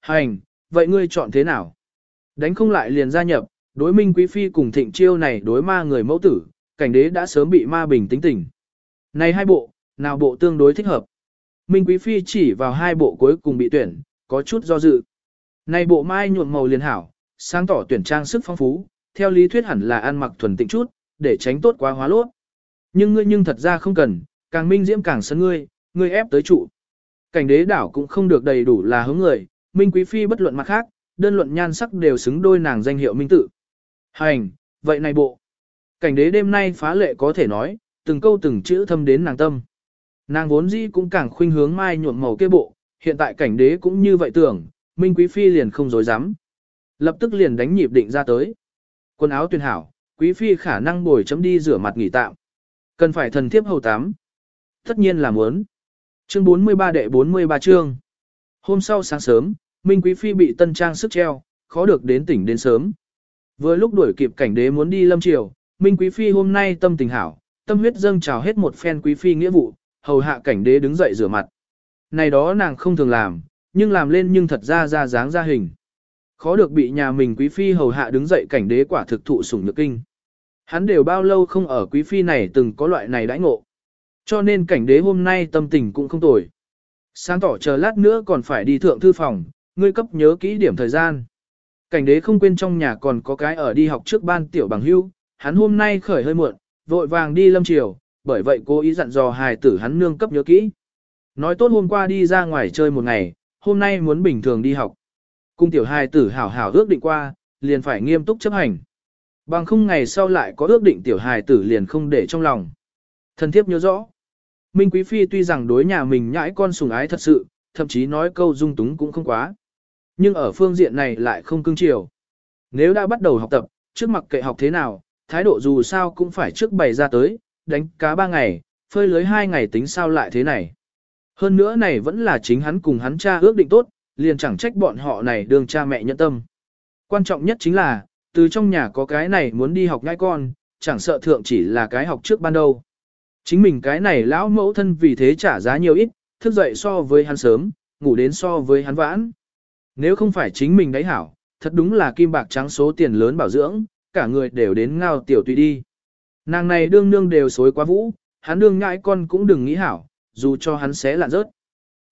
Hành, vậy ngươi chọn thế nào? Đánh không lại liền gia nhập, đối minh quý phi cùng thịnh chiêu này đối ma người mẫu tử, cảnh đế đã sớm bị ma bình tính tỉnh. Này hai bộ, nào bộ tương đối thích hợp? Minh quý phi chỉ vào hai bộ cuối cùng bị tuyển, có chút do dự. Này bộ mai nhuộm màu liền hảo, sáng tỏ tuyển trang sức phong phú, theo lý thuyết hẳn là ăn mặc thuần tịnh chút, để tránh tốt quá hóa lốt. Nhưng ngươi nhưng thật ra không cần, càng minh diễm càng sân ngươi, ngươi ép tới trụ. Cảnh đế đảo cũng không được đầy đủ là hướng người, minh quý phi bất luận mặt khác, đơn luận nhan sắc đều xứng đôi nàng danh hiệu minh tự. Hành, vậy này bộ. Cảnh đế đêm nay phá lệ có thể nói, từng câu từng chữ thâm đến nàng tâm. Nàng vốn dĩ cũng càng khuynh hướng mai nhuộm màu kia bộ, hiện tại cảnh đế cũng như vậy tưởng, Minh Quý Phi liền không dối dám. Lập tức liền đánh nhịp định ra tới. Quần áo tuyên hảo, Quý Phi khả năng bồi chấm đi rửa mặt nghỉ tạm. Cần phải thần thiếp hầu tám. Tất nhiên là muốn. Chương 43 đệ 43 chương. Hôm sau sáng sớm, Minh Quý Phi bị tân trang sức treo, khó được đến tỉnh đến sớm. Vừa lúc đuổi kịp cảnh đế muốn đi lâm triều, Minh Quý Phi hôm nay tâm tình hảo, tâm huyết dâng trào hết một phen Quý Phi nghĩa vụ, hầu hạ cảnh đế đứng dậy rửa mặt. Này đó nàng không thường làm, nhưng làm lên nhưng thật ra ra dáng ra hình. Khó được bị nhà mình quý phi hầu hạ đứng dậy cảnh đế quả thực thụ sủng nhược kinh. Hắn đều bao lâu không ở quý phi này từng có loại này đãi ngộ. Cho nên cảnh đế hôm nay tâm tình cũng không tồi. Sáng tỏ chờ lát nữa còn phải đi thượng thư phòng, ngươi cấp nhớ kỹ điểm thời gian. Cảnh đế không quên trong nhà còn có cái ở đi học trước ban tiểu bằng hưu, hắn hôm nay khởi hơi muộn, vội vàng đi lâm chiều. bởi vậy cố ý dặn dò hài tử hắn nương cấp nhớ kỹ. Nói tốt hôm qua đi ra ngoài chơi một ngày, hôm nay muốn bình thường đi học. Cung tiểu hài tử hảo hảo ước định qua, liền phải nghiêm túc chấp hành. Bằng không ngày sau lại có ước định tiểu hài tử liền không để trong lòng. Thần thiếp nhớ rõ. Minh Quý Phi tuy rằng đối nhà mình nhãi con sùng ái thật sự, thậm chí nói câu dung túng cũng không quá. Nhưng ở phương diện này lại không cưng chiều. Nếu đã bắt đầu học tập, trước mặt kệ học thế nào, thái độ dù sao cũng phải trước bày ra tới, đánh cá ba ngày, phơi lưới hai ngày tính sao lại thế này. Hơn nữa này vẫn là chính hắn cùng hắn cha ước định tốt, liền chẳng trách bọn họ này đường cha mẹ nhẫn tâm. Quan trọng nhất chính là, từ trong nhà có cái này muốn đi học ngay con, chẳng sợ thượng chỉ là cái học trước ban đầu. Chính mình cái này lão mẫu thân vì thế trả giá nhiều ít, thức dậy so với hắn sớm, ngủ đến so với hắn vãn. Nếu không phải chính mình đấy hảo, thật đúng là kim bạc trắng số tiền lớn bảo dưỡng, cả người đều đến ngao tiểu tùy đi. Nàng này đương nương đều xối quá vũ, hắn đương ngãi con cũng đừng nghĩ hảo, dù cho hắn xé lạn rớt.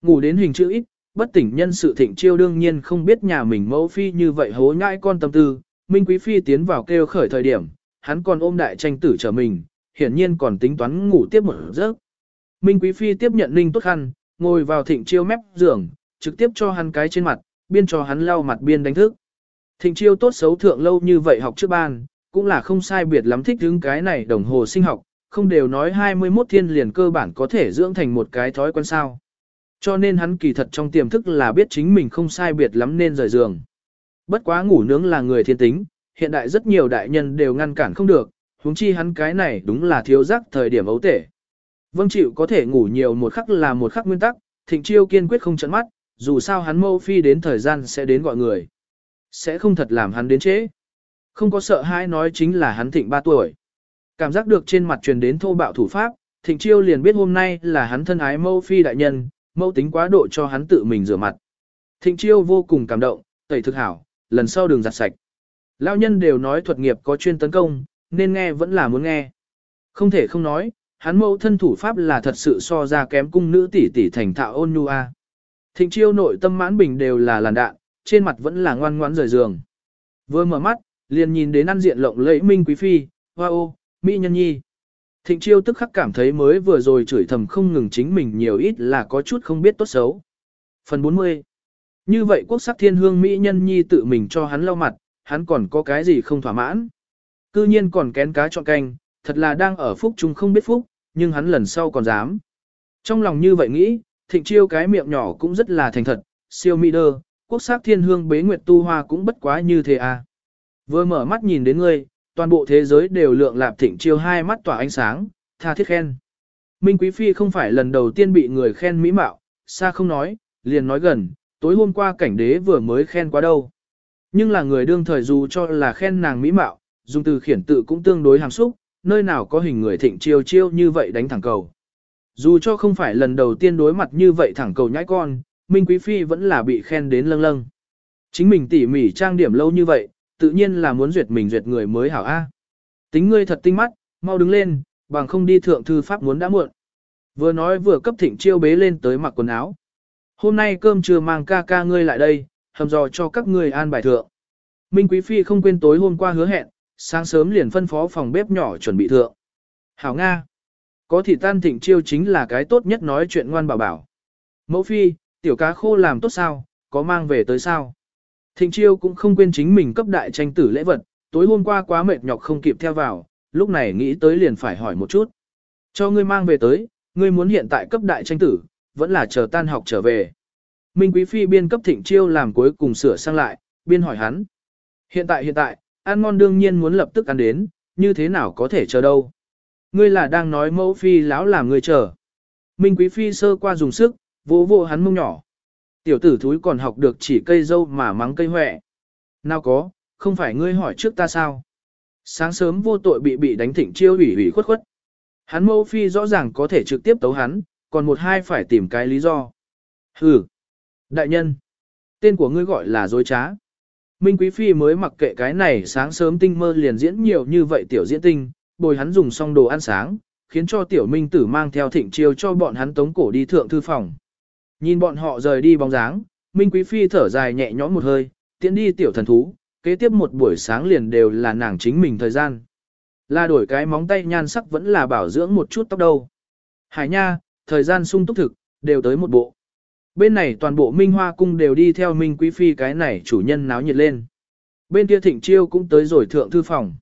Ngủ đến hình chữ ít, bất tỉnh nhân sự thịnh chiêu đương nhiên không biết nhà mình mẫu phi như vậy hố ngãi con tâm tư, Minh Quý Phi tiến vào kêu khởi thời điểm, hắn còn ôm đại tranh tử trở mình, hiển nhiên còn tính toán ngủ tiếp một giấc. Minh Quý Phi tiếp nhận Ninh tốt khăn, ngồi vào thịnh chiêu mép giường, trực tiếp cho hắn cái trên mặt, biên cho hắn lau mặt biên đánh thức. Thịnh chiêu tốt xấu thượng lâu như vậy học trước ban, cũng là không sai biệt lắm thích đứng cái này đồng hồ sinh học, không đều nói 21 thiên liền cơ bản có thể dưỡng thành một cái thói quen sao. Cho nên hắn kỳ thật trong tiềm thức là biết chính mình không sai biệt lắm nên rời giường. Bất quá ngủ nướng là người thiên tính, hiện đại rất nhiều đại nhân đều ngăn cản không được, huống chi hắn cái này đúng là thiếu giác thời điểm ấu tể. Vâng chịu có thể ngủ nhiều một khắc là một khắc nguyên tắc, thịnh chiêu kiên quyết không chấn mắt, dù sao hắn mâu phi đến thời gian sẽ đến gọi người. Sẽ không thật làm hắn đến trễ. Không có sợ hãi nói chính là hắn thịnh 3 tuổi. Cảm giác được trên mặt truyền đến thô bạo thủ pháp, thịnh chiêu liền biết hôm nay là hắn thân ái mâu phi đại nhân, mâu tính quá độ cho hắn tự mình rửa mặt. Thịnh chiêu vô cùng cảm động, tẩy thực hảo, lần sau đường giặt sạch. Lao nhân đều nói thuật nghiệp có chuyên tấn công, nên nghe vẫn là muốn nghe. Không thể không nói, hắn mâu thân thủ pháp là thật sự so ra kém cung nữ tỷ tỷ thành thạo ôn nhu a. Thịnh chiêu nội tâm mãn bình đều là làn đạn, trên mặt vẫn là ngoan ngoãn rời giường. Vừa mở mắt, liền nhìn đến ăn diện lộng lẫy minh quý phi, hoa ô, mỹ nhân nhi. Thịnh chiêu tức khắc cảm thấy mới vừa rồi chửi thầm không ngừng chính mình nhiều ít là có chút không biết tốt xấu. Phần 40 Như vậy quốc sắc thiên hương mỹ nhân nhi tự mình cho hắn lau mặt, hắn còn có cái gì không thỏa mãn. Cư nhiên còn kén cá chọn canh, thật là đang ở phúc chung không biết phúc, nhưng hắn lần sau còn dám. Trong lòng như vậy nghĩ, thịnh chiêu cái miệng nhỏ cũng rất là thành thật, siêu mỹ đơ, quốc sắc thiên hương bế nguyệt tu hoa cũng bất quá như thế à. Vừa mở mắt nhìn đến ngươi, toàn bộ thế giới đều lượng lạp thịnh chiêu hai mắt tỏa ánh sáng, tha thiết khen. Minh Quý Phi không phải lần đầu tiên bị người khen mỹ mạo, xa không nói, liền nói gần, tối hôm qua cảnh đế vừa mới khen quá đâu. Nhưng là người đương thời dù cho là khen nàng mỹ mạo, dùng từ khiển tự cũng tương đối hàm xúc, nơi nào có hình người thịnh chiêu chiêu như vậy đánh thẳng cầu. Dù cho không phải lần đầu tiên đối mặt như vậy thẳng cầu nhãi con, Minh Quý Phi vẫn là bị khen đến lâng lâng. Chính mình tỉ mỉ trang điểm lâu như vậy, tự nhiên là muốn duyệt mình duyệt người mới hảo A. Tính ngươi thật tinh mắt, mau đứng lên, bằng không đi thượng thư pháp muốn đã muộn. Vừa nói vừa cấp thịnh chiêu bế lên tới mặc quần áo. Hôm nay cơm trưa mang ca ca ngươi lại đây, hầm dò cho các ngươi an bài thượng. Minh Quý Phi không quên tối hôm qua hứa hẹn, sáng sớm liền phân phó phòng bếp nhỏ chuẩn bị thượng. Hảo Nga. Có thì tan thịnh chiêu chính là cái tốt nhất nói chuyện ngoan bảo bảo. Mẫu Phi, tiểu cá khô làm tốt sao, có mang về tới sao. Thịnh chiêu cũng không quên chính mình cấp đại tranh tử lễ vật, tối hôm qua quá mệt nhọc không kịp theo vào, lúc này nghĩ tới liền phải hỏi một chút. Cho ngươi mang về tới, ngươi muốn hiện tại cấp đại tranh tử, vẫn là chờ tan học trở về. Minh Quý Phi biên cấp thịnh chiêu làm cuối cùng sửa sang lại, biên hỏi hắn. Hiện tại hiện tại, ăn ngon đương nhiên muốn lập tức ăn đến, như thế nào có thể chờ đâu. Ngươi là đang nói mẫu phi lão làm ngươi chờ. Minh Quý Phi sơ qua dùng sức, vỗ vỗ hắn mông nhỏ. Tiểu tử thúi còn học được chỉ cây dâu mà mắng cây huệ. Nào có, không phải ngươi hỏi trước ta sao? Sáng sớm vô tội bị bị đánh thịnh chiêu ủy ủy khuất khuất. Hắn mẫu phi rõ ràng có thể trực tiếp tấu hắn, còn một hai phải tìm cái lý do. Hừ. Đại nhân. Tên của ngươi gọi là dối trá. Minh Quý Phi mới mặc kệ cái này sáng sớm tinh mơ liền diễn nhiều như vậy tiểu diễn tinh, bồi hắn dùng xong đồ ăn sáng, khiến cho tiểu minh tử mang theo thịnh chiêu cho bọn hắn tống cổ đi thượng thư phòng. Nhìn bọn họ rời đi bóng dáng, Minh Quý Phi thở dài nhẹ nhõm một hơi, tiễn đi tiểu thần thú, kế tiếp một buổi sáng liền đều là nàng chính mình thời gian. Là đổi cái móng tay nhan sắc vẫn là bảo dưỡng một chút tóc đâu. Hải nha, thời gian sung túc thực, đều tới một bộ. Bên này toàn bộ Minh Hoa Cung đều đi theo Minh Quý Phi cái này chủ nhân náo nhiệt lên. Bên kia Thịnh Chiêu cũng tới rồi thượng thư phòng.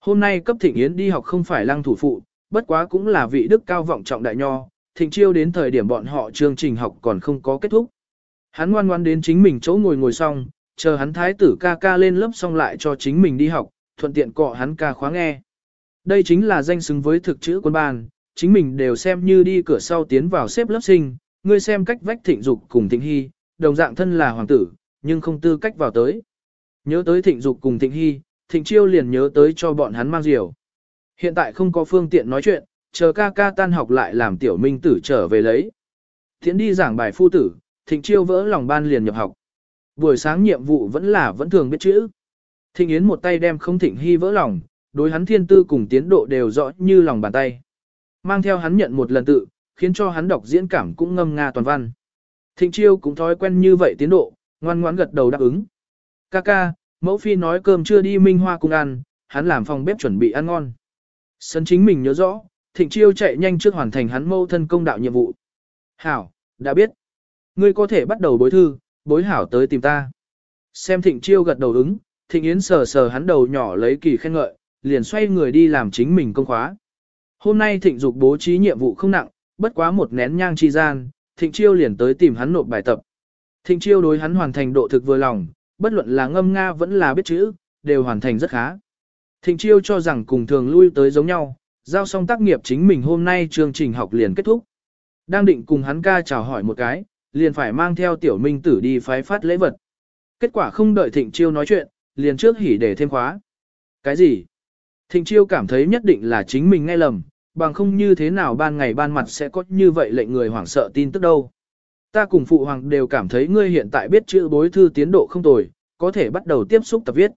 Hôm nay cấp Thịnh Yến đi học không phải lăng thủ phụ, bất quá cũng là vị đức cao vọng trọng đại nho, Thịnh Chiêu đến thời điểm bọn họ chương trình học còn không có kết thúc. Hắn ngoan ngoan đến chính mình chỗ ngồi ngồi xong, chờ hắn thái tử ca ca lên lớp xong lại cho chính mình đi học, thuận tiện cọ hắn ca khóa nghe. Đây chính là danh xứng với thực chữ quân ban, chính mình đều xem như đi cửa sau tiến vào xếp lớp sinh, ngươi xem cách vách thịnh dục cùng thịnh hy, đồng dạng thân là hoàng tử, nhưng không tư cách vào tới. Nhớ tới thịnh dục cùng thịnh hy, thịnh chiêu liền nhớ tới cho bọn hắn mang diều. Hiện tại không có phương tiện nói chuyện, chờ ca ca tan học lại làm tiểu minh tử trở về lấy. Thiện đi giảng bài phu tử, thịnh chiêu vỡ lòng ban liền nhập học. Buổi sáng nhiệm vụ vẫn là vẫn thường biết chữ. Thịnh Yến một tay đem không thịnh hy vỡ lòng, đối hắn thiên tư cùng tiến độ đều rõ như lòng bàn tay. Mang theo hắn nhận một lần tự, khiến cho hắn đọc diễn cảm cũng ngâm nga toàn văn. Thịnh chiêu cũng thói quen như vậy tiến độ, ngoan ngoãn gật đầu đáp ứng. Kaka, mẫu phi nói cơm chưa đi minh hoa cùng ăn, hắn làm phòng bếp chuẩn bị ăn ngon. Sân chính mình nhớ rõ, thịnh chiêu chạy nhanh trước hoàn thành hắn mâu thân công đạo nhiệm vụ. Hảo, đã biết. Ngươi có thể bắt đầu bối thư, bối hảo tới tìm ta. Xem thịnh chiêu gật đầu ứng, thịnh yến sờ sờ hắn đầu nhỏ lấy kỳ khen ngợi, liền xoay người đi làm chính mình công khóa. Hôm nay thịnh dục bố trí nhiệm vụ không nặng, bất quá một nén nhang chi gian, thịnh chiêu liền tới tìm hắn nộp bài tập. Thịnh chiêu đối hắn hoàn thành độ thực vừa lòng, bất luận là ngâm nga vẫn là biết chữ, đều hoàn thành rất khá. Thịnh chiêu cho rằng cùng thường lui tới giống nhau, giao xong tác nghiệp chính mình hôm nay chương trình học liền kết thúc. Đang định cùng hắn ca chào hỏi một cái, liền phải mang theo tiểu minh tử đi phái phát lễ vật. Kết quả không đợi thịnh chiêu nói chuyện, liền trước hỉ để thêm khóa. Cái gì? Thịnh chiêu cảm thấy nhất định là chính mình nghe lầm, bằng không như thế nào ban ngày ban mặt sẽ có như vậy lệnh người hoảng sợ tin tức đâu. Ta cùng phụ hoàng đều cảm thấy ngươi hiện tại biết chữ bối thư tiến độ không tồi, có thể bắt đầu tiếp xúc tập viết.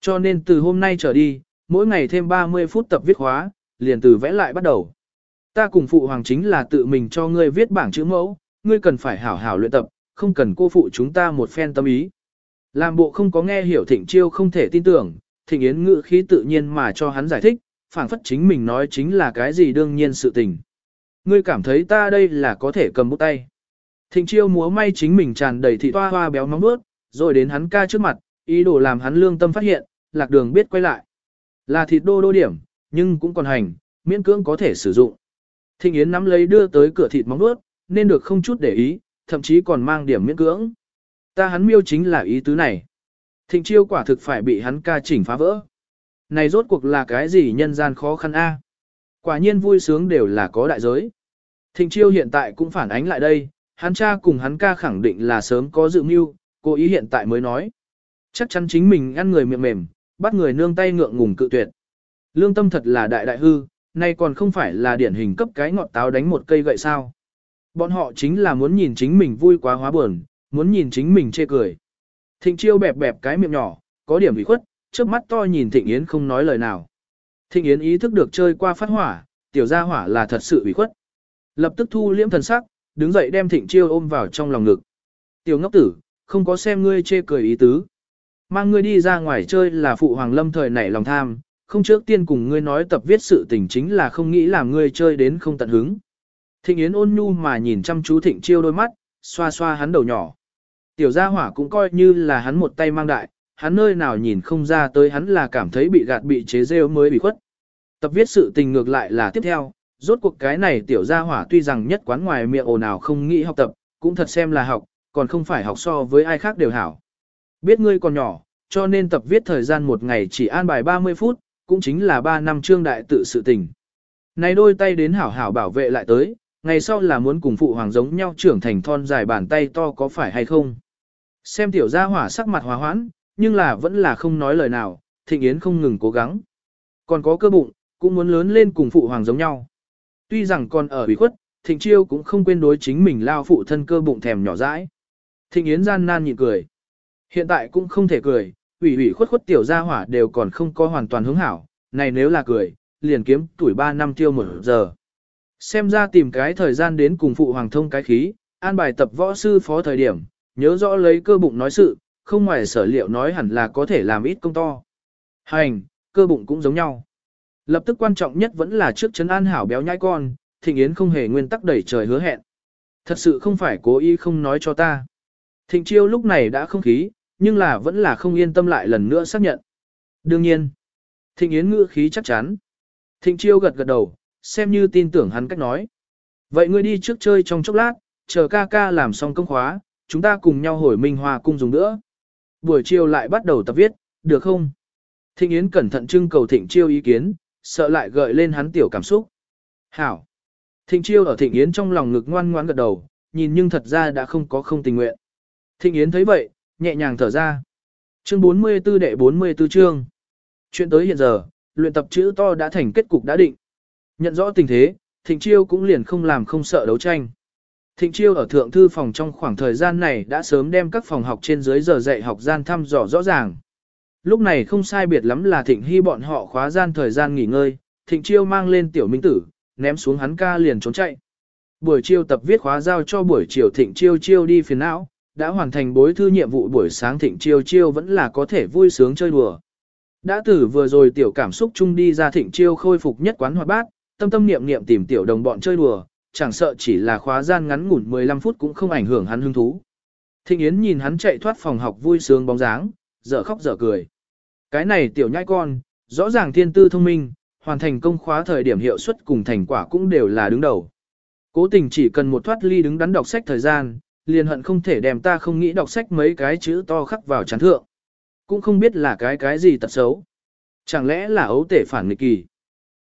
Cho nên từ hôm nay trở đi, mỗi ngày thêm 30 phút tập viết hóa, liền từ vẽ lại bắt đầu. Ta cùng phụ hoàng chính là tự mình cho ngươi viết bảng chữ mẫu, ngươi cần phải hảo hảo luyện tập, không cần cô phụ chúng ta một phen tâm ý. Làm bộ không có nghe hiểu thịnh chiêu không thể tin tưởng, thịnh yến ngữ khí tự nhiên mà cho hắn giải thích, phảng phất chính mình nói chính là cái gì đương nhiên sự tình. Ngươi cảm thấy ta đây là có thể cầm bút tay. Thịnh chiêu múa may chính mình tràn đầy thị toa hoa béo nóng bớt, rồi đến hắn ca trước mặt, ý đồ làm hắn lương tâm phát hiện, lạc đường biết quay lại. Là thịt đô đô điểm, nhưng cũng còn hành, miễn cưỡng có thể sử dụng. Thịnh Yến nắm lấy đưa tới cửa thịt móng nuốt, nên được không chút để ý, thậm chí còn mang điểm miễn cưỡng. Ta hắn miêu chính là ý tứ này. Thịnh chiêu quả thực phải bị hắn ca chỉnh phá vỡ. Này rốt cuộc là cái gì nhân gian khó khăn a? Quả nhiên vui sướng đều là có đại giới. Thịnh chiêu hiện tại cũng phản ánh lại đây, hắn cha cùng hắn ca khẳng định là sớm có dự mưu, cố ý hiện tại mới nói. Chắc chắn chính mình ăn người miệng mềm, bắt người nương tay ngượng ngùng cự tuyệt. Lương tâm thật là đại đại hư, nay còn không phải là điển hình cấp cái ngọt táo đánh một cây gậy sao. Bọn họ chính là muốn nhìn chính mình vui quá hóa buồn, muốn nhìn chính mình chê cười. Thịnh chiêu bẹp bẹp cái miệng nhỏ, có điểm bị khuất, trước mắt to nhìn Thịnh Yến không nói lời nào. Thịnh Yến ý thức được chơi qua phát hỏa, tiểu gia hỏa là thật sự bị khuất. Lập tức thu liễm thần sắc, đứng dậy đem Thịnh chiêu ôm vào trong lòng ngực. Tiểu ngốc tử, không có xem ngươi chê cười ý tứ. Mang ngươi đi ra ngoài chơi là phụ hoàng lâm thời nảy lòng tham, không trước tiên cùng ngươi nói tập viết sự tình chính là không nghĩ làm ngươi chơi đến không tận hứng. Thịnh Yến ôn nhu mà nhìn chăm chú Thịnh Chiêu đôi mắt, xoa xoa hắn đầu nhỏ. Tiểu gia hỏa cũng coi như là hắn một tay mang đại, hắn nơi nào nhìn không ra tới hắn là cảm thấy bị gạt bị chế rêu mới bị khuất. Tập viết sự tình ngược lại là tiếp theo, rốt cuộc cái này tiểu gia hỏa tuy rằng nhất quán ngoài miệng ồn ào không nghĩ học tập, cũng thật xem là học, còn không phải học so với ai khác đều hảo. Biết ngươi còn nhỏ, cho nên tập viết thời gian một ngày chỉ an bài 30 phút, cũng chính là 3 năm trương đại tự sự tình. Này đôi tay đến hảo hảo bảo vệ lại tới, ngày sau là muốn cùng phụ hoàng giống nhau trưởng thành thon dài bàn tay to có phải hay không. Xem tiểu gia hỏa sắc mặt hòa hoãn, nhưng là vẫn là không nói lời nào, thịnh yến không ngừng cố gắng. Còn có cơ bụng, cũng muốn lớn lên cùng phụ hoàng giống nhau. Tuy rằng còn ở bị khuất, thịnh chiêu cũng không quên đối chính mình lao phụ thân cơ bụng thèm nhỏ dãi. Thịnh yến gian nan nhịn cười. Hiện tại cũng không thể cười, ủy ủy khuất khuất tiểu gia hỏa đều còn không có hoàn toàn hướng hảo, này nếu là cười, liền kiếm tuổi 3 năm tiêu một giờ. Xem ra tìm cái thời gian đến cùng phụ hoàng thông cái khí, an bài tập võ sư phó thời điểm, nhớ rõ lấy cơ bụng nói sự, không ngoài sở liệu nói hẳn là có thể làm ít công to. Hành, cơ bụng cũng giống nhau. Lập tức quan trọng nhất vẫn là trước chấn an hảo béo nhai con, thịnh yến không hề nguyên tắc đẩy trời hứa hẹn. Thật sự không phải cố ý không nói cho ta. Thịnh chiêu lúc này đã không khí, nhưng là vẫn là không yên tâm lại lần nữa xác nhận. Đương nhiên, thịnh yến ngữ khí chắc chắn. Thịnh chiêu gật gật đầu, xem như tin tưởng hắn cách nói. Vậy ngươi đi trước chơi trong chốc lát, chờ ca ca làm xong công khóa, chúng ta cùng nhau hồi minh hoa cung dùng nữa. Buổi chiều lại bắt đầu tập viết, được không? Thịnh Yến cẩn thận trưng cầu Thịnh Chiêu ý kiến, sợ lại gợi lên hắn tiểu cảm xúc. Hảo! Thịnh Chiêu ở Thịnh Yến trong lòng ngực ngoan ngoãn gật đầu, nhìn nhưng thật ra đã không có không tình nguyện. Thịnh Yến thấy vậy, nhẹ nhàng thở ra. Chương 44 đệ 44 chương. Chuyện tới hiện giờ, luyện tập chữ to đã thành kết cục đã định. Nhận rõ tình thế, Thịnh Chiêu cũng liền không làm không sợ đấu tranh. Thịnh Chiêu ở thượng thư phòng trong khoảng thời gian này đã sớm đem các phòng học trên dưới giờ dạy học gian thăm dò rõ ràng. Lúc này không sai biệt lắm là Thịnh Hy bọn họ khóa gian thời gian nghỉ ngơi, Thịnh Chiêu mang lên tiểu minh tử, ném xuống hắn ca liền trốn chạy. Buổi chiều tập viết khóa giao cho buổi chiều Thịnh Chiêu Chiêu đi phiền não, đã hoàn thành bối thư nhiệm vụ buổi sáng Thịnh Chiêu Chiêu vẫn là có thể vui sướng chơi đùa. Đã tử vừa rồi tiểu cảm xúc chung đi ra Thịnh Chiêu khôi phục nhất quán hoạt bát, tâm tâm niệm niệm tìm tiểu đồng bọn chơi đùa, chẳng sợ chỉ là khóa gian ngắn ngủn 15 phút cũng không ảnh hưởng hắn hứng thú. Thịnh Yến nhìn hắn chạy thoát phòng học vui sướng bóng dáng, dở khóc dở cười. Cái này tiểu nhãi con, rõ ràng thiên tư thông minh, hoàn thành công khóa thời điểm hiệu suất cùng thành quả cũng đều là đứng đầu. Cố tình chỉ cần một thoát ly đứng đắn đọc sách thời gian, liền hận không thể đem ta không nghĩ đọc sách mấy cái chữ to khắc vào chán thượng. Cũng không biết là cái cái gì tật xấu. Chẳng lẽ là ấu tể phản nghịch kỳ.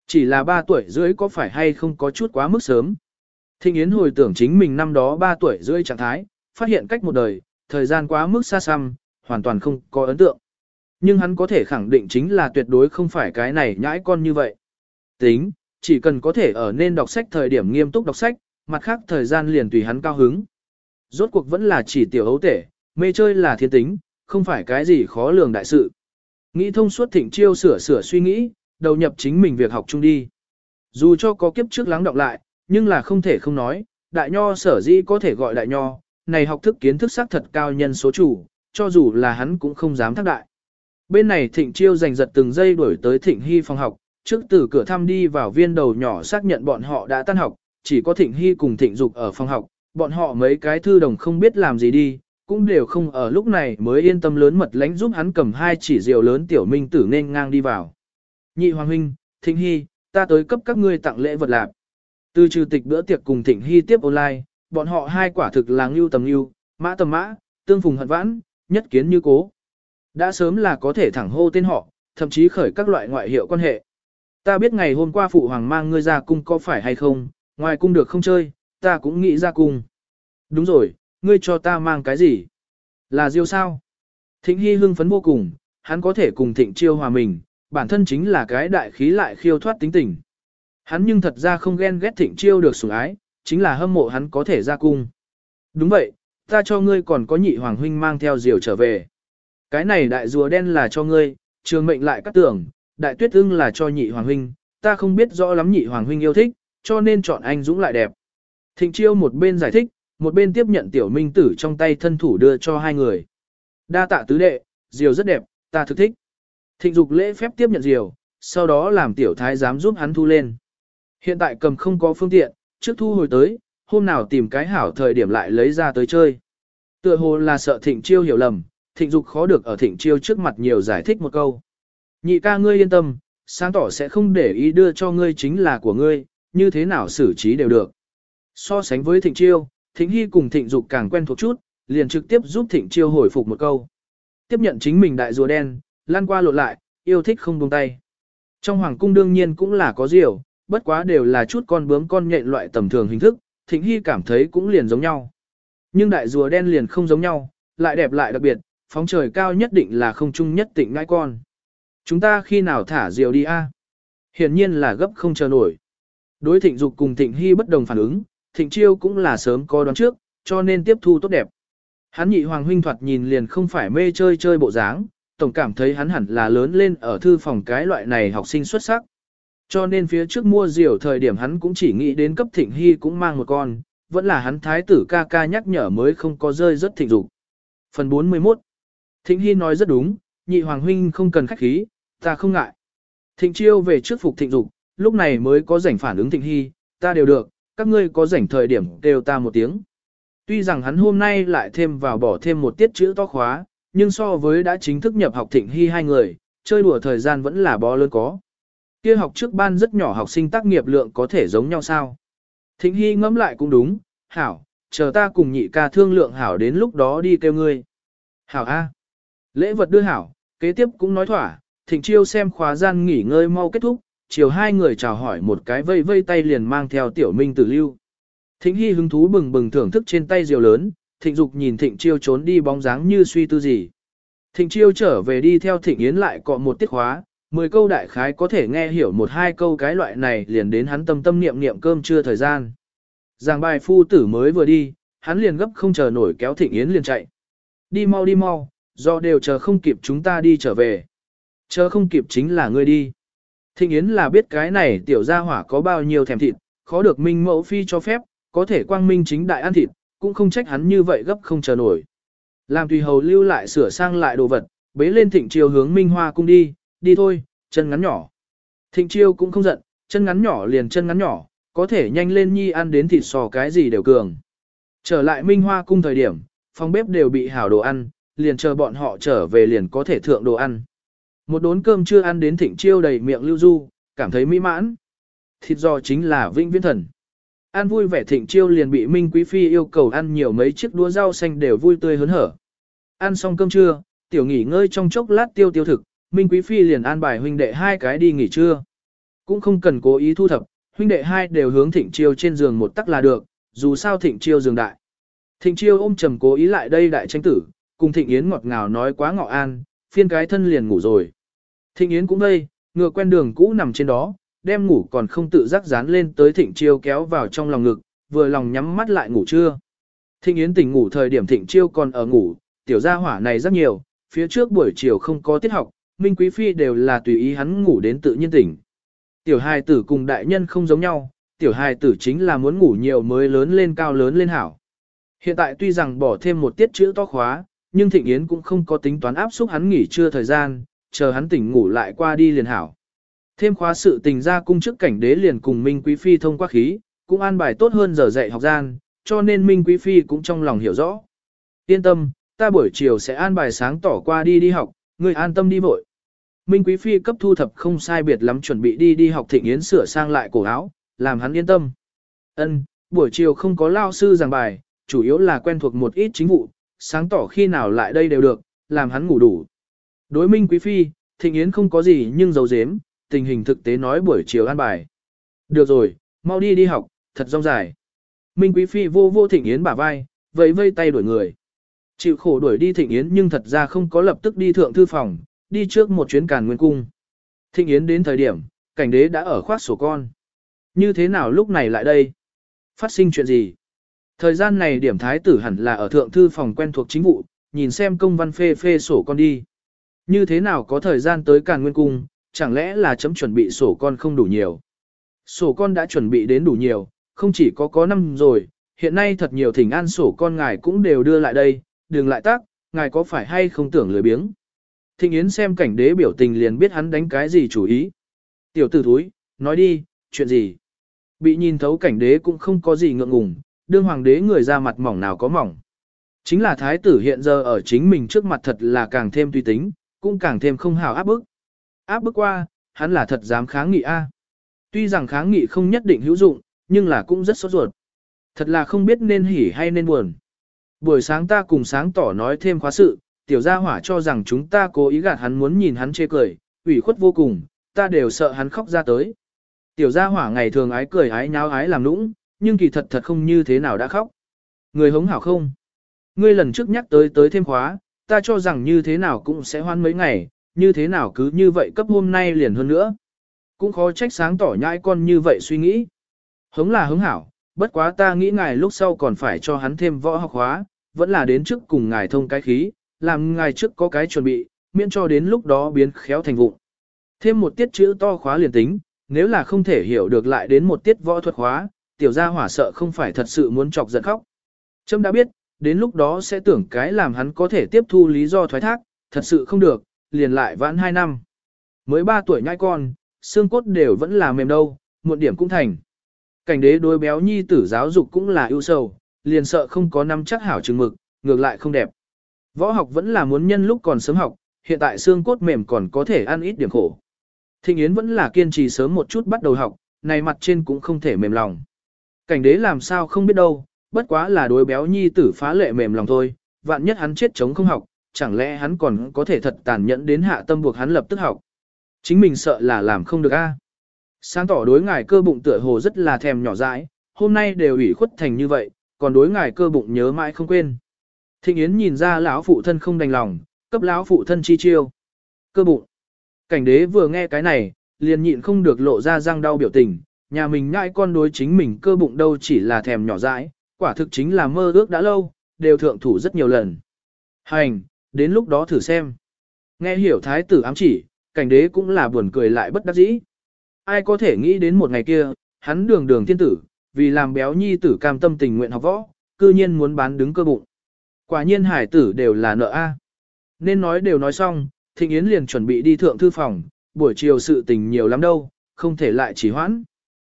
Chỉ là 3 tuổi rưỡi có phải hay không có chút quá mức sớm. Thịnh Yến hồi tưởng chính mình năm đó 3 tuổi rưỡi trạng thái, phát hiện cách một đời, thời gian quá mức xa xăm, hoàn toàn không có ấn tượng. Nhưng hắn có thể khẳng định chính là tuyệt đối không phải cái này nhãi con như vậy. Tính, chỉ cần có thể ở nên đọc sách thời điểm nghiêm túc đọc sách, mặt khác thời gian liền tùy hắn cao hứng. Rốt cuộc vẫn là chỉ tiểu ấu tể, mê chơi là thiên tính, không phải cái gì khó lường đại sự. Nghĩ thông suốt thịnh chiêu sửa sửa suy nghĩ, đầu nhập chính mình việc học chung đi. Dù cho có kiếp trước lắng đọng lại, nhưng là không thể không nói, đại nho sở dĩ có thể gọi đại nho, này học thức kiến thức xác thật cao nhân số chủ, cho dù là hắn cũng không dám thác đại. Bên này thịnh chiêu giành giật từng giây đuổi tới thịnh hy phòng học, trước từ cửa thăm đi vào viên đầu nhỏ xác nhận bọn họ đã tan học, chỉ có thịnh hy cùng thịnh dục ở phòng học, bọn họ mấy cái thư đồng không biết làm gì đi, cũng đều không ở lúc này mới yên tâm lớn mật lánh giúp hắn cầm hai chỉ diều lớn tiểu minh tử nên ngang đi vào. Nhị Hoàng Huynh, Thịnh Hy, ta tới cấp các ngươi tặng lễ vật lạp. Từ trừ tịch bữa tiệc cùng Thịnh Hy tiếp online, bọn họ hai quả thực là ngưu tầm ngưu, mã tầm mã, tương phùng hận vãn, nhất kiến như cố. Đã sớm là có thể thẳng hô tên họ, thậm chí khởi các loại ngoại hiệu quan hệ. Ta biết ngày hôm qua phụ hoàng mang ngươi ra cung có phải hay không, ngoài cung được không chơi, ta cũng nghĩ ra cung. Đúng rồi, ngươi cho ta mang cái gì? Là diêu sao? Thịnh Hy hưng phấn vô cùng, hắn có thể cùng thịnh chiêu hòa mình, bản thân chính là cái đại khí lại khiêu thoát tính tình. Hắn nhưng thật ra không ghen ghét thịnh chiêu được sủng ái, chính là hâm mộ hắn có thể ra cung. Đúng vậy, ta cho ngươi còn có nhị hoàng huynh mang theo diều trở về. Cái này đại rùa đen là cho ngươi, trường mệnh lại cắt tưởng, đại tuyết ưng là cho nhị hoàng huynh, ta không biết rõ lắm nhị hoàng huynh yêu thích, cho nên chọn anh dũng lại đẹp. Thịnh chiêu một bên giải thích, một bên tiếp nhận tiểu minh tử trong tay thân thủ đưa cho hai người. Đa tạ tứ đệ, diều rất đẹp, ta thực thích. Thịnh dục lễ phép tiếp nhận diều, sau đó làm tiểu thái giám giúp hắn thu lên. Hiện tại cầm không có phương tiện, trước thu hồi tới, hôm nào tìm cái hảo thời điểm lại lấy ra tới chơi. Tựa hồ là sợ thịnh chiêu hiểu lầm, thịnh dục khó được ở thịnh chiêu trước mặt nhiều giải thích một câu. Nhị ca ngươi yên tâm, sáng tỏ sẽ không để ý đưa cho ngươi chính là của ngươi, như thế nào xử trí đều được. So sánh với thịnh chiêu, thịnh hy cùng thịnh dục càng quen thuộc chút, liền trực tiếp giúp thịnh chiêu hồi phục một câu. Tiếp nhận chính mình đại rùa đen, lan qua lộn lại, yêu thích không buông tay. Trong hoàng cung đương nhiên cũng là có diều, bất quá đều là chút con bướm con nhện loại tầm thường hình thức, thịnh hy cảm thấy cũng liền giống nhau. Nhưng đại rùa đen liền không giống nhau, lại đẹp lại đặc biệt, phóng trời cao nhất định là không chung nhất tịnh ngai con. Chúng ta khi nào thả diều đi a? Hiển nhiên là gấp không chờ nổi. Đối thịnh dục cùng thịnh hy bất đồng phản ứng, thịnh chiêu cũng là sớm có đoán trước, cho nên tiếp thu tốt đẹp. Hắn nhị hoàng huynh thoạt nhìn liền không phải mê chơi chơi bộ dáng, tổng cảm thấy hắn hẳn là lớn lên ở thư phòng cái loại này học sinh xuất sắc. Cho nên phía trước mua diều thời điểm hắn cũng chỉ nghĩ đến cấp thịnh hy cũng mang một con, vẫn là hắn thái tử ca ca nhắc nhở mới không có rơi rất thịnh dục. Phần 41 Thịnh hy nói rất đúng, nhị hoàng huynh không cần khách khí, ta không ngại. Thịnh chiêu về trước phục thịnh dục, lúc này mới có rảnh phản ứng thịnh hy, ta đều được, các ngươi có rảnh thời điểm đều ta một tiếng. Tuy rằng hắn hôm nay lại thêm vào bỏ thêm một tiết chữ to khóa, nhưng so với đã chính thức nhập học thịnh hy hai người, chơi đùa thời gian vẫn là bó lớn có. Kia học trước ban rất nhỏ học sinh tác nghiệp lượng có thể giống nhau sao? Thịnh hy ngẫm lại cũng đúng, hảo, chờ ta cùng nhị ca thương lượng hảo đến lúc đó đi kêu ngươi. Hảo A. Lễ vật đưa hảo, kế tiếp cũng nói thỏa, thịnh chiêu xem khóa gian nghỉ ngơi mau kết thúc, chiều hai người chào hỏi một cái vây vây tay liền mang theo tiểu minh tử lưu. Thịnh hy hứng thú bừng bừng thưởng thức trên tay diều lớn, thịnh dục nhìn thịnh chiêu trốn đi bóng dáng như suy tư gì. Thịnh chiêu trở về đi theo thịnh yến lại cọ một tiết khóa, mười câu đại khái có thể nghe hiểu một hai câu cái loại này liền đến hắn tâm tâm niệm niệm cơm trưa thời gian. Giảng bài phu tử mới vừa đi, hắn liền gấp không chờ nổi kéo thịnh yến liền chạy. Đi mau đi mau, do đều chờ không kịp chúng ta đi trở về. Chờ không kịp chính là ngươi đi. Thịnh Yến là biết cái này tiểu gia hỏa có bao nhiêu thèm thịt, khó được minh mẫu phi cho phép, có thể quang minh chính đại ăn thịt, cũng không trách hắn như vậy gấp không chờ nổi. Làm tùy hầu lưu lại sửa sang lại đồ vật, bế lên thịnh chiêu hướng minh hoa cung đi, đi thôi, chân ngắn nhỏ. Thịnh chiêu cũng không giận, chân ngắn nhỏ liền chân ngắn nhỏ, có thể nhanh lên nhi ăn đến thịt sò cái gì đều cường. Trở lại minh hoa cung thời điểm, phòng bếp đều bị hảo đồ ăn, liền chờ bọn họ trở về liền có thể thượng đồ ăn. Một đốn cơm chưa ăn đến thịnh chiêu đầy miệng lưu du, cảm thấy mỹ mãn. Thịt giò chính là vĩnh viễn thần. Ăn vui vẻ thịnh chiêu liền bị Minh Quý Phi yêu cầu ăn nhiều mấy chiếc đũa rau xanh đều vui tươi hớn hở. Ăn xong cơm trưa, tiểu nghỉ ngơi trong chốc lát tiêu tiêu thực, Minh Quý Phi liền an bài huynh đệ hai cái đi nghỉ trưa. Cũng không cần cố ý thu thập, huynh đệ hai đều hướng thịnh chiêu trên giường một tắc là được, dù sao thịnh chiêu giường đại. Thịnh chiêu ôm trầm cố ý lại đây đại tranh tử, cùng thịnh yến ngọt ngào nói quá ngọ an, phiên cái thân liền ngủ rồi. Thịnh Yến cũng đây, ngựa quen đường cũ nằm trên đó, đem ngủ còn không tự giác dán lên tới Thịnh Chiêu kéo vào trong lòng ngực, vừa lòng nhắm mắt lại ngủ trưa. Thịnh Yến tỉnh ngủ thời điểm Thịnh Chiêu còn ở ngủ, tiểu gia hỏa này rất nhiều, phía trước buổi chiều không có tiết học, Minh Quý Phi đều là tùy ý hắn ngủ đến tự nhiên tỉnh. Tiểu hài tử cùng đại nhân không giống nhau, tiểu hài tử chính là muốn ngủ nhiều mới lớn lên cao lớn lên hảo. Hiện tại tuy rằng bỏ thêm một tiết chữ to khóa, nhưng Thịnh Yến cũng không có tính toán áp xúc hắn nghỉ trưa thời gian, chờ hắn tỉnh ngủ lại qua đi liền hảo. Thêm khóa sự tình ra cung chức cảnh đế liền cùng Minh Quý Phi thông qua khí, cũng an bài tốt hơn giờ dạy học gian, cho nên Minh Quý Phi cũng trong lòng hiểu rõ. Yên tâm, ta buổi chiều sẽ an bài sáng tỏ qua đi đi học, người an tâm đi vội. Minh Quý Phi cấp thu thập không sai biệt lắm chuẩn bị đi đi học thịnh yến sửa sang lại cổ áo, làm hắn yên tâm. Ân, buổi chiều không có lao sư giảng bài, chủ yếu là quen thuộc một ít chính vụ, sáng tỏ khi nào lại đây đều được, làm hắn ngủ đủ. Đối minh quý phi, thịnh yến không có gì nhưng dấu dếm, tình hình thực tế nói buổi chiều ăn bài. Được rồi, mau đi đi học, thật rong dài. Minh quý phi vô vô thịnh yến bả vai, vẫy vây tay đuổi người. Chịu khổ đuổi đi thịnh yến nhưng thật ra không có lập tức đi thượng thư phòng, đi trước một chuyến càn nguyên cung. Thịnh yến đến thời điểm, cảnh đế đã ở khoác sổ con. Như thế nào lúc này lại đây? Phát sinh chuyện gì? Thời gian này điểm thái tử hẳn là ở thượng thư phòng quen thuộc chính vụ, nhìn xem công văn phê phê sổ con đi. Như thế nào có thời gian tới càn nguyên cung, chẳng lẽ là chấm chuẩn bị sổ con không đủ nhiều. Sổ con đã chuẩn bị đến đủ nhiều, không chỉ có có năm rồi, hiện nay thật nhiều thỉnh an sổ con ngài cũng đều đưa lại đây, đừng lại tác, ngài có phải hay không tưởng lười biếng. Thịnh Yến xem cảnh đế biểu tình liền biết hắn đánh cái gì chủ ý. Tiểu tử thúi, nói đi, chuyện gì? Bị nhìn thấu cảnh đế cũng không có gì ngượng ngùng, đương hoàng đế người ra mặt mỏng nào có mỏng. Chính là thái tử hiện giờ ở chính mình trước mặt thật là càng thêm tùy tính, cũng càng thêm không hào áp bức. Áp bức qua, hắn là thật dám kháng nghị A. Tuy rằng kháng nghị không nhất định hữu dụng, nhưng là cũng rất sốt ruột. Thật là không biết nên hỉ hay nên buồn. Buổi sáng ta cùng sáng tỏ nói thêm khóa sự, tiểu gia hỏa cho rằng chúng ta cố ý gạt hắn muốn nhìn hắn chê cười, ủy khuất vô cùng, ta đều sợ hắn khóc ra tới. Tiểu gia hỏa ngày thường ái cười ái nháo ái làm nũng, nhưng kỳ thật thật không như thế nào đã khóc. Người hống hảo không? Ngươi lần trước nhắc tới tới thêm khóa, ta cho rằng như thế nào cũng sẽ hoan mấy ngày, như thế nào cứ như vậy cấp hôm nay liền hơn nữa. Cũng khó trách sáng tỏ nhãi con như vậy suy nghĩ. Hống là hống hảo, bất quá ta nghĩ ngài lúc sau còn phải cho hắn thêm võ học hóa, vẫn là đến trước cùng ngài thông cái khí, làm ngài trước có cái chuẩn bị, miễn cho đến lúc đó biến khéo thành vụng. Thêm một tiết chữ to khóa liền tính, nếu là không thể hiểu được lại đến một tiết võ thuật khóa, tiểu gia hỏa sợ không phải thật sự muốn chọc giận khóc. Trâm đã biết, đến lúc đó sẽ tưởng cái làm hắn có thể tiếp thu lý do thoái thác, thật sự không được, liền lại vãn 2 năm. Mới 3 tuổi nhai con, xương cốt đều vẫn là mềm đâu, một điểm cũng thành. Cảnh đế đối béo nhi tử giáo dục cũng là ưu sầu, liền sợ không có năm chắc hảo chừng mực, ngược lại không đẹp. Võ học vẫn là muốn nhân lúc còn sớm học, hiện tại xương cốt mềm còn có thể ăn ít điểm khổ. Thịnh Yến vẫn là kiên trì sớm một chút bắt đầu học, này mặt trên cũng không thể mềm lòng. Cảnh đế làm sao không biết đâu, bất quá là đối béo nhi tử phá lệ mềm lòng thôi, vạn nhất hắn chết chống không học, chẳng lẽ hắn còn có thể thật tàn nhẫn đến hạ tâm buộc hắn lập tức học. Chính mình sợ là làm không được a. Sáng tỏ đối ngài cơ bụng tựa hồ rất là thèm nhỏ dãi, hôm nay đều ủy khuất thành như vậy, còn đối ngài cơ bụng nhớ mãi không quên. Thịnh Yến nhìn ra lão phụ thân không đành lòng, cấp lão phụ thân chi chiêu. Cơ bụng. Cảnh đế vừa nghe cái này, liền nhịn không được lộ ra răng đau biểu tình, nhà mình ngại con đối chính mình cơ bụng đâu chỉ là thèm nhỏ dãi, quả thực chính là mơ ước đã lâu, đều thượng thủ rất nhiều lần. Hành, đến lúc đó thử xem. Nghe hiểu thái tử ám chỉ, cảnh đế cũng là buồn cười lại bất đắc dĩ. Ai có thể nghĩ đến một ngày kia, hắn đường đường thiên tử, vì làm béo nhi tử cam tâm tình nguyện học võ, cư nhiên muốn bán đứng cơ bụng. Quả nhiên hải tử đều là nợ A. Nên nói đều nói xong, Thịnh Yến liền chuẩn bị đi thượng thư phòng, buổi chiều sự tình nhiều lắm đâu, không thể lại chỉ hoãn.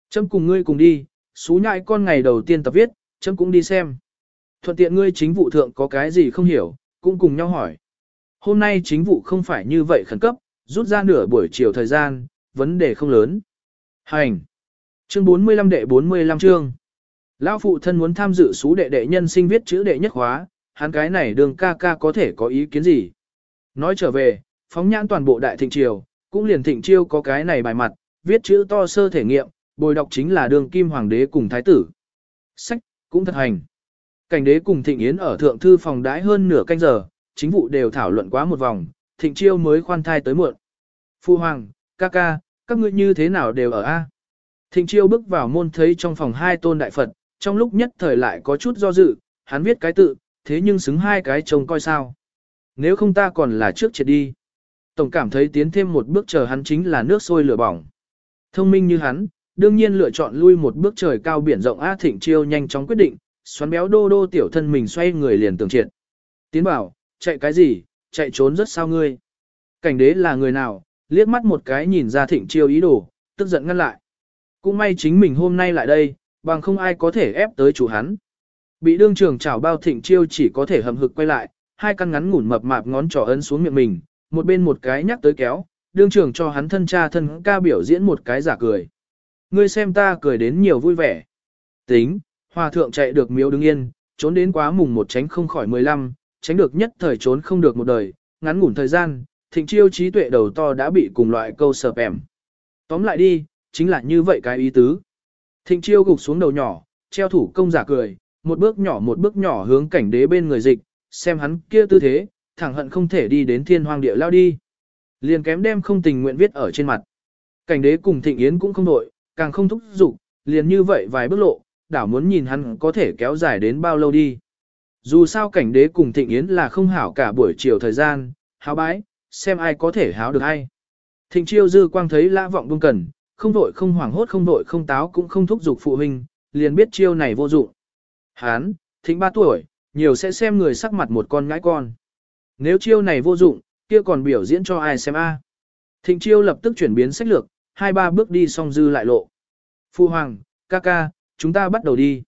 Trâm cùng ngươi cùng đi, xú nhại con ngày đầu tiên tập viết, Trâm cũng đi xem. Thuận tiện ngươi chính vụ thượng có cái gì không hiểu, cũng cùng nhau hỏi. Hôm nay chính vụ không phải như vậy khẩn cấp, rút ra nửa buổi chiều thời gian, vấn đề không lớn. Hành! Chương 45 đệ 45 chương. Lão phụ thân muốn tham dự số đệ đệ nhân sinh viết chữ đệ nhất khóa, hắn cái này đường ca ca có thể có ý kiến gì. Nói trở về, phóng nhãn toàn bộ đại thịnh triều, cũng liền thịnh chiêu có cái này bài mặt, viết chữ to sơ thể nghiệm, bồi đọc chính là đường kim hoàng đế cùng thái tử. Sách, cũng thật hành. Cảnh đế cùng thịnh yến ở thượng thư phòng đãi hơn nửa canh giờ, chính vụ đều thảo luận quá một vòng, thịnh chiêu mới khoan thai tới muộn. Phu hoàng, ca ca, các ngươi như thế nào đều ở A. Thịnh chiêu bước vào môn thấy trong phòng hai tôn đại Phật, trong lúc nhất thời lại có chút do dự, hắn viết cái tự, thế nhưng xứng hai cái trông coi sao. Nếu không ta còn là trước triệt đi. Tổng cảm thấy tiến thêm một bước chờ hắn chính là nước sôi lửa bỏng. Thông minh như hắn, đương nhiên lựa chọn lui một bước trời cao biển rộng A Thịnh Chiêu nhanh chóng quyết định, xoắn béo đô đô tiểu thân mình xoay người liền tưởng triệt. Tiến bảo, chạy cái gì, chạy trốn rất sao ngươi. Cảnh đế là người nào, liếc mắt một cái nhìn ra Thịnh Chiêu ý đồ, tức giận ngăn lại. Cũng may chính mình hôm nay lại đây, bằng không ai có thể ép tới chủ hắn. Bị đương trường chảo bao Thịnh Chiêu chỉ có thể hầm hực quay lại, hai căn ngắn ngủn mập mạp ngón trỏ ấn xuống miệng mình, một bên một cái nhắc tới kéo, đương trưởng cho hắn thân cha thân ca biểu diễn một cái giả cười. Ngươi xem ta cười đến nhiều vui vẻ. Tính, hòa thượng chạy được miếu đứng yên, trốn đến quá mùng một tránh không khỏi mười lăm, tránh được nhất thời trốn không được một đời, ngắn ngủn thời gian, thịnh chiêu trí tuệ đầu to đã bị cùng loại câu sợp ẻm. Tóm lại đi, chính là như vậy cái ý tứ. Thịnh chiêu gục xuống đầu nhỏ, treo thủ công giả cười, một bước nhỏ một bước nhỏ hướng cảnh đế bên người dịch, xem hắn kia tư thế, thẳng hận không thể đi đến thiên hoang địa lao đi. Liền kém đem không tình nguyện viết ở trên mặt. Cảnh đế cùng thịnh yến cũng không nổi càng không thúc giục, liền như vậy vài bước lộ, đảo muốn nhìn hắn có thể kéo dài đến bao lâu đi. Dù sao cảnh đế cùng thịnh yến là không hảo cả buổi chiều thời gian, háo bái, xem ai có thể háo được hay. Thịnh chiêu dư quang thấy lã vọng buông cần, không vội không hoảng hốt không vội không táo cũng không thúc giục phụ huynh, liền biết chiêu này vô dụng. Hán, thịnh ba tuổi, nhiều sẽ xem người sắc mặt một con ngãi con. Nếu chiêu này vô dụng, kia còn biểu diễn cho ai xem a? Thịnh chiêu lập tức chuyển biến sách lược, hai ba bước đi xong dư lại lộ. Phu hoàng, ca ca, chúng ta bắt đầu đi.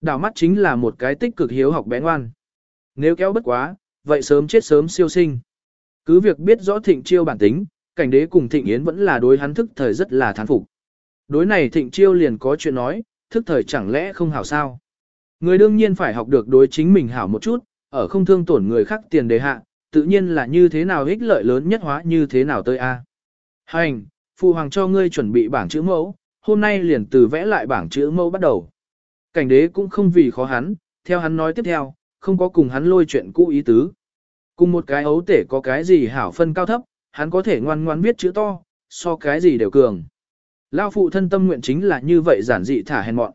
Đảo mắt chính là một cái tích cực hiếu học bé ngoan. Nếu kéo bất quá, vậy sớm chết sớm siêu sinh. Cứ việc biết rõ thịnh chiêu bản tính, cảnh đế cùng thịnh yến vẫn là đối hắn thức thời rất là thán phục. Đối này thịnh chiêu liền có chuyện nói, thức thời chẳng lẽ không hảo sao. Người đương nhiên phải học được đối chính mình hảo một chút, ở không thương tổn người khác tiền đề hạ, tự nhiên là như thế nào ích lợi lớn nhất hóa như thế nào tới a. Hành, phụ hoàng cho ngươi chuẩn bị bảng chữ mẫu, hôm nay liền từ vẽ lại bảng chữ mẫu bắt đầu. Cảnh đế cũng không vì khó hắn, theo hắn nói tiếp theo, không có cùng hắn lôi chuyện cũ ý tứ. Cùng một cái ấu tể có cái gì hảo phân cao thấp, hắn có thể ngoan ngoan viết chữ to, so cái gì đều cường. Lao phụ thân tâm nguyện chính là như vậy giản dị thả hèn mọn.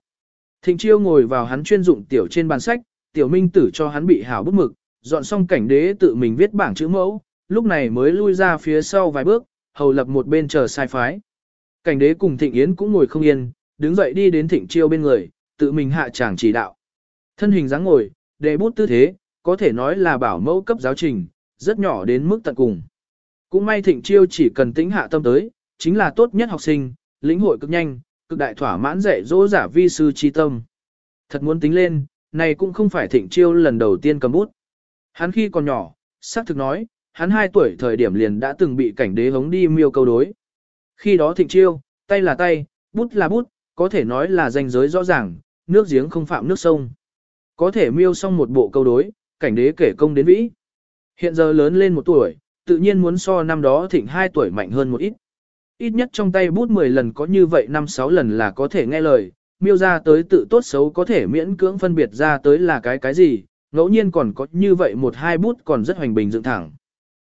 Thịnh chiêu ngồi vào hắn chuyên dụng tiểu trên bàn sách, tiểu minh tử cho hắn bị hảo bút mực, dọn xong cảnh đế tự mình viết bảng chữ mẫu, lúc này mới lui ra phía sau vài bước, hầu lập một bên chờ sai phái. Cảnh đế cùng thịnh yến cũng ngồi không yên, đứng dậy đi đến thịnh chiêu bên người, tự mình hạ chàng chỉ đạo. Thân hình dáng ngồi, đề bút tư thế, có thể nói là bảo mẫu cấp giáo trình, rất nhỏ đến mức tận cùng. Cũng may thịnh chiêu chỉ cần tĩnh hạ tâm tới, chính là tốt nhất học sinh, lĩnh hội cực nhanh, cực đại thỏa mãn dạy dỗ giả vi sư chi tâm. Thật muốn tính lên, này cũng không phải thịnh chiêu lần đầu tiên cầm bút. Hắn khi còn nhỏ, xác thực nói, hắn 2 tuổi thời điểm liền đã từng bị cảnh đế hống đi miêu câu đối. Khi đó thịnh chiêu, tay là tay, bút là bút, có thể nói là danh giới rõ ràng, nước giếng không phạm nước sông. Có thể miêu xong một bộ câu đối, cảnh đế kể công đến vĩ. Hiện giờ lớn lên một tuổi, tự nhiên muốn so năm đó thịnh 2 tuổi mạnh hơn một ít. Ít nhất trong tay bút 10 lần có như vậy 5-6 lần là có thể nghe lời, miêu ra tới tự tốt xấu có thể miễn cưỡng phân biệt ra tới là cái cái gì, ngẫu nhiên còn có như vậy một hai bút còn rất hoành bình dựng thẳng.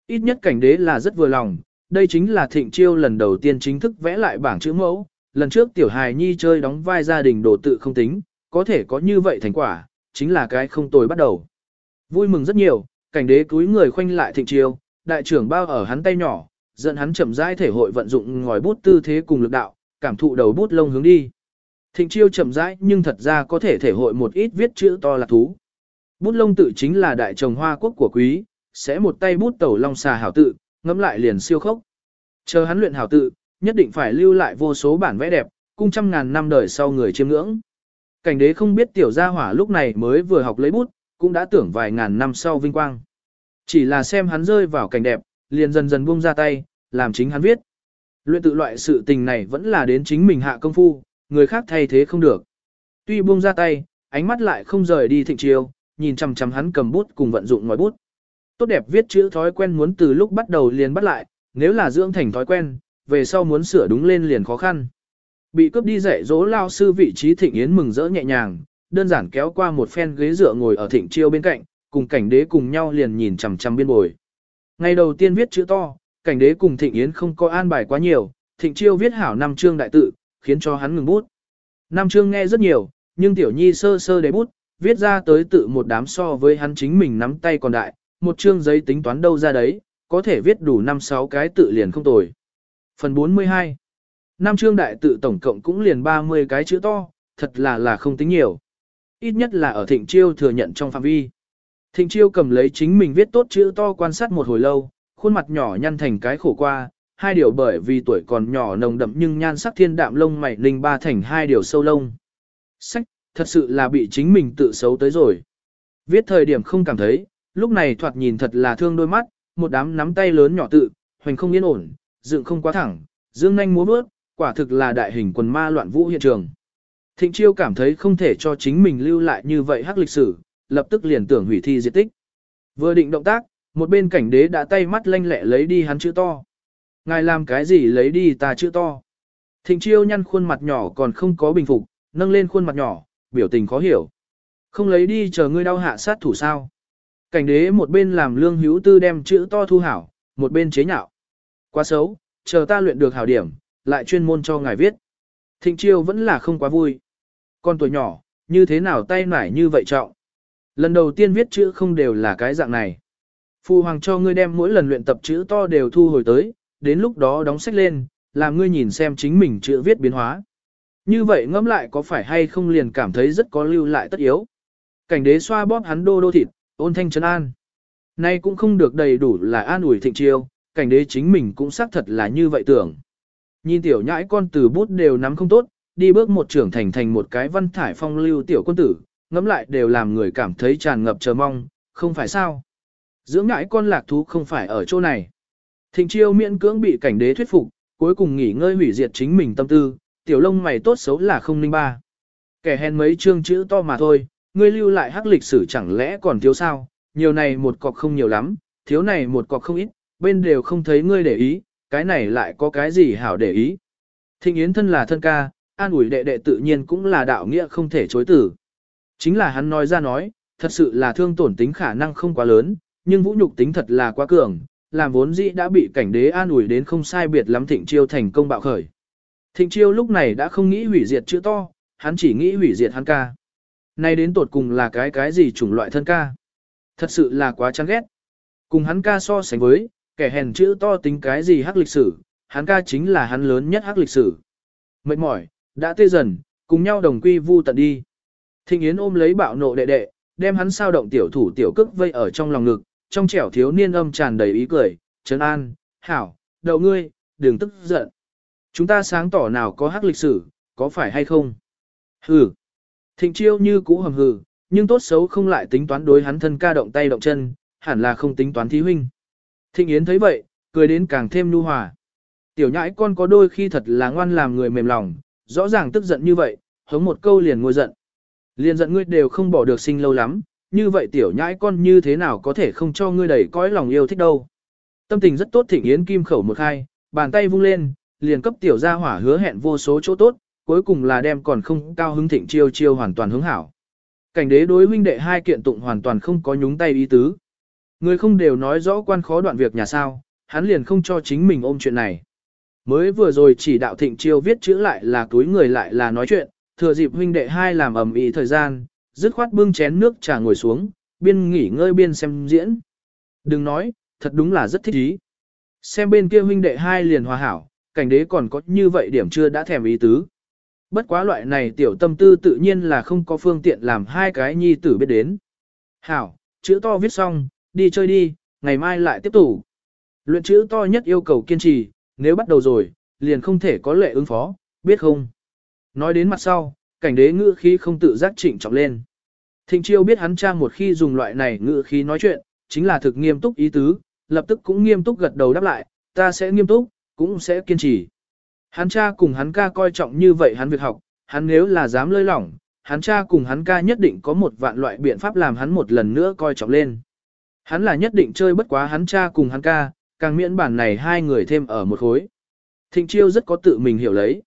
Ít nhất cảnh đế là rất vừa lòng, đây chính là thịnh chiêu lần đầu tiên chính thức vẽ lại bảng chữ mẫu, lần trước tiểu hài nhi chơi đóng vai gia đình đồ tự không tính, có thể có như vậy thành quả, chính là cái không tồi bắt đầu. Vui mừng rất nhiều, cảnh đế cúi người khoanh lại thịnh chiêu, đại trưởng bao ở hắn tay nhỏ, dẫn hắn chậm rãi thể hội vận dụng ngòi bút tư thế cùng lực đạo, cảm thụ đầu bút lông hướng đi. Thịnh chiêu chậm rãi nhưng thật ra có thể thể hội một ít viết chữ to là thú. Bút lông tự chính là đại trồng hoa quốc của quý, sẽ một tay bút tẩu long xà hảo tự, ngẫm lại liền siêu khốc. Chờ hắn luyện hảo tự, nhất định phải lưu lại vô số bản vẽ đẹp, cung trăm ngàn năm đời sau người chiêm ngưỡng. Cảnh đế không biết tiểu gia hỏa lúc này mới vừa học lấy bút, cũng đã tưởng vài ngàn năm sau vinh quang. Chỉ là xem hắn rơi vào cảnh đẹp, liền dần dần buông ra tay, làm chính hắn viết. Luyện tự loại sự tình này vẫn là đến chính mình hạ công phu, người khác thay thế không được. Tuy buông ra tay, ánh mắt lại không rời đi thịnh chiều, nhìn chằm chằm hắn cầm bút cùng vận dụng ngòi bút. Tốt đẹp viết chữ thói quen muốn từ lúc bắt đầu liền bắt lại, nếu là dưỡng thành thói quen, về sau muốn sửa đúng lên liền khó khăn. Bị cướp đi dạy dỗ lao sư vị trí thịnh yến mừng rỡ nhẹ nhàng, đơn giản kéo qua một phen ghế dựa ngồi ở thịnh chiêu bên cạnh, cùng cảnh đế cùng nhau liền nhìn chằm chằm biên bồi. Ngày đầu tiên viết chữ to, cảnh đế cùng thịnh yến không có an bài quá nhiều, thịnh chiêu viết hảo năm chương đại tự, khiến cho hắn ngừng bút. Năm chương nghe rất nhiều, nhưng tiểu nhi sơ sơ đế bút, viết ra tới tự một đám so với hắn chính mình nắm tay còn đại, một chương giấy tính toán đâu ra đấy, có thể viết đủ 5-6 cái tự liền không tồi. Phần 42 Năm chương đại tự tổng cộng cũng liền 30 cái chữ to, thật là là không tính nhiều. Ít nhất là ở thịnh chiêu thừa nhận trong phạm vi. Thịnh chiêu cầm lấy chính mình viết tốt chữ to quan sát một hồi lâu, khuôn mặt nhỏ nhăn thành cái khổ qua, hai điều bởi vì tuổi còn nhỏ nồng đậm nhưng nhan sắc thiên đạm lông mày linh ba thành hai điều sâu lông. Sách, thật sự là bị chính mình tự xấu tới rồi. Viết thời điểm không cảm thấy, lúc này thoạt nhìn thật là thương đôi mắt, một đám nắm tay lớn nhỏ tự, hoành không yên ổn, dựng không quá thẳng, dương nhanh múa bước, quả thực là đại hình quần ma loạn vũ hiện trường. Thịnh chiêu cảm thấy không thể cho chính mình lưu lại như vậy hắc lịch sử, lập tức liền tưởng hủy thi diệt tích. Vừa định động tác, một bên cảnh đế đã tay mắt lanh lẹ lấy đi hắn chữ to. Ngài làm cái gì lấy đi ta chữ to. Thịnh chiêu nhăn khuôn mặt nhỏ còn không có bình phục, nâng lên khuôn mặt nhỏ, biểu tình khó hiểu. Không lấy đi chờ ngươi đau hạ sát thủ sao. Cảnh đế một bên làm lương hữu tư đem chữ to thu hảo, một bên chế nhạo. Quá xấu, chờ ta luyện được hảo điểm, lại chuyên môn cho ngài viết. Thịnh chiêu vẫn là không quá vui. Con tuổi nhỏ, như thế nào tay nải như vậy trọng. Lần đầu tiên viết chữ không đều là cái dạng này. Phu hoàng cho ngươi đem mỗi lần luyện tập chữ to đều thu hồi tới, đến lúc đó đóng sách lên, làm ngươi nhìn xem chính mình chữ viết biến hóa. Như vậy ngẫm lại có phải hay không liền cảm thấy rất có lưu lại tất yếu. Cảnh đế xoa bóp hắn đô đô thịt, ôn thanh trấn an. Nay cũng không được đầy đủ là an ủi thịnh chiêu, cảnh đế chính mình cũng xác thật là như vậy tưởng. Nhìn tiểu nhãi con từ bút đều nắm không tốt, đi bước một trưởng thành thành một cái văn thải phong lưu tiểu quân tử, ngẫm lại đều làm người cảm thấy tràn ngập chờ mong, không phải sao. Dưỡng ngãi con lạc thú không phải ở chỗ này. Thịnh chiêu miễn cưỡng bị cảnh đế thuyết phục, cuối cùng nghỉ ngơi hủy diệt chính mình tâm tư, tiểu lông mày tốt xấu là không ninh ba. Kẻ hèn mấy chương chữ to mà thôi, ngươi lưu lại hắc lịch sử chẳng lẽ còn thiếu sao, nhiều này một cọc không nhiều lắm, thiếu này một cọc không ít, bên đều không thấy ngươi để ý, cái này lại có cái gì hảo để ý. Thịnh Yến thân là thân ca, an ủi đệ đệ tự nhiên cũng là đạo nghĩa không thể chối tử. Chính là hắn nói ra nói, thật sự là thương tổn tính khả năng không quá lớn, nhưng vũ nhục tính thật là quá cường, làm vốn dĩ đã bị cảnh đế an ủi đến không sai biệt lắm thịnh chiêu thành công bạo khởi. Thịnh chiêu lúc này đã không nghĩ hủy diệt chữ to, hắn chỉ nghĩ hủy diệt hắn ca. Nay đến tột cùng là cái cái gì chủng loại thân ca. Thật sự là quá chán ghét. Cùng hắn ca so sánh với, kẻ hèn chữ to tính cái gì hắc lịch sử, hắn ca chính là hắn lớn nhất hắc lịch sử. Mệt mỏi, đã tê dần, cùng nhau đồng quy vu tận đi. Thịnh Yến ôm lấy bạo nộ đệ đệ, đem hắn sao động tiểu thủ tiểu cước vây ở trong lòng ngực, trong trẻo thiếu niên âm tràn đầy ý cười, trấn an, hảo, đậu ngươi, đừng tức giận. Chúng ta sáng tỏ nào có hắc lịch sử, có phải hay không? Hừ. Thịnh chiêu như cũ hầm hừ, nhưng tốt xấu không lại tính toán đối hắn thân ca động tay động chân, hẳn là không tính toán thí huynh. Thịnh Yến thấy vậy, cười đến càng thêm nhu hòa. Tiểu nhãi con có đôi khi thật là ngoan làm người mềm lòng, rõ ràng tức giận như vậy, hống một câu liền ngôi giận. Liền giận ngươi đều không bỏ được sinh lâu lắm, như vậy tiểu nhãi con như thế nào có thể không cho ngươi đầy cõi lòng yêu thích đâu. Tâm tình rất tốt thịnh yến kim khẩu một khai, bàn tay vung lên, liền cấp tiểu gia hỏa hứa hẹn vô số chỗ tốt, cuối cùng là đem còn không cao hứng thịnh chiêu chiêu hoàn toàn hướng hảo. Cảnh đế đối huynh đệ hai kiện tụng hoàn toàn không có nhúng tay ý tứ. Người không đều nói rõ quan khó đoạn việc nhà sao, hắn liền không cho chính mình ôm chuyện này. Mới vừa rồi chỉ đạo thịnh chiêu viết chữ lại là túi người lại là nói chuyện, thừa dịp huynh đệ hai làm ầm ĩ thời gian, dứt khoát bưng chén nước trà ngồi xuống, biên nghỉ ngơi biên xem diễn. Đừng nói, thật đúng là rất thích ý. Xem bên kia huynh đệ hai liền hòa hảo, cảnh đế còn có như vậy điểm chưa đã thèm ý tứ. Bất quá loại này tiểu tâm tư tự nhiên là không có phương tiện làm hai cái nhi tử biết đến. Hảo, chữ to viết xong, đi chơi đi, ngày mai lại tiếp tục. Luyện chữ to nhất yêu cầu kiên trì, nếu bắt đầu rồi, liền không thể có lệ ứng phó, biết không? Nói đến mặt sau, cảnh đế ngữ khí không tự giác chỉnh trọng lên. Thịnh chiêu biết hắn cha một khi dùng loại này ngữ khí nói chuyện, chính là thực nghiêm túc ý tứ, lập tức cũng nghiêm túc gật đầu đáp lại, ta sẽ nghiêm túc, cũng sẽ kiên trì. Hắn cha cùng hắn ca coi trọng như vậy hắn việc học, hắn nếu là dám lơi lỏng, hắn cha cùng hắn ca nhất định có một vạn loại biện pháp làm hắn một lần nữa coi trọng lên. Hắn là nhất định chơi bất quá hắn cha cùng hắn ca, càng miễn bản này hai người thêm ở một khối. Thịnh chiêu rất có tự mình hiểu lấy.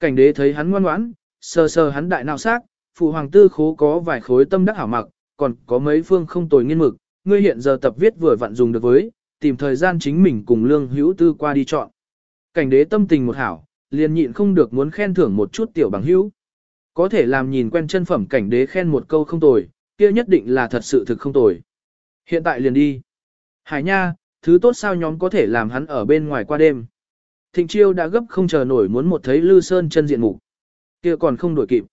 Cảnh đế thấy hắn ngoan ngoãn, sờ sờ hắn đại nào xác, phụ hoàng tư khố có vài khối tâm đắc hảo mặc, còn có mấy phương không tồi nghiên mực, ngươi hiện giờ tập viết vừa vặn dùng được với, tìm thời gian chính mình cùng lương hữu tư qua đi chọn. Cảnh đế tâm tình một hảo, liền nhịn không được muốn khen thưởng một chút tiểu bằng hữu. Có thể làm nhìn quen chân phẩm cảnh đế khen một câu không tồi, kia nhất định là thật sự thực không tồi. Hiện tại liền đi. Hải nha, thứ tốt sao nhóm có thể làm hắn ở bên ngoài qua đêm. Thịnh chiêu đã gấp không chờ nổi muốn một thấy Lư Sơn chân diện mục kia còn không đổi kịp.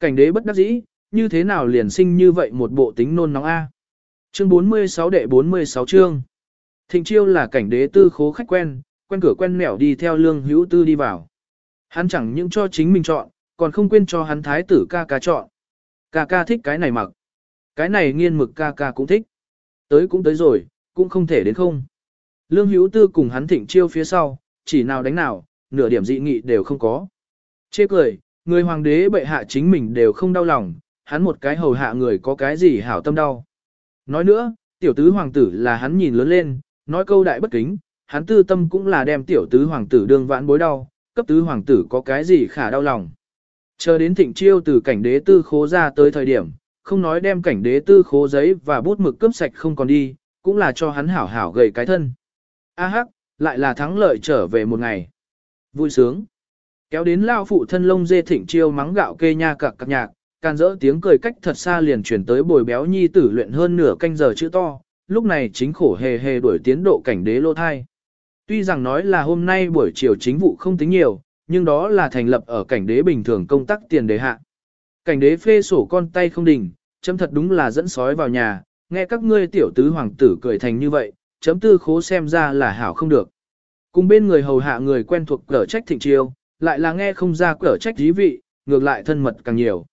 Cảnh đế bất đắc dĩ, như thế nào liền sinh như vậy một bộ tính nôn nóng A. Chương 46 đệ 46 chương. Thịnh chiêu là cảnh đế tư khố khách quen, quen cửa quen mẻo đi theo lương hữu tư đi vào. Hắn chẳng những cho chính mình chọn, còn không quên cho hắn thái tử ca ca chọn. Ca ca thích cái này mặc. Cái này nghiên mực ca ca cũng thích. Tới cũng tới rồi, cũng không thể đến không. Lương hữu tư cùng hắn thịnh chiêu phía sau, chỉ nào đánh nào, nửa điểm dị nghị đều không có. Chê cười, người hoàng đế bệ hạ chính mình đều không đau lòng, hắn một cái hầu hạ người có cái gì hảo tâm đau. Nói nữa, tiểu tứ hoàng tử là hắn nhìn lớn lên, nói câu đại bất kính, hắn tư tâm cũng là đem tiểu tứ hoàng tử đương vãn bối đau, cấp tứ hoàng tử có cái gì khả đau lòng. Chờ đến thịnh chiêu từ cảnh đế tư khố ra tới thời điểm, không nói đem cảnh đế tư khố giấy và bút mực cướp sạch không còn đi, cũng là cho hắn hảo hảo gầy cái thân. A hắc, lại là thắng lợi trở về một ngày. Vui sướng. Kéo đến lao phụ thân lông dê thịnh chiêu mắng gạo kê nha cặc cặc nhạc, can dỡ tiếng cười cách thật xa liền chuyển tới bồi béo nhi tử luyện hơn nửa canh giờ chữ to, lúc này chính khổ hề hề đuổi tiến độ cảnh đế lô thai. Tuy rằng nói là hôm nay buổi chiều chính vụ không tính nhiều, nhưng đó là thành lập ở cảnh đế bình thường công tác tiền đề hạ. Cảnh đế phê sổ con tay không đình, chấm thật đúng là dẫn sói vào nhà, nghe các ngươi tiểu tứ hoàng tử cười thành như vậy, chấm tư khố xem ra là hảo không được. Cùng bên người hầu hạ người quen thuộc cỡ trách thịnh chiêu, lại là nghe không ra cửa trách dí vị, ngược lại thân mật càng nhiều.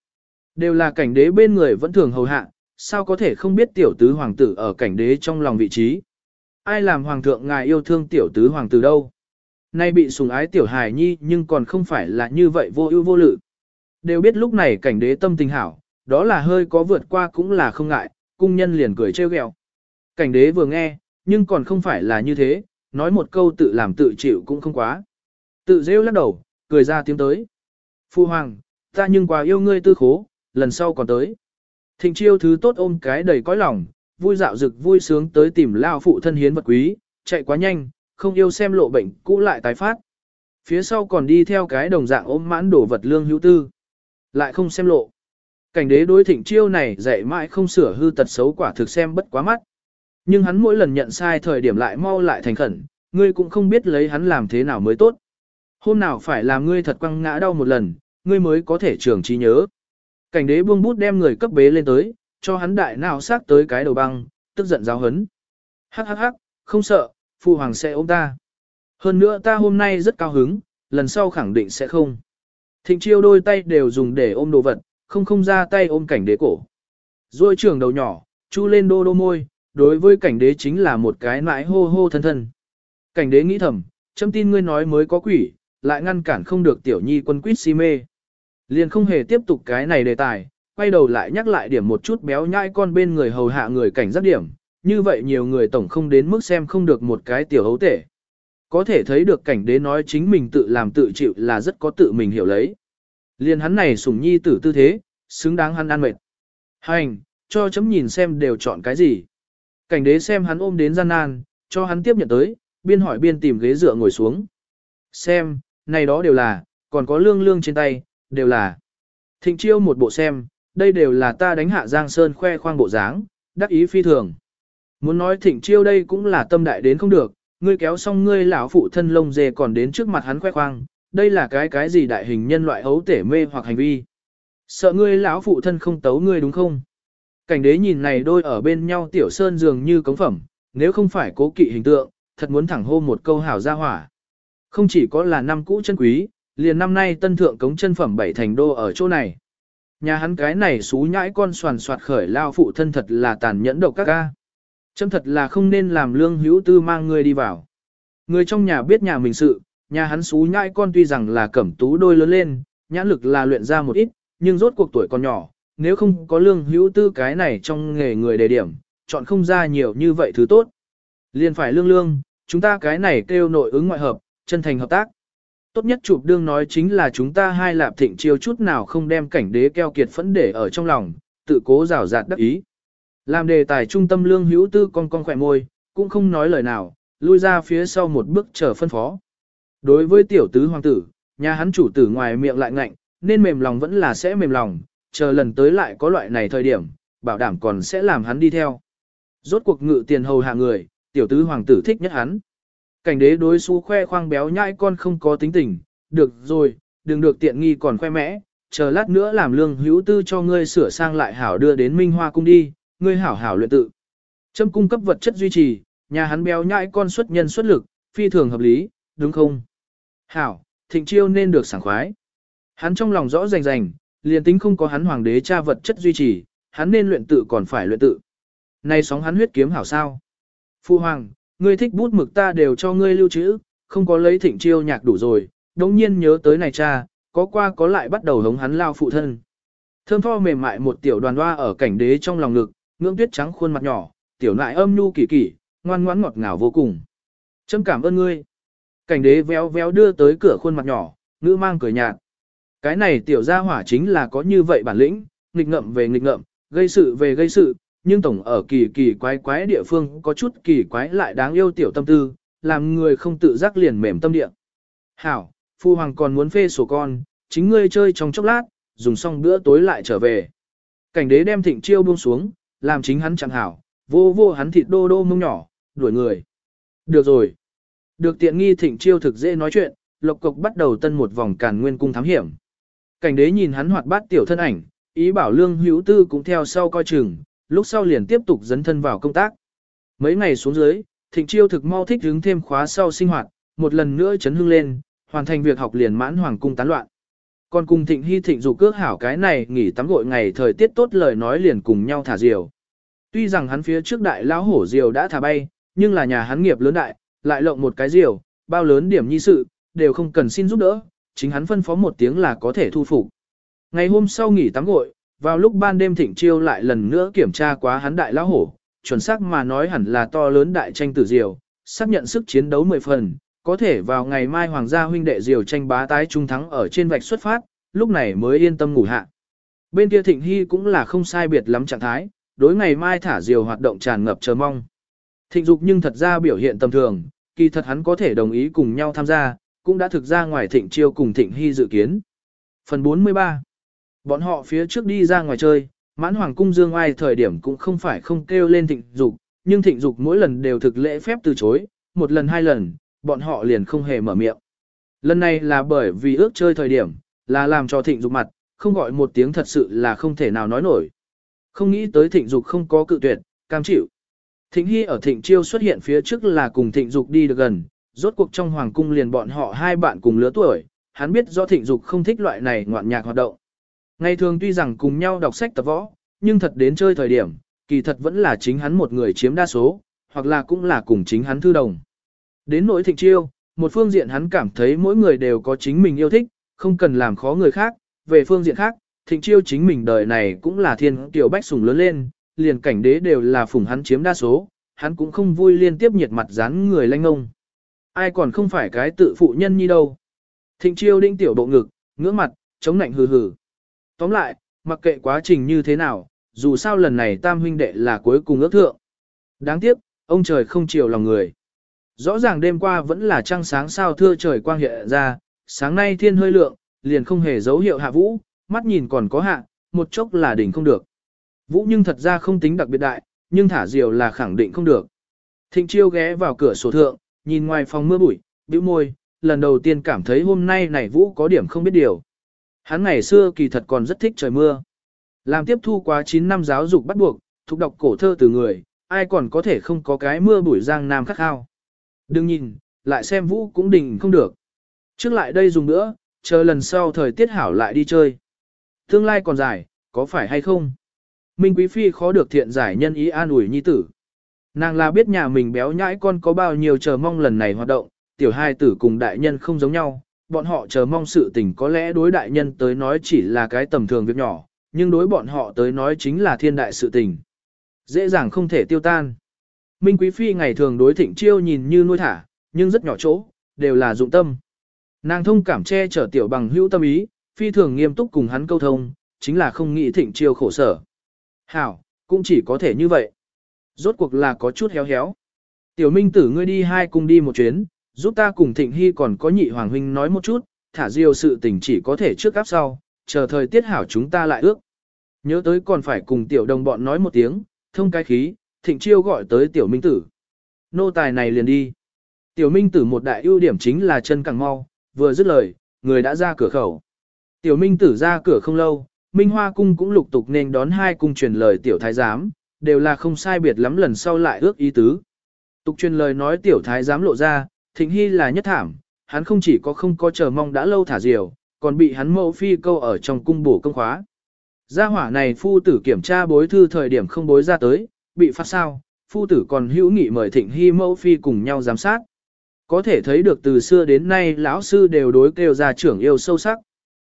Đều là cảnh đế bên người vẫn thường hầu hạ, sao có thể không biết tiểu tứ hoàng tử ở cảnh đế trong lòng vị trí. Ai làm hoàng thượng ngài yêu thương tiểu tứ hoàng tử đâu? Nay bị sùng ái tiểu hài nhi nhưng còn không phải là như vậy vô ưu vô lự. Đều biết lúc này cảnh đế tâm tình hảo, đó là hơi có vượt qua cũng là không ngại, cung nhân liền cười trêu ghẹo. Cảnh đế vừa nghe, nhưng còn không phải là như thế, nói một câu tự làm tự chịu cũng không quá. Tự rêu lắc đầu, cười ra tiếng tới. Phu hoàng, ta nhưng quá yêu ngươi tư khố, lần sau còn tới. Thịnh chiêu thứ tốt ôm cái đầy cõi lòng, vui dạo rực vui sướng tới tìm lao phụ thân hiến vật quý, chạy quá nhanh, không yêu xem lộ bệnh cũ lại tái phát. Phía sau còn đi theo cái đồng dạng ôm mãn đổ vật lương hữu tư. Lại không xem lộ. Cảnh đế đối thịnh chiêu này dạy mãi không sửa hư tật xấu quả thực xem bất quá mắt. Nhưng hắn mỗi lần nhận sai thời điểm lại mau lại thành khẩn, ngươi cũng không biết lấy hắn làm thế nào mới tốt. Hôm nào phải làm ngươi thật quăng ngã đau một lần, ngươi mới có thể trường trí nhớ. Cảnh đế buông bút đem người cấp bế lên tới, cho hắn đại nào sát tới cái đầu băng, tức giận giáo hấn. Hắc hắc hắc, không sợ, phụ hoàng sẽ ôm ta. Hơn nữa ta hôm nay rất cao hứng, lần sau khẳng định sẽ không. Thịnh chiêu đôi tay đều dùng để ôm đồ vật, không không ra tay ôm cảnh đế cổ. Rồi trường đầu nhỏ, chu lên đô đô môi, đối với cảnh đế chính là một cái mãi hô hô thân thân. Cảnh đế nghĩ thầm, châm tin ngươi nói mới có quỷ, lại ngăn cản không được tiểu nhi quân quýt si mê. Liền không hề tiếp tục cái này đề tài, quay đầu lại nhắc lại điểm một chút béo nhai con bên người hầu hạ người cảnh giác điểm, như vậy nhiều người tổng không đến mức xem không được một cái tiểu hấu tể. Có thể thấy được cảnh đế nói chính mình tự làm tự chịu là rất có tự mình hiểu lấy. Liền hắn này sủng nhi tử tư thế, xứng đáng hắn ăn mệt. Hành, cho chấm nhìn xem đều chọn cái gì. Cảnh đế xem hắn ôm đến gian nan, cho hắn tiếp nhận tới, biên hỏi biên tìm ghế dựa ngồi xuống. Xem, này đó đều là, còn có lương lương trên tay, đều là. Thịnh chiêu một bộ xem, đây đều là ta đánh hạ Giang Sơn khoe khoang bộ dáng, đắc ý phi thường. Muốn nói thịnh chiêu đây cũng là tâm đại đến không được, ngươi kéo xong ngươi lão phụ thân lông dê còn đến trước mặt hắn khoe khoang, đây là cái cái gì đại hình nhân loại hấu tể mê hoặc hành vi. Sợ ngươi lão phụ thân không tấu ngươi đúng không? Cảnh đế nhìn này đôi ở bên nhau tiểu sơn dường như cống phẩm, nếu không phải cố kỵ hình tượng, thật muốn thẳng hô một câu hảo ra hỏa. Không chỉ có là năm cũ chân quý, liền năm nay tân thượng cống chân phẩm bảy thành đô ở chỗ này. Nhà hắn cái này xú nhãi con soàn soạt khởi lao phụ thân thật là tàn nhẫn độc các ca. Châm thật là không nên làm lương hữu tư mang người đi vào. Người trong nhà biết nhà mình sự, nhà hắn xú nhãi con tuy rằng là cẩm tú đôi lớn lên, nhãn lực là luyện ra một ít, nhưng rốt cuộc tuổi còn nhỏ, nếu không có lương hữu tư cái này trong nghề người đề điểm, chọn không ra nhiều như vậy thứ tốt. Liền phải lương lương, chúng ta cái này kêu nội ứng ngoại hợp, chân thành hợp tác. Tốt nhất chụp đương nói chính là chúng ta hai lạp thịnh chiêu chút nào không đem cảnh đế keo kiệt phẫn để ở trong lòng, tự cố rào rạt đắc ý. Làm đề tài trung tâm lương hữu tư con con khỏe môi, cũng không nói lời nào, lui ra phía sau một bước chờ phân phó. Đối với tiểu tứ hoàng tử, nhà hắn chủ tử ngoài miệng lại ngạnh, nên mềm lòng vẫn là sẽ mềm lòng, chờ lần tới lại có loại này thời điểm, bảo đảm còn sẽ làm hắn đi theo. Rốt cuộc ngự tiền hầu hạ người, tiểu tứ hoàng tử thích nhất hắn. Cảnh đế đối xú khoe khoang béo nhãi con không có tính tình, được rồi, đừng được tiện nghi còn khoe mẽ, chờ lát nữa làm lương hữu tư cho ngươi sửa sang lại hảo đưa đến Minh Hoa cung đi, ngươi hảo hảo luyện tự. Châm cung cấp vật chất duy trì, nhà hắn béo nhãi con xuất nhân xuất lực, phi thường hợp lý, đúng không? Hảo, thịnh chiêu nên được sảng khoái. Hắn trong lòng rõ rành rành, liền tính không có hắn hoàng đế cha vật chất duy trì, hắn nên luyện tự còn phải luyện tự. Này sóng hắn huyết kiếm hảo sao? Phu hoàng, ngươi thích bút mực ta đều cho ngươi lưu trữ, không có lấy thịnh chiêu nhạc đủ rồi, đống nhiên nhớ tới này cha, có qua có lại bắt đầu hống hắn lao phụ thân. Thơm tho mềm mại một tiểu đoàn hoa ở cảnh đế trong lòng ngực, ngưỡng tuyết trắng khuôn mặt nhỏ, tiểu nại âm nhu kỳ kỳ, ngoan ngoãn ngọt ngào vô cùng. Trâm cảm ơn ngươi. Cảnh đế véo véo đưa tới cửa khuôn mặt nhỏ, ngữ mang cười nhạt. Cái này tiểu gia hỏa chính là có như vậy bản lĩnh, nghịch ngậm về nghịch ngậm, gây sự về gây sự, nhưng tổng ở kỳ kỳ quái quái địa phương có chút kỳ quái lại đáng yêu tiểu tâm tư, làm người không tự giác liền mềm tâm địa. Hảo, phu hoàng còn muốn phê sổ con, chính ngươi chơi trong chốc lát, dùng xong bữa tối lại trở về. Cảnh đế đem thịnh chiêu buông xuống, làm chính hắn chẳng hảo, vô vô hắn thịt đô đô mông nhỏ, đuổi người. Được rồi. Được tiện nghi thịnh chiêu thực dễ nói chuyện, lộc cộc bắt đầu tân một vòng càn nguyên cung thám hiểm. Cảnh đế nhìn hắn hoạt bát tiểu thân ảnh, ý bảo lương hữu tư cũng theo sau coi chừng, lúc sau liền tiếp tục dấn thân vào công tác. Mấy ngày xuống dưới, thịnh chiêu thực mau thích hứng thêm khóa sau sinh hoạt, một lần nữa chấn hưng lên, hoàn thành việc học liền mãn hoàng cung tán loạn. Còn cùng thịnh hy thịnh dù cước hảo cái này nghỉ tắm gội ngày thời tiết tốt lời nói liền cùng nhau thả diều. Tuy rằng hắn phía trước đại lão hổ diều đã thả bay, nhưng là nhà hắn nghiệp lớn đại, lại lộng một cái diều, bao lớn điểm nhi sự, đều không cần xin giúp đỡ, chính hắn phân phó một tiếng là có thể thu phục. Ngày hôm sau nghỉ tắm gội, vào lúc ban đêm thịnh chiêu lại lần nữa kiểm tra quá hắn đại lão hổ, chuẩn xác mà nói hẳn là to lớn đại tranh tử diều, xác nhận sức chiến đấu 10 phần, có thể vào ngày mai hoàng gia huynh đệ diều tranh bá tái trung thắng ở trên vạch xuất phát, lúc này mới yên tâm ngủ hạ. Bên kia thịnh hy cũng là không sai biệt lắm trạng thái, đối ngày mai thả diều hoạt động tràn ngập chờ mong. Thịnh dục nhưng thật ra biểu hiện tầm thường, kỳ thật hắn có thể đồng ý cùng nhau tham gia, cũng đã thực ra ngoài thịnh chiêu cùng thịnh hy dự kiến. Phần 43 Bọn họ phía trước đi ra ngoài chơi, mãn hoàng cung dương ai thời điểm cũng không phải không kêu lên thịnh dục, nhưng thịnh dục mỗi lần đều thực lễ phép từ chối, một lần hai lần, bọn họ liền không hề mở miệng. Lần này là bởi vì ước chơi thời điểm, là làm cho thịnh dục mặt, không gọi một tiếng thật sự là không thể nào nói nổi. Không nghĩ tới thịnh dục không có cự tuyệt, cam chịu. Thịnh Hy ở thịnh chiêu xuất hiện phía trước là cùng thịnh dục đi được gần, rốt cuộc trong hoàng cung liền bọn họ hai bạn cùng lứa tuổi, hắn biết do thịnh dục không thích loại này ngoạn nhạc hoạt động. Ngày thường tuy rằng cùng nhau đọc sách tập võ, nhưng thật đến chơi thời điểm, kỳ thật vẫn là chính hắn một người chiếm đa số, hoặc là cũng là cùng chính hắn thư đồng. Đến nỗi thịnh chiêu, một phương diện hắn cảm thấy mỗi người đều có chính mình yêu thích, không cần làm khó người khác, về phương diện khác, thịnh chiêu chính mình đời này cũng là thiên tiểu bách sùng lớn lên, liền cảnh đế đều là phùng hắn chiếm đa số, hắn cũng không vui liên tiếp nhiệt mặt dán người lanh ông. Ai còn không phải cái tự phụ nhân như đâu. Thịnh chiêu đinh tiểu bộ ngực, ngưỡng mặt, chống nạnh hừ hừ. Tóm lại, mặc kệ quá trình như thế nào, dù sao lần này tam huynh đệ là cuối cùng ước thượng. Đáng tiếc, ông trời không chiều lòng người. Rõ ràng đêm qua vẫn là trăng sáng sao thưa trời quang hiện ra, sáng nay thiên hơi lượng, liền không hề dấu hiệu hạ vũ, mắt nhìn còn có hạ, một chốc là đỉnh không được. Vũ nhưng thật ra không tính đặc biệt đại, nhưng thả diều là khẳng định không được. Thịnh chiêu ghé vào cửa sổ thượng, nhìn ngoài phòng mưa bụi, bĩu môi, lần đầu tiên cảm thấy hôm nay này Vũ có điểm không biết điều. Hắn ngày xưa kỳ thật còn rất thích trời mưa. Làm tiếp thu quá 9 năm giáo dục bắt buộc, thuộc đọc cổ thơ từ người, ai còn có thể không có cái mưa bụi giang nam khắc khao. Đừng nhìn, lại xem Vũ cũng đình không được. Trước lại đây dùng nữa, chờ lần sau thời tiết hảo lại đi chơi. Tương lai còn dài, có phải hay không? Minh Quý Phi khó được thiện giải nhân ý an ủi nhi tử. Nàng là biết nhà mình béo nhãi con có bao nhiêu chờ mong lần này hoạt động, tiểu hai tử cùng đại nhân không giống nhau, bọn họ chờ mong sự tình có lẽ đối đại nhân tới nói chỉ là cái tầm thường việc nhỏ, nhưng đối bọn họ tới nói chính là thiên đại sự tình. Dễ dàng không thể tiêu tan. Minh Quý Phi ngày thường đối thịnh chiêu nhìn như nuôi thả, nhưng rất nhỏ chỗ, đều là dụng tâm. Nàng thông cảm che chở tiểu bằng hữu tâm ý, phi thường nghiêm túc cùng hắn câu thông, chính là không nghĩ thịnh chiêu khổ sở. Hảo, cũng chỉ có thể như vậy. Rốt cuộc là có chút héo héo. Tiểu minh tử ngươi đi hai cùng đi một chuyến, giúp ta cùng thịnh hy còn có nhị hoàng huynh nói một chút, thả diêu sự tình chỉ có thể trước áp sau, chờ thời tiết hảo chúng ta lại ước. Nhớ tới còn phải cùng tiểu đồng bọn nói một tiếng, thông cái khí, thịnh chiêu gọi tới tiểu minh tử. Nô tài này liền đi. Tiểu minh tử một đại ưu điểm chính là chân càng mau, vừa dứt lời, người đã ra cửa khẩu. Tiểu minh tử ra cửa không lâu, Minh Hoa Cung cũng lục tục nên đón hai cung truyền lời tiểu thái giám, đều là không sai biệt lắm lần sau lại ước ý tứ. Tục truyền lời nói tiểu thái giám lộ ra, thịnh hy là nhất thảm, hắn không chỉ có không có chờ mong đã lâu thả diều, còn bị hắn mẫu phi câu ở trong cung bổ công khóa. Gia hỏa này phu tử kiểm tra bối thư thời điểm không bối ra tới, bị phát sao, phu tử còn hữu nghị mời thịnh hy mẫu phi cùng nhau giám sát. Có thể thấy được từ xưa đến nay lão sư đều đối kêu gia trưởng yêu sâu sắc.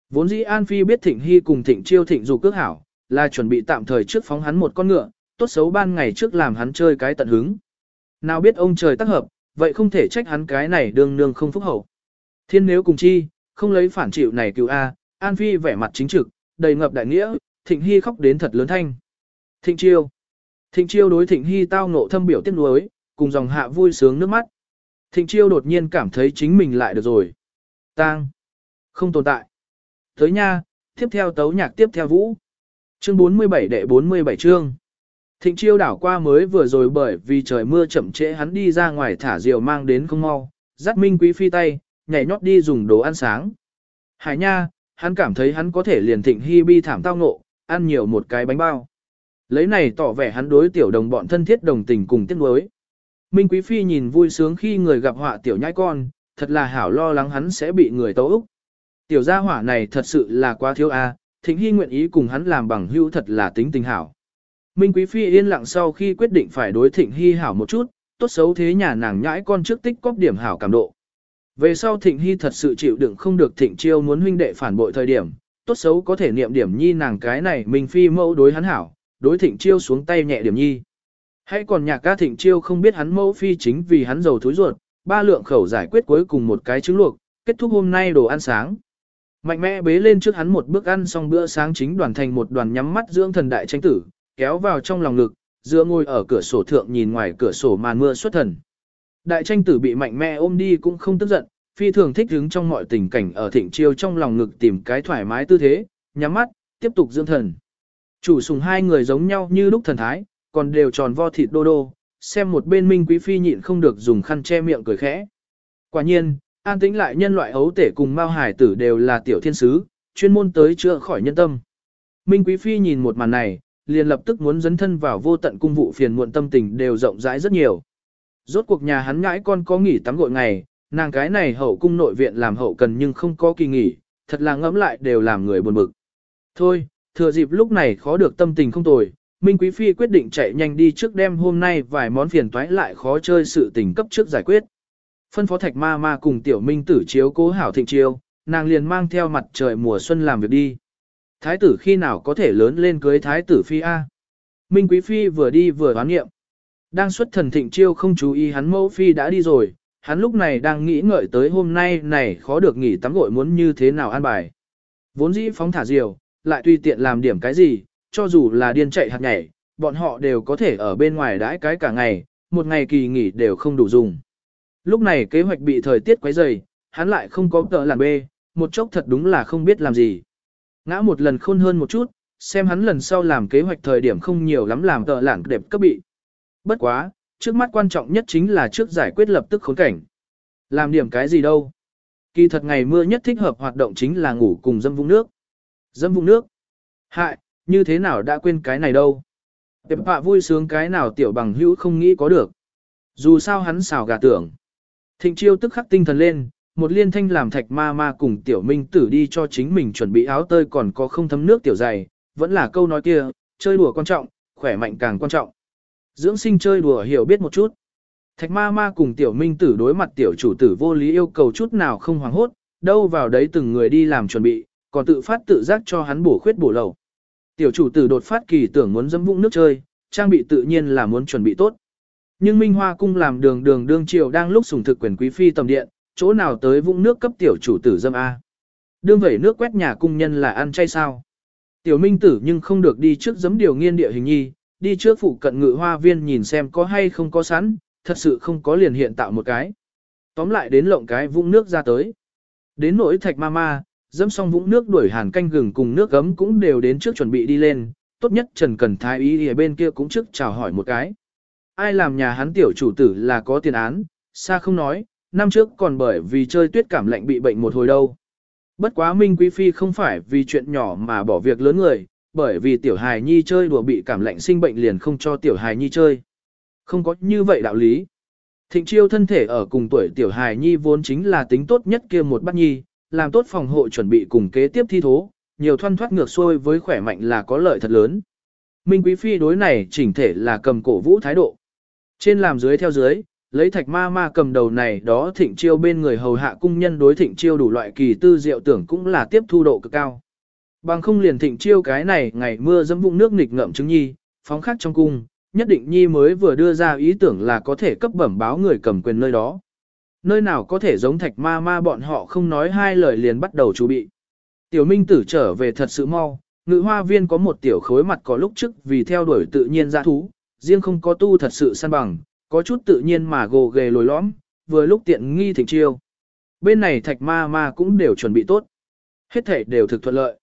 Vốn dĩ An Phi biết Thịnh Hy cùng Thịnh Chiêu Thịnh dù cước hảo, là chuẩn bị tạm thời trước phóng hắn một con ngựa, tốt xấu ban ngày trước làm hắn chơi cái tận hứng. Nào biết ông trời tác hợp, vậy không thể trách hắn cái này đương nương không phúc hậu. Thiên nếu cùng chi, không lấy phản chịu này cứu A, An Phi vẻ mặt chính trực, đầy ngập đại nghĩa, Thịnh Hy khóc đến thật lớn thanh. Thịnh Chiêu Thịnh Chiêu đối Thịnh Hy tao ngộ thâm biểu tiếc nuối, cùng dòng hạ vui sướng nước mắt. Thịnh Chiêu đột nhiên cảm thấy chính mình lại được rồi. Tang. Không tồn tại. Tới nha, tiếp theo tấu nhạc tiếp theo vũ. Chương 47 đệ 47 chương. Thịnh chiêu đảo qua mới vừa rồi bởi vì trời mưa chậm trễ hắn đi ra ngoài thả diều mang đến không mau, dắt minh quý phi tay, nhảy nhót đi dùng đồ ăn sáng. Hải nha, hắn cảm thấy hắn có thể liền thịnh hy bi thảm tao ngộ, ăn nhiều một cái bánh bao. Lấy này tỏ vẻ hắn đối tiểu đồng bọn thân thiết đồng tình cùng tiếc nuối. Minh Quý Phi nhìn vui sướng khi người gặp họa tiểu nhãi con, thật là hảo lo lắng hắn sẽ bị người tấu úc. Tiểu gia hỏa này thật sự là quá thiếu a, Thịnh Hy nguyện ý cùng hắn làm bằng hữu thật là tính tình hảo. Minh Quý Phi yên lặng sau khi quyết định phải đối Thịnh Hy hảo một chút, tốt xấu thế nhà nàng nhãi con trước tích cóp điểm hảo cảm độ. Về sau Thịnh Hy thật sự chịu đựng không được Thịnh Chiêu muốn huynh đệ phản bội thời điểm, tốt xấu có thể niệm điểm nhi nàng cái này Minh Phi mẫu đối hắn hảo, đối Thịnh Chiêu xuống tay nhẹ điểm nhi. Hãy còn nhạc ca Thịnh Chiêu không biết hắn mẫu phi chính vì hắn giàu thối ruột, ba lượng khẩu giải quyết cuối cùng một cái trứng luộc, kết thúc hôm nay đồ ăn sáng. Mạnh mẽ bế lên trước hắn một bước ăn xong bữa sáng chính đoàn thành một đoàn nhắm mắt dưỡng thần đại tranh tử, kéo vào trong lòng ngực, dựa ngồi ở cửa sổ thượng nhìn ngoài cửa sổ màn mưa xuất thần. Đại tranh tử bị mạnh mẽ ôm đi cũng không tức giận, phi thường thích hứng trong mọi tình cảnh ở thịnh chiêu trong lòng ngực tìm cái thoải mái tư thế, nhắm mắt, tiếp tục dưỡng thần. Chủ sùng hai người giống nhau như lúc thần thái, còn đều tròn vo thịt đô đô, xem một bên minh quý phi nhịn không được dùng khăn che miệng cười khẽ. Quả nhiên, an tĩnh lại nhân loại ấu tể cùng mao hải tử đều là tiểu thiên sứ, chuyên môn tới chữa khỏi nhân tâm. Minh quý phi nhìn một màn này, liền lập tức muốn dấn thân vào vô tận cung vụ phiền muộn tâm tình đều rộng rãi rất nhiều. Rốt cuộc nhà hắn ngãi con có nghỉ tắm gội ngày, nàng cái này hậu cung nội viện làm hậu cần nhưng không có kỳ nghỉ, thật là ngẫm lại đều làm người buồn bực. Thôi, thừa dịp lúc này khó được tâm tình không tồi, Minh Quý Phi quyết định chạy nhanh đi trước đêm hôm nay vài món phiền toái lại khó chơi sự tình cấp trước giải quyết. Phân phó thạch ma ma cùng tiểu minh tử chiếu cố hảo thịnh chiêu, nàng liền mang theo mặt trời mùa xuân làm việc đi. Thái tử khi nào có thể lớn lên cưới thái tử phi A. Minh Quý Phi vừa đi vừa đoán nghiệm. Đang xuất thần thịnh chiêu không chú ý hắn mẫu phi đã đi rồi, hắn lúc này đang nghĩ ngợi tới hôm nay này khó được nghỉ tắm gội muốn như thế nào an bài. Vốn dĩ phóng thả diều, lại tùy tiện làm điểm cái gì, cho dù là điên chạy hạt nhảy, bọn họ đều có thể ở bên ngoài đãi cái cả ngày, một ngày kỳ nghỉ đều không đủ dùng. Lúc này kế hoạch bị thời tiết quấy rầy, hắn lại không có tợ làn bê, một chốc thật đúng là không biết làm gì. Ngã một lần khôn hơn một chút, xem hắn lần sau làm kế hoạch thời điểm không nhiều lắm làm tờ lảng đẹp cấp bị. Bất quá, trước mắt quan trọng nhất chính là trước giải quyết lập tức khốn cảnh. Làm điểm cái gì đâu. Kỳ thật ngày mưa nhất thích hợp hoạt động chính là ngủ cùng dâm vũng nước. Dâm vũng nước. Hại, như thế nào đã quên cái này đâu. Tiệm họa vui sướng cái nào tiểu bằng hữu không nghĩ có được. Dù sao hắn xào gà tưởng. Thịnh chiêu tức khắc tinh thần lên, một liên thanh làm thạch ma ma cùng tiểu minh tử đi cho chính mình chuẩn bị áo tơi còn có không thấm nước tiểu dày, vẫn là câu nói kia, chơi đùa quan trọng, khỏe mạnh càng quan trọng. Dưỡng sinh chơi đùa hiểu biết một chút. Thạch ma ma cùng tiểu minh tử đối mặt tiểu chủ tử vô lý yêu cầu chút nào không hoảng hốt, đâu vào đấy từng người đi làm chuẩn bị, còn tự phát tự giác cho hắn bổ khuyết bổ lầu. Tiểu chủ tử đột phát kỳ tưởng muốn dâm vũng nước chơi, trang bị tự nhiên là muốn chuẩn bị tốt. Nhưng Minh Hoa cung làm đường đường đương triều đang lúc sủng thực quyền quý phi tầm điện, chỗ nào tới vũng nước cấp tiểu chủ tử dâm A. Đương vậy nước quét nhà cung nhân là ăn chay sao. Tiểu Minh tử nhưng không được đi trước giấm điều nghiên địa hình nhi, đi trước phụ cận ngự hoa viên nhìn xem có hay không có sẵn, thật sự không có liền hiện tạo một cái. Tóm lại đến lộng cái vũng nước ra tới. Đến nỗi thạch ma ma, dâm xong vũng nước đuổi hàn canh gừng cùng nước gấm cũng đều đến trước chuẩn bị đi lên, tốt nhất Trần Cần Thái ý ở bên kia cũng trước chào hỏi một cái. Ai làm nhà hắn tiểu chủ tử là có tiền án, xa không nói, năm trước còn bởi vì chơi tuyết cảm lạnh bị bệnh một hồi đâu. Bất quá Minh Quý Phi không phải vì chuyện nhỏ mà bỏ việc lớn người, bởi vì tiểu hài nhi chơi đùa bị cảm lạnh sinh bệnh liền không cho tiểu hài nhi chơi. Không có như vậy đạo lý. Thịnh chiêu thân thể ở cùng tuổi tiểu hài nhi vốn chính là tính tốt nhất kia một bát nhi, làm tốt phòng hộ chuẩn bị cùng kế tiếp thi thố, nhiều thoăn thoát ngược xuôi với khỏe mạnh là có lợi thật lớn. Minh Quý Phi đối này chỉnh thể là cầm cổ vũ thái độ. Trên làm dưới theo dưới, lấy thạch ma ma cầm đầu này đó thịnh chiêu bên người hầu hạ cung nhân đối thịnh chiêu đủ loại kỳ tư diệu tưởng cũng là tiếp thu độ cực cao. Bằng không liền thịnh chiêu cái này ngày mưa dẫm vụng nước nghịch ngậm chứng nhi, phóng khắc trong cung, nhất định nhi mới vừa đưa ra ý tưởng là có thể cấp bẩm báo người cầm quyền nơi đó. Nơi nào có thể giống thạch ma ma bọn họ không nói hai lời liền bắt đầu chú bị. Tiểu minh tử trở về thật sự mau, ngự hoa viên có một tiểu khối mặt có lúc trước vì theo đuổi tự nhiên ra thú, riêng không có tu thật sự săn bằng, có chút tự nhiên mà gồ ghề lồi lõm, vừa lúc tiện nghi thịnh chiêu. Bên này thạch ma ma cũng đều chuẩn bị tốt. Hết thể đều thực thuận lợi.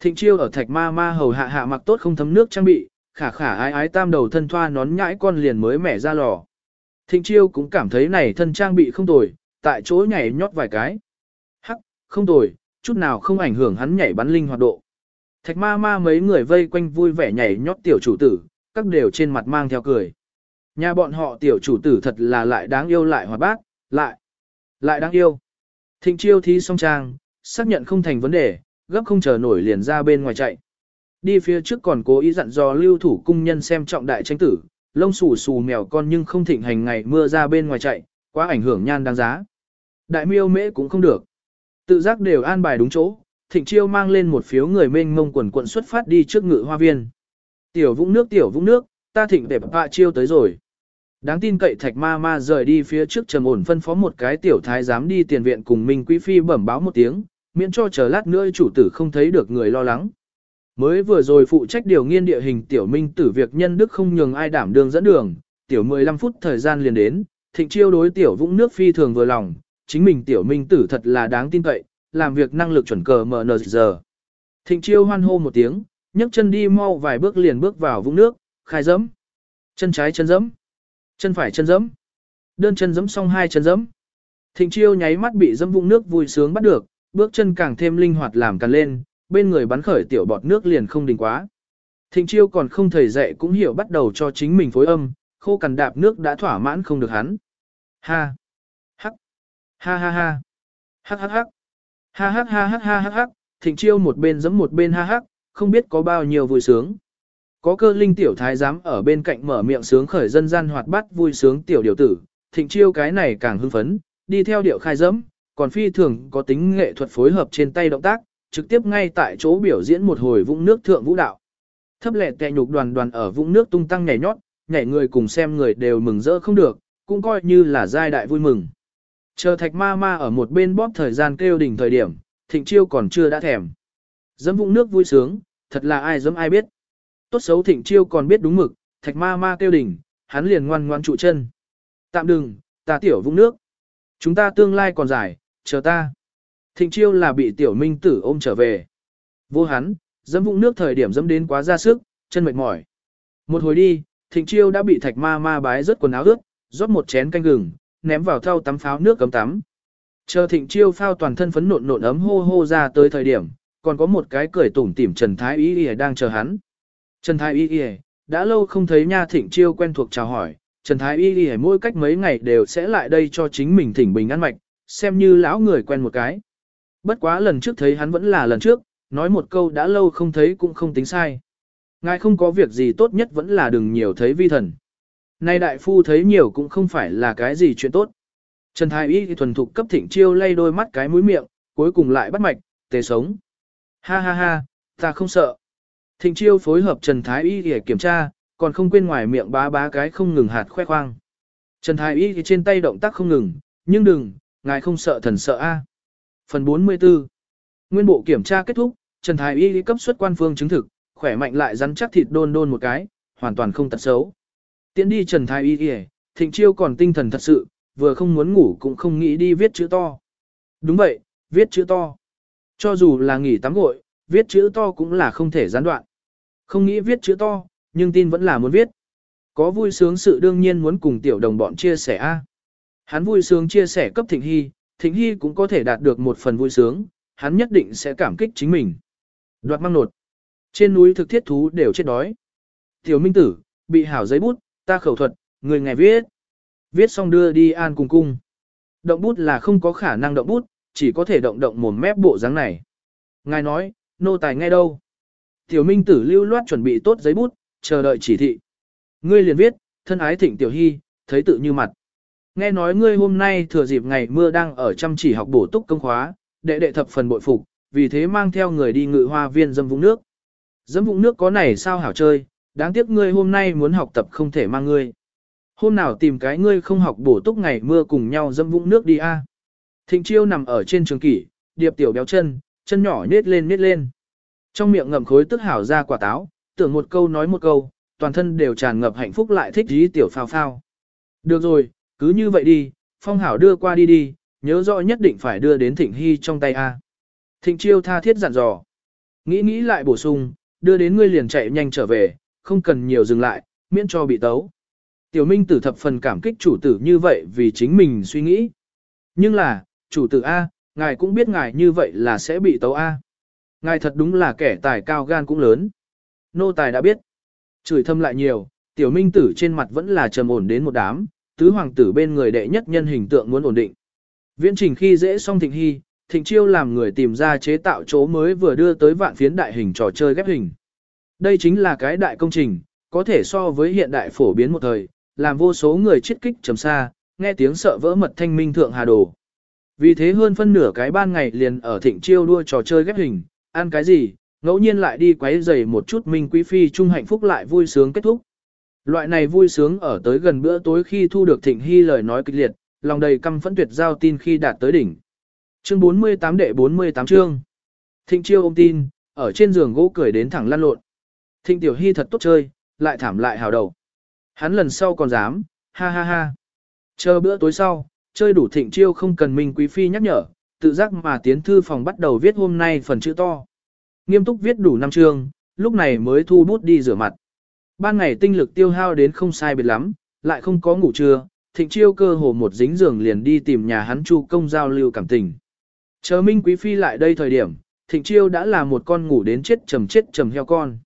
Thịnh chiêu ở thạch ma ma hầu hạ hạ mặc tốt không thấm nước trang bị, khả khả ái ái tam đầu thân thoa nón nhãi con liền mới mẻ ra lò. Thịnh chiêu cũng cảm thấy này thân trang bị không tồi, tại chỗ nhảy nhót vài cái. Hắc, không tồi, chút nào không ảnh hưởng hắn nhảy bắn linh hoạt độ. Thạch ma ma mấy người vây quanh vui vẻ nhảy nhót tiểu chủ tử, các đều trên mặt mang theo cười. Nhà bọn họ tiểu chủ tử thật là lại đáng yêu lại hoạt bát, lại, lại đáng yêu. Thịnh chiêu thi song trang, xác nhận không thành vấn đề, gấp không chờ nổi liền ra bên ngoài chạy. Đi phía trước còn cố ý dặn dò lưu thủ cung nhân xem trọng đại tranh tử, lông xù xù mèo con nhưng không thịnh hành ngày mưa ra bên ngoài chạy, quá ảnh hưởng nhan đáng giá. Đại miêu mễ cũng không được. Tự giác đều an bài đúng chỗ, thịnh chiêu mang lên một phiếu người mênh mông quần quận xuất phát đi trước ngự hoa viên. Tiểu vũng nước tiểu vũng nước, ta thịnh đẹp hạ chiêu tới rồi. Đáng tin cậy thạch ma ma rời đi phía trước trầm ổn phân phó một cái tiểu thái dám đi tiền viện cùng Minh Quý Phi bẩm báo một tiếng, miễn cho chờ lát nữa chủ tử không thấy được người lo lắng. Mới vừa rồi phụ trách điều nghiên địa hình tiểu minh tử việc nhân đức không nhường ai đảm đường dẫn đường, tiểu 15 phút thời gian liền đến, thịnh chiêu đối tiểu vũng nước phi thường vừa lòng, chính mình tiểu minh tử thật là đáng tin cậy, làm việc năng lực chuẩn cờ mở nờ giờ. Thịnh chiêu hoan hô một tiếng, nhấc chân đi mau vài bước liền bước vào vũng nước, khai dẫm. Chân trái chân dẫm, chân phải chân dẫm, đơn chân dẫm xong hai chân dẫm. Thịnh chiêu nháy mắt bị dẫm vũng nước vui sướng bắt được, bước chân càng thêm linh hoạt làm càng lên, bên người bắn khởi tiểu bọt nước liền không đình quá. Thịnh chiêu còn không thầy dạy cũng hiểu bắt đầu cho chính mình phối âm, khô cằn đạp nước đã thỏa mãn không được hắn. Ha! Hắc! Ha ha ha! Hắc hắc hắc! Ha hắc ha hắc ha hắc hắc! Thịnh chiêu một bên giẫm một bên ha hắc, không biết có bao nhiêu vui sướng. Có cơ linh tiểu thái giám ở bên cạnh mở miệng sướng khởi dân gian hoạt bát vui sướng tiểu điều tử, thịnh chiêu cái này càng hưng phấn, đi theo điệu khai dẫm, còn phi thường có tính nghệ thuật phối hợp trên tay động tác, trực tiếp ngay tại chỗ biểu diễn một hồi vũng nước thượng vũ đạo. Thấp lệ tệ nhục đoàn đoàn ở vũng nước tung tăng nhảy nhót, nhảy người cùng xem người đều mừng rỡ không được, cũng coi như là giai đại vui mừng. Chờ thạch ma ma ở một bên bóp thời gian kêu đỉnh thời điểm, thịnh chiêu còn chưa đã thèm. Dẫm vũng nước vui sướng, thật là ai dẫm ai biết. Tốt xấu thịnh chiêu còn biết đúng mực, thạch ma ma kêu đỉnh, hắn liền ngoan ngoan trụ chân. Tạm đừng, ta tiểu vũng nước. Chúng ta tương lai còn dài, chờ ta. Thịnh chiêu là bị tiểu minh tử ôm trở về. Vô hắn, dẫm vũng nước thời điểm dẫm đến quá ra sức, chân mệt mỏi. Một hồi đi, thịnh chiêu đã bị thạch ma ma bái rớt quần áo ướt, rót một chén canh gừng, ném vào thau tắm pháo nước cấm tắm. Chờ thịnh chiêu phao toàn thân phấn nộn nộn ấm hô hô ra tới thời điểm, còn có một cái cười tủm tỉm Trần Thái Y Y đang chờ hắn. Trần Thái Y Y, đã lâu không thấy nha thịnh chiêu quen thuộc chào hỏi, Trần Thái Y Y mỗi cách mấy ngày đều sẽ lại đây cho chính mình thỉnh bình ăn mạch, xem như lão người quen một cái. Bất quá lần trước thấy hắn vẫn là lần trước, nói một câu đã lâu không thấy cũng không tính sai. Ngài không có việc gì tốt nhất vẫn là đừng nhiều thấy vi thần. Nay đại phu thấy nhiều cũng không phải là cái gì chuyện tốt. Trần Thái Y thuần thục cấp thịnh chiêu lay đôi mắt cái mũi miệng, cuối cùng lại bắt mạch, tề sống. Ha ha ha, ta không sợ. Thịnh chiêu phối hợp Trần Thái Y để kiểm tra, còn không quên ngoài miệng bá bá cái không ngừng hạt khoe khoang. Trần Thái Y trên tay động tác không ngừng, nhưng đừng, ngài không sợ thần sợ a. Phần 44 Nguyên bộ kiểm tra kết thúc, Trần Thái Y cấp xuất quan phương chứng thực, khỏe mạnh lại rắn chắc thịt đôn đôn một cái, hoàn toàn không tật xấu. Tiến đi Trần Thái Y thịnh chiêu còn tinh thần thật sự, vừa không muốn ngủ cũng không nghĩ đi viết chữ to. Đúng vậy, viết chữ to. Cho dù là nghỉ tắm gội, viết chữ to cũng là không thể gián đoạn. Không nghĩ viết chữ to, nhưng tin vẫn là muốn viết. Có vui sướng sự đương nhiên muốn cùng tiểu đồng bọn chia sẻ a. Hắn vui sướng chia sẻ cấp Thịnh Hy, Thịnh Hy cũng có thể đạt được một phần vui sướng, hắn nhất định sẽ cảm kích chính mình. Đoạt mang nột. Trên núi thực thiết thú đều chết đói. Tiểu Minh Tử, bị hảo giấy bút, ta khẩu thuật, người ngày viết. Viết xong đưa đi an cùng cung. Động bút là không có khả năng động bút, chỉ có thể động động mồm mép bộ dáng này. Ngài nói, nô tài ngay đâu? Tiểu Minh Tử lưu loát chuẩn bị tốt giấy bút, chờ đợi chỉ thị. Ngươi liền viết, thân ái thịnh Tiểu Hy, thấy tự như mặt. Nghe nói ngươi hôm nay thừa dịp ngày mưa đang ở chăm chỉ học bổ túc công khóa, đệ đệ thập phần bội phục, vì thế mang theo người đi ngự hoa viên dâm vũng nước. Dâm vũng nước có này sao hảo chơi, đáng tiếc ngươi hôm nay muốn học tập không thể mang ngươi. Hôm nào tìm cái ngươi không học bổ túc ngày mưa cùng nhau dâm vũng nước đi a. Thịnh chiêu nằm ở trên trường kỷ, điệp tiểu béo chân, chân nhỏ nết lên nết lên. Trong miệng ngậm khối tức hảo ra quả táo, tưởng một câu nói một câu, toàn thân đều tràn ngập hạnh phúc lại thích dí tiểu phao phao. Được rồi, cứ như vậy đi, phong hảo đưa qua đi đi, nhớ rõ nhất định phải đưa đến thịnh hy trong tay A. Thịnh chiêu tha thiết dặn dò. Nghĩ nghĩ lại bổ sung, đưa đến ngươi liền chạy nhanh trở về, không cần nhiều dừng lại, miễn cho bị tấu. Tiểu Minh tử thập phần cảm kích chủ tử như vậy vì chính mình suy nghĩ. Nhưng là, chủ tử A, ngài cũng biết ngài như vậy là sẽ bị tấu A. Ngài thật đúng là kẻ tài cao gan cũng lớn. Nô tài đã biết. Chửi thâm lại nhiều, tiểu minh tử trên mặt vẫn là trầm ổn đến một đám, tứ hoàng tử bên người đệ nhất nhân hình tượng muốn ổn định. Viễn trình khi dễ xong thịnh hy, thịnh chiêu làm người tìm ra chế tạo chỗ mới vừa đưa tới vạn phiến đại hình trò chơi ghép hình. Đây chính là cái đại công trình, có thể so với hiện đại phổ biến một thời, làm vô số người chết kích trầm xa, nghe tiếng sợ vỡ mật thanh minh thượng hà đồ. Vì thế hơn phân nửa cái ban ngày liền ở thịnh chiêu đua trò chơi ghép hình, ăn cái gì, ngẫu nhiên lại đi quấy giày một chút minh quý phi chung hạnh phúc lại vui sướng kết thúc. Loại này vui sướng ở tới gần bữa tối khi thu được thịnh hy lời nói kịch liệt, lòng đầy căm phẫn tuyệt giao tin khi đạt tới đỉnh. Chương 48 đệ 48 chương. Thịnh chiêu ôm tin, ở trên giường gỗ cười đến thẳng lăn lộn. Thịnh tiểu hy thật tốt chơi, lại thảm lại hào đầu. Hắn lần sau còn dám, ha ha ha. Chờ bữa tối sau, chơi đủ thịnh chiêu không cần Minh Quý Phi nhắc nhở, tự giác mà tiến thư phòng bắt đầu viết hôm nay phần chữ to. Nghiêm túc viết đủ năm chương, lúc này mới thu bút đi rửa mặt. Ban ngày tinh lực tiêu hao đến không sai biệt lắm, lại không có ngủ trưa, thịnh chiêu cơ hồ một dính giường liền đi tìm nhà hắn chu công giao lưu cảm tình. Chờ Minh Quý Phi lại đây thời điểm, thịnh chiêu đã là một con ngủ đến chết trầm chết trầm heo con.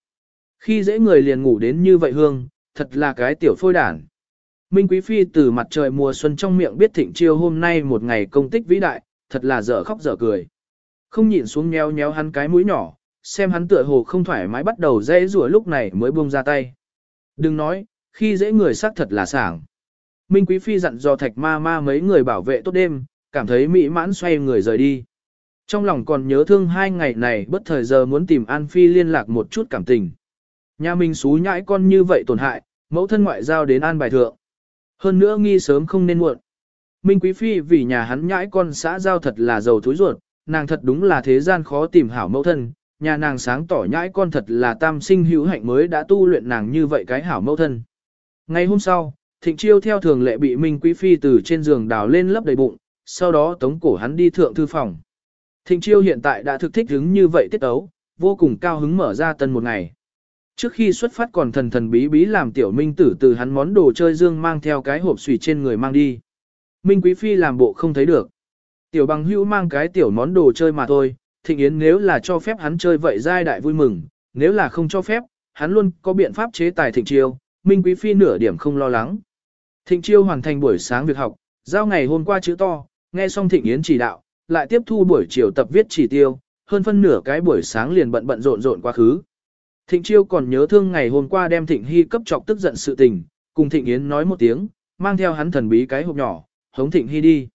Khi dễ người liền ngủ đến như vậy hương, thật là cái tiểu phôi đản. Minh Quý Phi từ mặt trời mùa xuân trong miệng biết thịnh chiêu hôm nay một ngày công tích vĩ đại, thật là dở khóc dở cười. Không nhìn xuống nheo nhéo hắn cái mũi nhỏ, xem hắn tựa hồ không thoải mái bắt đầu dễ rủa lúc này mới buông ra tay. Đừng nói, khi dễ người xác thật là sảng. Minh Quý Phi dặn dò thạch ma ma mấy người bảo vệ tốt đêm, cảm thấy mỹ mãn xoay người rời đi. Trong lòng còn nhớ thương hai ngày này bất thời giờ muốn tìm An Phi liên lạc một chút cảm tình. Nhà mình xú nhãi con như vậy tổn hại, mẫu thân ngoại giao đến An bài thượng. Hơn nữa nghi sớm không nên muộn. Minh Quý Phi vì nhà hắn nhãi con xã giao thật là giàu thúi ruột, nàng thật đúng là thế gian khó tìm hảo mẫu thân, nhà nàng sáng tỏ nhãi con thật là tam sinh hữu hạnh mới đã tu luyện nàng như vậy cái hảo mẫu thân. Ngày hôm sau, Thịnh Chiêu theo thường lệ bị Minh Quý Phi từ trên giường đào lên lấp đầy bụng, sau đó tống cổ hắn đi thượng thư phòng. Thịnh Chiêu hiện tại đã thực thích hứng như vậy tiết ấu, vô cùng cao hứng mở ra tân một ngày. Trước khi xuất phát còn thần thần bí bí làm tiểu minh tử từ hắn món đồ chơi dương mang theo cái hộp xùy trên người mang đi. Minh Quý Phi làm bộ không thấy được. Tiểu bằng hữu mang cái tiểu món đồ chơi mà thôi, thịnh yến nếu là cho phép hắn chơi vậy giai đại vui mừng, nếu là không cho phép, hắn luôn có biện pháp chế tài thịnh chiêu, Minh Quý Phi nửa điểm không lo lắng. Thịnh chiêu hoàn thành buổi sáng việc học, giao ngày hôm qua chữ to, nghe xong thịnh yến chỉ đạo, lại tiếp thu buổi chiều tập viết chỉ tiêu, hơn phân nửa cái buổi sáng liền bận bận rộn rộn quá khứ. Thịnh chiêu còn nhớ thương ngày hôm qua đem thịnh hy cấp trọc tức giận sự tình, cùng thịnh yến nói một tiếng, mang theo hắn thần bí cái hộp nhỏ, hống thịnh hy đi.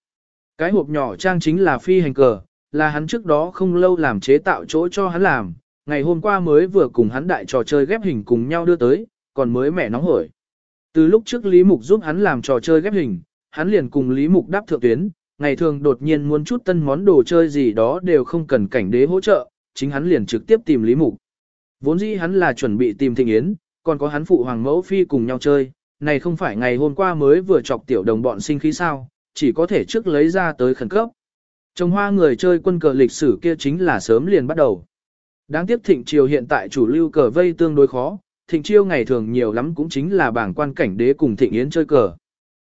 Cái hộp nhỏ trang chính là phi hành cờ, là hắn trước đó không lâu làm chế tạo chỗ cho hắn làm, ngày hôm qua mới vừa cùng hắn đại trò chơi ghép hình cùng nhau đưa tới, còn mới mẻ nóng hổi. Từ lúc trước Lý Mục giúp hắn làm trò chơi ghép hình, hắn liền cùng Lý Mục đáp thượng tuyến, ngày thường đột nhiên muốn chút tân món đồ chơi gì đó đều không cần cảnh đế hỗ trợ, chính hắn liền trực tiếp tìm Lý Mục. Vốn dĩ hắn là chuẩn bị tìm Thịnh Yến, còn có hắn phụ hoàng mẫu phi cùng nhau chơi, này không phải ngày hôm qua mới vừa chọc tiểu đồng bọn sinh khí sao, chỉ có thể trước lấy ra tới khẩn cấp. Trồng hoa người chơi quân cờ lịch sử kia chính là sớm liền bắt đầu. Đáng tiếc thịnh triều hiện tại chủ lưu cờ vây tương đối khó, thịnh chiêu ngày thường nhiều lắm cũng chính là bảng quan cảnh đế cùng thịnh yến chơi cờ.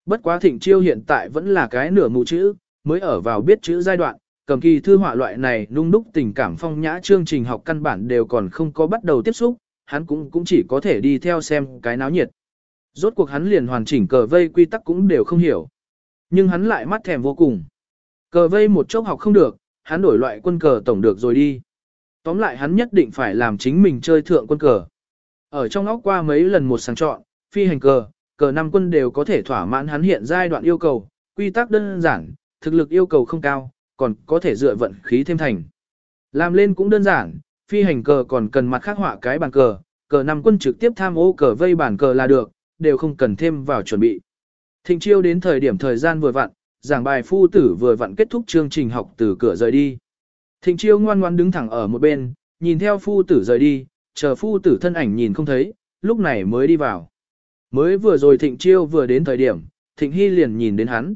Bất quá thịnh chiêu hiện tại vẫn là cái nửa mù chữ, mới ở vào biết chữ giai đoạn, cầm kỳ thư họa loại này nung đúc tình cảm phong nhã chương trình học căn bản đều còn không có bắt đầu tiếp xúc, hắn cũng cũng chỉ có thể đi theo xem cái náo nhiệt. Rốt cuộc hắn liền hoàn chỉnh cờ vây quy tắc cũng đều không hiểu. Nhưng hắn lại mắt thèm vô cùng. Cờ vây một chốc học không được, hắn đổi loại quân cờ tổng được rồi đi. Tóm lại hắn nhất định phải làm chính mình chơi thượng quân cờ. Ở trong óc qua mấy lần một sáng chọn, phi hành cờ, cờ năm quân đều có thể thỏa mãn hắn hiện giai đoạn yêu cầu, quy tắc đơn giản, thực lực yêu cầu không cao, còn có thể dựa vận khí thêm thành. Làm lên cũng đơn giản, phi hành cờ còn cần mặt khắc họa cái bàn cờ, cờ năm quân trực tiếp tham ô cờ vây bàn cờ là được, đều không cần thêm vào chuẩn bị. Thịnh chiêu đến thời điểm thời gian vừa vặn, giảng bài phu tử vừa vặn kết thúc chương trình học từ cửa rời đi. Thịnh chiêu ngoan ngoan đứng thẳng ở một bên, nhìn theo phu tử rời đi, chờ phu tử thân ảnh nhìn không thấy, lúc này mới đi vào. Mới vừa rồi thịnh chiêu vừa đến thời điểm, thịnh hy liền nhìn đến hắn.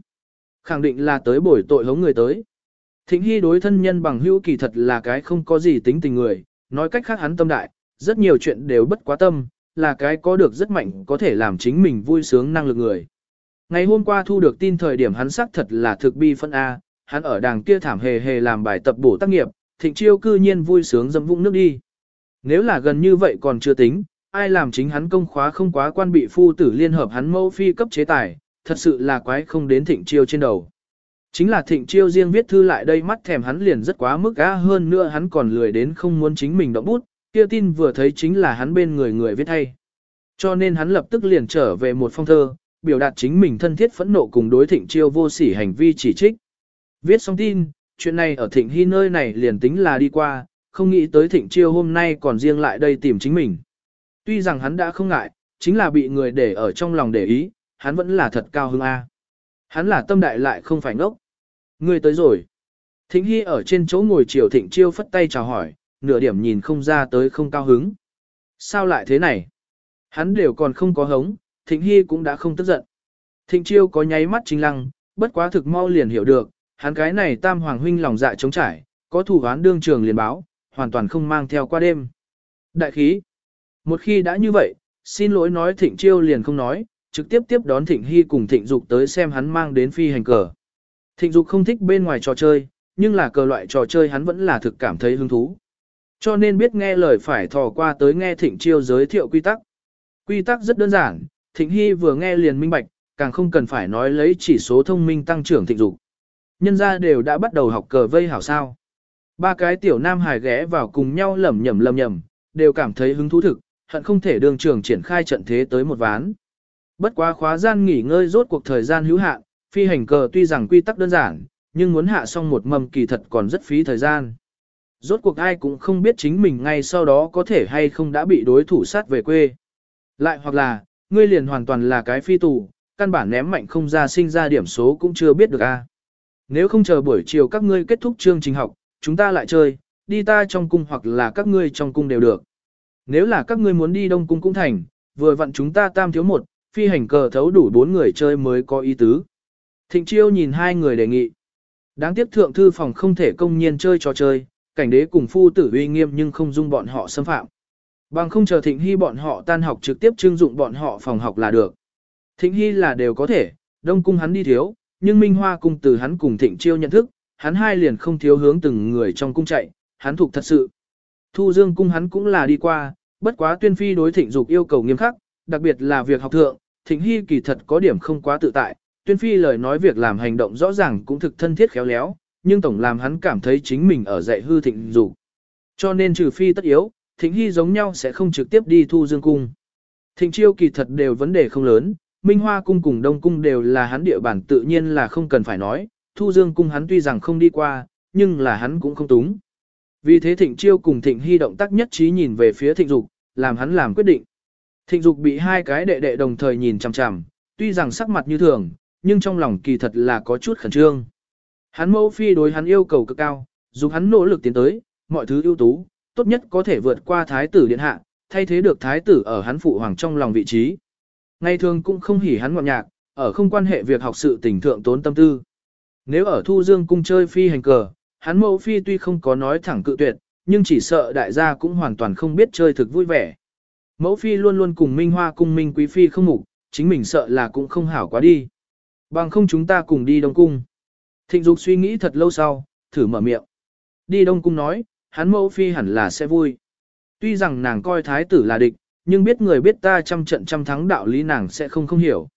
Khẳng định là tới bồi tội hống người tới. Thịnh hy đối thân nhân bằng hữu kỳ thật là cái không có gì tính tình người, nói cách khác hắn tâm đại, rất nhiều chuyện đều bất quá tâm, là cái có được rất mạnh có thể làm chính mình vui sướng năng lực người. Ngày hôm qua thu được tin thời điểm hắn xác thật là thực bi phân A, hắn ở đàng kia thảm hề hề làm bài tập bổ tác nghiệp, thịnh chiêu cư nhiên vui sướng dâm vũng nước đi. Nếu là gần như vậy còn chưa tính, ai làm chính hắn công khóa không quá quan bị phu tử liên hợp hắn mẫu phi cấp chế tài, thật sự là quái không đến thịnh chiêu trên đầu. Chính là thịnh chiêu riêng viết thư lại đây mắt thèm hắn liền rất quá mức á hơn nữa hắn còn lười đến không muốn chính mình động bút, kia tin vừa thấy chính là hắn bên người người viết hay. Cho nên hắn lập tức liền trở về một phong thơ, biểu đạt chính mình thân thiết phẫn nộ cùng đối thịnh chiêu vô sỉ hành vi chỉ trích. Viết xong tin, chuyện này ở thịnh hy nơi này liền tính là đi qua, không nghĩ tới thịnh chiêu hôm nay còn riêng lại đây tìm chính mình. Tuy rằng hắn đã không ngại, chính là bị người để ở trong lòng để ý, hắn vẫn là thật cao hứng A. Hắn là tâm đại lại không phải ngốc. Ngươi tới rồi. Thịnh Hy ở trên chỗ ngồi chiều thịnh chiêu phất tay chào hỏi, nửa điểm nhìn không ra tới không cao hứng. Sao lại thế này? Hắn đều còn không có hống, thịnh Hy cũng đã không tức giận. Thịnh chiêu có nháy mắt chính lăng, bất quá thực mau liền hiểu được, hắn cái này tam hoàng huynh lòng dạ trống trải, có thủ án đương trường liền báo, hoàn toàn không mang theo qua đêm. Đại khí. Một khi đã như vậy, xin lỗi nói thịnh chiêu liền không nói, trực tiếp tiếp đón thịnh hy cùng thịnh dục tới xem hắn mang đến phi hành cờ. Thịnh dục không thích bên ngoài trò chơi, nhưng là cờ loại trò chơi hắn vẫn là thực cảm thấy hứng thú. Cho nên biết nghe lời phải thò qua tới nghe thịnh chiêu giới thiệu quy tắc. Quy tắc rất đơn giản, thịnh hy vừa nghe liền minh bạch, càng không cần phải nói lấy chỉ số thông minh tăng trưởng thịnh dục. Nhân gia đều đã bắt đầu học cờ vây hảo sao. Ba cái tiểu nam hài ghé vào cùng nhau lẩm nhẩm lẩm nhẩm, đều cảm thấy hứng thú thực, hận không thể đường trường triển khai trận thế tới một ván. Bất quá khóa gian nghỉ ngơi rốt cuộc thời gian hữu hạn, phi hành cờ tuy rằng quy tắc đơn giản, nhưng muốn hạ xong một mầm kỳ thật còn rất phí thời gian. Rốt cuộc ai cũng không biết chính mình ngay sau đó có thể hay không đã bị đối thủ sát về quê. Lại hoặc là, ngươi liền hoàn toàn là cái phi tù, căn bản ném mạnh không ra sinh ra điểm số cũng chưa biết được a. Nếu không chờ buổi chiều các ngươi kết thúc chương trình học, chúng ta lại chơi, đi ta trong cung hoặc là các ngươi trong cung đều được. Nếu là các ngươi muốn đi đông cung cũng thành, vừa vặn chúng ta tam thiếu một, phi hành cờ thấu đủ bốn người chơi mới có ý tứ. Thịnh chiêu nhìn hai người đề nghị. Đáng tiếc thượng thư phòng không thể công nhiên chơi trò chơi, cảnh đế cùng phu tử uy nghiêm nhưng không dung bọn họ xâm phạm. Bằng không chờ thịnh hy bọn họ tan học trực tiếp trưng dụng bọn họ phòng học là được. Thịnh hy là đều có thể, đông cung hắn đi thiếu, nhưng Minh Hoa cung từ hắn cùng thịnh chiêu nhận thức, hắn hai liền không thiếu hướng từng người trong cung chạy, hắn thuộc thật sự. Thu Dương cung hắn cũng là đi qua, bất quá tuyên phi đối thịnh dục yêu cầu nghiêm khắc, đặc biệt là việc học thượng, thịnh hy kỳ thật có điểm không quá tự tại, tuyên phi lời nói việc làm hành động rõ ràng cũng thực thân thiết khéo léo, nhưng tổng làm hắn cảm thấy chính mình ở dạy hư thịnh dục. Cho nên trừ phi tất yếu, thịnh hy giống nhau sẽ không trực tiếp đi thu dương cung. Thịnh chiêu kỳ thật đều vấn đề không lớn, Minh Hoa cung cùng Đông cung đều là hắn địa bản tự nhiên là không cần phải nói, thu dương cung hắn tuy rằng không đi qua, nhưng là hắn cũng không túng. Vì thế thịnh chiêu cùng thịnh hy động tác nhất trí nhìn về phía thịnh dục, làm hắn làm quyết định. Thịnh dục bị hai cái đệ đệ đồng thời nhìn chằm chằm, tuy rằng sắc mặt như thường, nhưng trong lòng kỳ thật là có chút khẩn trương. Hắn mẫu phi đối hắn yêu cầu cực cao, dù hắn nỗ lực tiến tới, mọi thứ ưu tú, tốt nhất có thể vượt qua thái tử điện hạ, thay thế được thái tử ở hắn phụ hoàng trong lòng vị trí. Ngày thường cũng không hỉ hắn ngọt nhạc, ở không quan hệ việc học sự tình thượng tốn tâm tư. Nếu ở Thu Dương cung chơi phi hành cờ, hắn mẫu phi tuy không có nói thẳng cự tuyệt, nhưng chỉ sợ đại gia cũng hoàn toàn không biết chơi thực vui vẻ. Mẫu phi luôn luôn cùng Minh Hoa cung Minh Quý phi không ngủ, chính mình sợ là cũng không hảo quá đi. Bằng không chúng ta cùng đi Đông Cung. Thịnh Dục suy nghĩ thật lâu sau, thử mở miệng. Đi Đông Cung nói, hắn mẫu phi hẳn là sẽ vui. Tuy rằng nàng coi thái tử là địch, nhưng biết người biết ta trăm trận trăm thắng đạo lý nàng sẽ không không hiểu.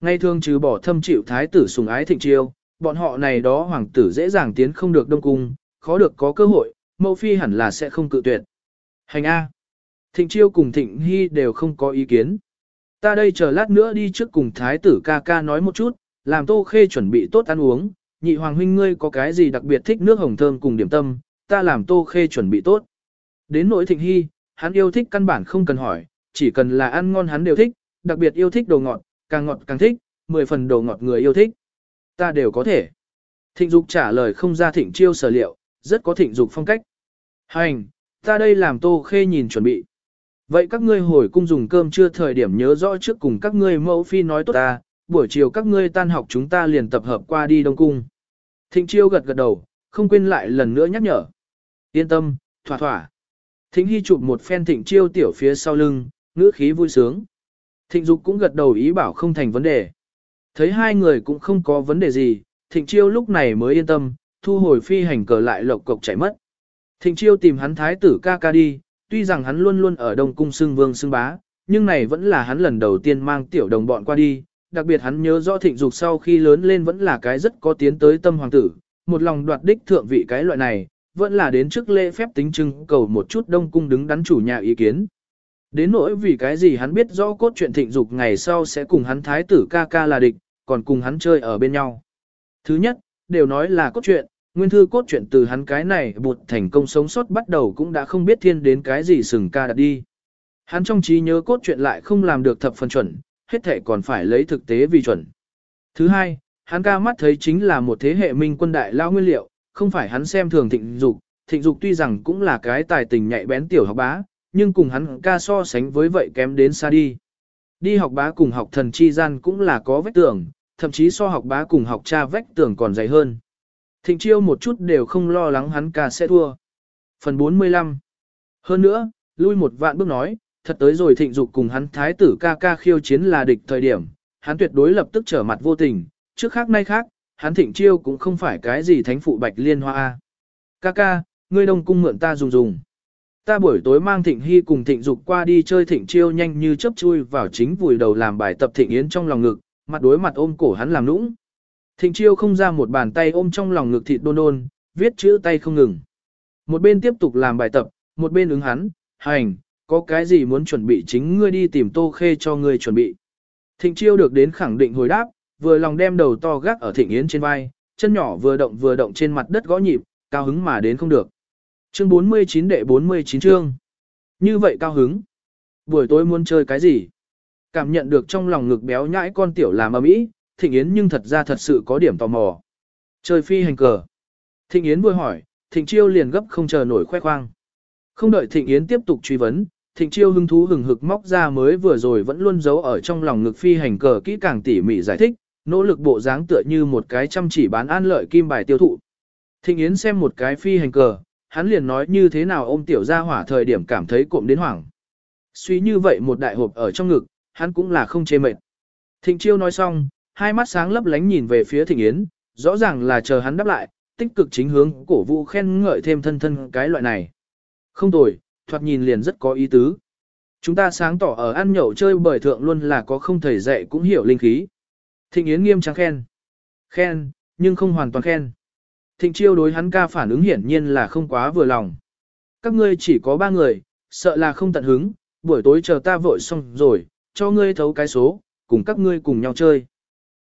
Ngay thường trừ bỏ thâm chịu thái tử sùng ái thịnh chiêu, bọn họ này đó hoàng tử dễ dàng tiến không được Đông Cung, khó được có cơ hội, mẫu phi hẳn là sẽ không cự tuyệt. Hành A. Thịnh chiêu cùng thịnh hy đều không có ý kiến. Ta đây chờ lát nữa đi trước cùng thái tử ca ca nói một chút, làm tô khê chuẩn bị tốt ăn uống, nhị hoàng huynh ngươi có cái gì đặc biệt thích nước hồng thơm cùng điểm tâm, ta làm tô khê chuẩn bị tốt. Đến nỗi thịnh hy, hắn yêu thích căn bản không cần hỏi, chỉ cần là ăn ngon hắn đều thích, đặc biệt yêu thích đồ ngọt, càng ngọt càng thích, mười phần đồ ngọt người yêu thích. Ta đều có thể. Thịnh dục trả lời không ra thịnh chiêu sở liệu, rất có thịnh dục phong cách. Hành, ta đây làm tô khê nhìn chuẩn bị. Vậy các ngươi hồi cung dùng cơm chưa thời điểm nhớ rõ trước cùng các ngươi mẫu phi nói tốt ta, buổi chiều các ngươi tan học chúng ta liền tập hợp qua đi Đông Cung. Thịnh chiêu gật gật đầu, không quên lại lần nữa nhắc nhở. Yên tâm, thỏa thỏa. Thịnh Hy chụp một phen thịnh chiêu tiểu phía sau lưng, ngữ khí vui sướng. Thịnh Dục cũng gật đầu ý bảo không thành vấn đề. Thấy hai người cũng không có vấn đề gì, thịnh chiêu lúc này mới yên tâm, thu hồi phi hành cờ lại lộc cộc chạy mất. Thịnh chiêu tìm hắn thái tử ca ca đi, tuy rằng hắn luôn luôn ở đông cung xưng vương xưng bá, nhưng này vẫn là hắn lần đầu tiên mang tiểu đồng bọn qua đi, đặc biệt hắn nhớ rõ thịnh dục sau khi lớn lên vẫn là cái rất có tiến tới tâm hoàng tử, một lòng đoạt đích thượng vị cái loại này, vẫn là đến trước lễ phép tính trưng cầu một chút đông cung đứng đắn chủ nhà ý kiến. Đến nỗi vì cái gì hắn biết rõ cốt truyện thịnh dục ngày sau sẽ cùng hắn thái tử ca ca là địch, còn cùng hắn chơi ở bên nhau. Thứ nhất, đều nói là cốt truyện, nguyên thư cốt truyện từ hắn cái này bụt thành công sống sót bắt đầu cũng đã không biết thiên đến cái gì sừng ca đặt đi. Hắn trong trí nhớ cốt truyện lại không làm được thập phần chuẩn, hết thể còn phải lấy thực tế vì chuẩn. Thứ hai, hắn ca mắt thấy chính là một thế hệ minh quân đại lao nguyên liệu, không phải hắn xem thường thịnh dục, thịnh dục tuy rằng cũng là cái tài tình nhạy bén tiểu học bá, nhưng cùng hắn ca so sánh với vậy kém đến xa đi. Đi học bá cùng học thần chi gian cũng là có vách tường, thậm chí so học bá cùng học cha vách tường còn dày hơn. Thịnh chiêu một chút đều không lo lắng hắn ca sẽ thua. Phần 45 Hơn nữa, lui một vạn bước nói, thật tới rồi thịnh dục cùng hắn thái tử ca ca khiêu chiến là địch thời điểm, hắn tuyệt đối lập tức trở mặt vô tình, trước khác nay khác, hắn thịnh chiêu cũng không phải cái gì thánh phụ bạch liên hoa a. Ca ca, ngươi đông cung mượn ta dùng dùng. Ta buổi tối mang thịnh hy cùng thịnh dục qua đi chơi thịnh chiêu nhanh như chớp chui vào chính vùi đầu làm bài tập thịnh yến trong lòng ngực, mặt đối mặt ôm cổ hắn làm nũng. Thịnh chiêu không ra một bàn tay ôm trong lòng ngực thịt đôn đôn, viết chữ tay không ngừng. Một bên tiếp tục làm bài tập, một bên ứng hắn, hành, có cái gì muốn chuẩn bị chính ngươi đi tìm tô khê cho ngươi chuẩn bị. Thịnh chiêu được đến khẳng định hồi đáp, vừa lòng đem đầu to gác ở thịnh yến trên vai, chân nhỏ vừa động vừa động trên mặt đất gõ nhịp, cao hứng mà đến không được. Chương 49 đệ 49 chương. Như vậy cao hứng. Buổi tối muốn chơi cái gì? Cảm nhận được trong lòng ngực béo nhãi con tiểu làm ầm ĩ, Thịnh Yến nhưng thật ra thật sự có điểm tò mò. Chơi phi hành cờ. Thịnh Yến vừa hỏi, Thịnh Chiêu liền gấp không chờ nổi khoe khoang. Không đợi Thịnh Yến tiếp tục truy vấn, Thịnh Chiêu hứng thú hừng hực móc ra mới vừa rồi vẫn luôn giấu ở trong lòng ngực phi hành cờ kỹ càng tỉ mỉ giải thích, nỗ lực bộ dáng tựa như một cái chăm chỉ bán an lợi kim bài tiêu thụ. Thịnh Yến xem một cái phi hành cờ, hắn liền nói như thế nào ôm tiểu ra hỏa thời điểm cảm thấy cộm đến hoảng. Suy như vậy một đại hộp ở trong ngực, hắn cũng là không chê mệt. Thịnh Chiêu nói xong, hai mắt sáng lấp lánh nhìn về phía Thịnh Yến, rõ ràng là chờ hắn đáp lại, tích cực chính hướng cổ vũ khen ngợi thêm thân thân cái loại này. Không tồi, thoạt nhìn liền rất có ý tứ. Chúng ta sáng tỏ ở ăn nhậu chơi bởi thượng luôn là có không thầy dạy cũng hiểu linh khí. Thịnh Yến nghiêm trang khen. Khen, nhưng không hoàn toàn khen. Thịnh chiêu đối hắn ca phản ứng hiển nhiên là không quá vừa lòng. Các ngươi chỉ có ba người, sợ là không tận hứng, buổi tối chờ ta vội xong rồi, cho ngươi thấu cái số, cùng các ngươi cùng nhau chơi.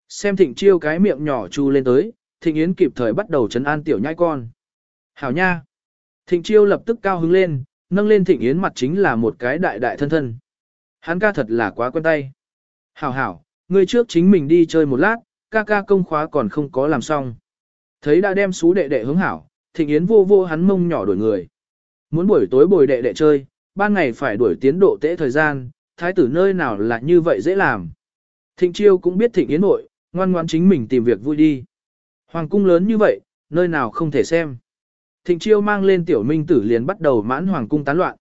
Xem thịnh chiêu cái miệng nhỏ chu lên tới, thịnh yến kịp thời bắt đầu chấn an tiểu nhai con. Hảo nha! Thịnh chiêu lập tức cao hứng lên, nâng lên thịnh yến mặt chính là một cái đại đại thân thân. Hắn ca thật là quá quen tay. Hảo hảo, ngươi trước chính mình đi chơi một lát, ca ca công khóa còn không có làm xong. Thấy đã đem xú đệ đệ hướng hảo, thịnh yến vô vô hắn mông nhỏ đuổi người. Muốn buổi tối bồi đệ đệ chơi, ban ngày phải đuổi tiến độ tễ thời gian, thái tử nơi nào là như vậy dễ làm. Thịnh chiêu cũng biết thịnh yến nội, ngoan ngoan chính mình tìm việc vui đi. Hoàng cung lớn như vậy, nơi nào không thể xem. Thịnh chiêu mang lên tiểu minh tử liền bắt đầu mãn hoàng cung tán loạn.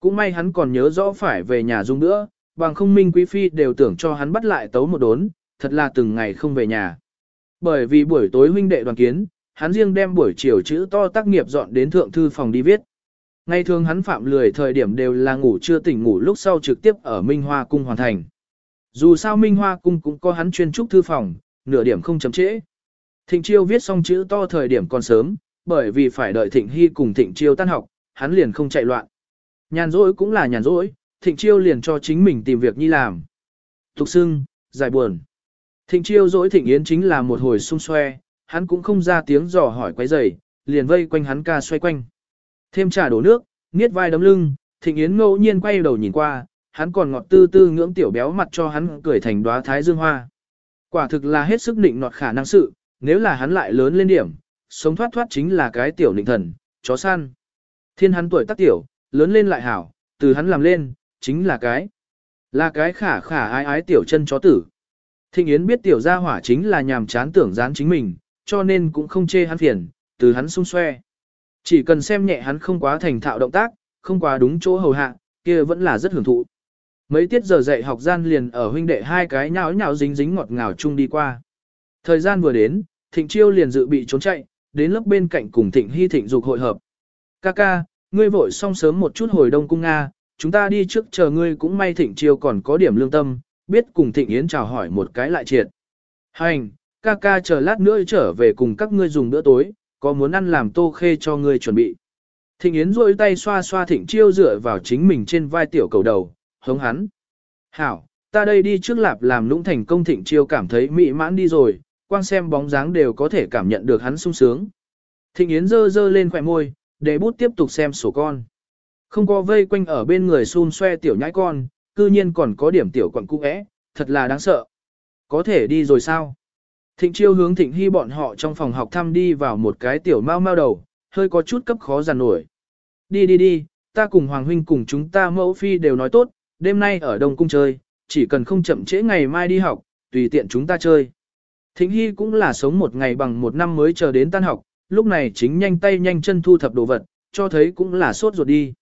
Cũng may hắn còn nhớ rõ phải về nhà dung nữa, bằng không minh quý phi đều tưởng cho hắn bắt lại tấu một đốn, thật là từng ngày không về nhà. Bởi vì buổi tối huynh đệ đoàn kiến, hắn riêng đem buổi chiều chữ to tác nghiệp dọn đến thượng thư phòng đi viết. Ngày thường hắn phạm lười thời điểm đều là ngủ chưa tỉnh ngủ lúc sau trực tiếp ở Minh Hoa Cung hoàn thành. Dù sao Minh Hoa Cung cũng có hắn chuyên trúc thư phòng, nửa điểm không chấm trễ. Thịnh Chiêu viết xong chữ to thời điểm còn sớm, bởi vì phải đợi Thịnh Hy cùng Thịnh Chiêu tan học, hắn liền không chạy loạn. Nhàn rỗi cũng là nhàn rỗi, Thịnh Chiêu liền cho chính mình tìm việc nhi làm. Thục xưng, giải buồn. Thịnh Chiêu dỗi Thịnh Yến chính là một hồi xung xoe, hắn cũng không ra tiếng dò hỏi quấy rầy, liền vây quanh hắn ca xoay quanh. Thêm trà đổ nước, niết vai đấm lưng, Thịnh Yến ngẫu nhiên quay đầu nhìn qua, hắn còn ngọt tư tư ngưỡng tiểu béo mặt cho hắn cười thành đóa thái dương hoa. Quả thực là hết sức định nọt khả năng sự, nếu là hắn lại lớn lên điểm, sống thoát thoát chính là cái tiểu định thần, chó săn. Thiên hắn tuổi tác tiểu, lớn lên lại hảo, từ hắn làm lên, chính là cái. Là cái khả khả ái ái tiểu chân chó tử. Thịnh Yến biết tiểu gia hỏa chính là nhàm chán tưởng gián chính mình, cho nên cũng không chê hắn phiền, từ hắn xung xoe. Chỉ cần xem nhẹ hắn không quá thành thạo động tác, không quá đúng chỗ hầu hạ, kia vẫn là rất hưởng thụ. Mấy tiết giờ dạy học gian liền ở huynh đệ hai cái nháo nháo dính dính ngọt ngào chung đi qua. Thời gian vừa đến, Thịnh Chiêu liền dự bị trốn chạy, đến lớp bên cạnh cùng Thịnh Hy Thịnh dục hội hợp. Ca ca, ngươi vội xong sớm một chút hồi đông cung Nga, chúng ta đi trước chờ ngươi cũng may Thịnh Chiêu còn có điểm lương tâm, biết cùng Thịnh Yến chào hỏi một cái lại triệt. Hành, ca ca chờ lát nữa trở về cùng các ngươi dùng bữa tối, có muốn ăn làm tô khê cho ngươi chuẩn bị. Thịnh Yến rôi tay xoa xoa Thịnh Chiêu dựa vào chính mình trên vai tiểu cầu đầu, hống hắn. Hảo, ta đây đi trước lạp làm lũng thành công Thịnh Chiêu cảm thấy mỹ mãn đi rồi, quang xem bóng dáng đều có thể cảm nhận được hắn sung sướng. Thịnh Yến dơ dơ lên khỏe môi, để bút tiếp tục xem sổ con. Không có vây quanh ở bên người xun xoe tiểu nhãi con, cư nhiên còn có điểm tiểu quận cung ẽ, thật là đáng sợ. Có thể đi rồi sao? Thịnh chiêu hướng thịnh hy bọn họ trong phòng học thăm đi vào một cái tiểu mau mau đầu, hơi có chút cấp khó giàn nổi. Đi đi đi, ta cùng Hoàng Huynh cùng chúng ta mẫu phi đều nói tốt, đêm nay ở Đông Cung chơi, chỉ cần không chậm trễ ngày mai đi học, tùy tiện chúng ta chơi. Thịnh Hy cũng là sống một ngày bằng một năm mới chờ đến tan học, lúc này chính nhanh tay nhanh chân thu thập đồ vật, cho thấy cũng là sốt ruột đi.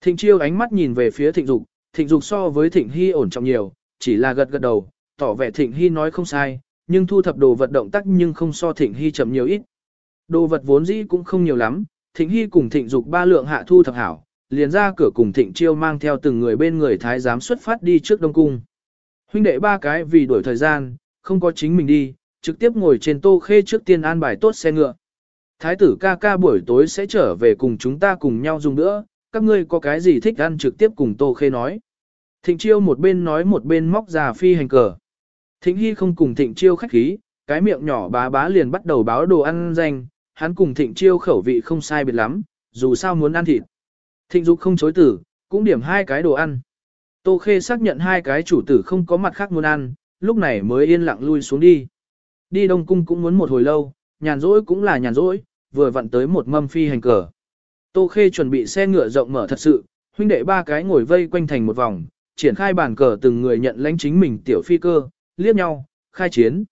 Thịnh Chiêu ánh mắt nhìn về phía Thịnh Dục, Thịnh Dục so với Thịnh Hy ổn trọng nhiều, chỉ là gật gật đầu, tỏ vẻ Thịnh Hy nói không sai, nhưng thu thập đồ vật động tác nhưng không so Thịnh Hy chậm nhiều ít. Đồ vật vốn dĩ cũng không nhiều lắm, Thịnh Hy cùng Thịnh Dục ba lượng hạ thu thập hảo, liền ra cửa cùng Thịnh Chiêu mang theo từng người bên người thái giám xuất phát đi trước Đông Cung. Huynh đệ ba cái vì đuổi thời gian, không có chính mình đi, trực tiếp ngồi trên tô khê trước tiên an bài tốt xe ngựa. Thái tử ca ca buổi tối sẽ trở về cùng chúng ta cùng nhau dùng nữa, các ngươi có cái gì thích ăn trực tiếp cùng tô khê nói. Thịnh chiêu một bên nói một bên móc ra phi hành cờ. Thịnh hy không cùng thịnh chiêu khách khí, cái miệng nhỏ bá bá liền bắt đầu báo đồ ăn danh, hắn cùng thịnh chiêu khẩu vị không sai biệt lắm, dù sao muốn ăn thịt. Thịnh dục không chối tử, cũng điểm hai cái đồ ăn. Tô khê xác nhận hai cái chủ tử không có mặt khác muốn ăn, lúc này mới yên lặng lui xuống đi. Đi Đông Cung cũng muốn một hồi lâu, nhàn rỗi cũng là nhàn rỗi, vừa vặn tới một mâm phi hành cờ. Tô Khê chuẩn bị xe ngựa rộng mở thật sự, huynh đệ ba cái ngồi vây quanh thành một vòng, triển khai bàn cờ từng người nhận lãnh chính mình tiểu phi cơ, liếc nhau, khai chiến.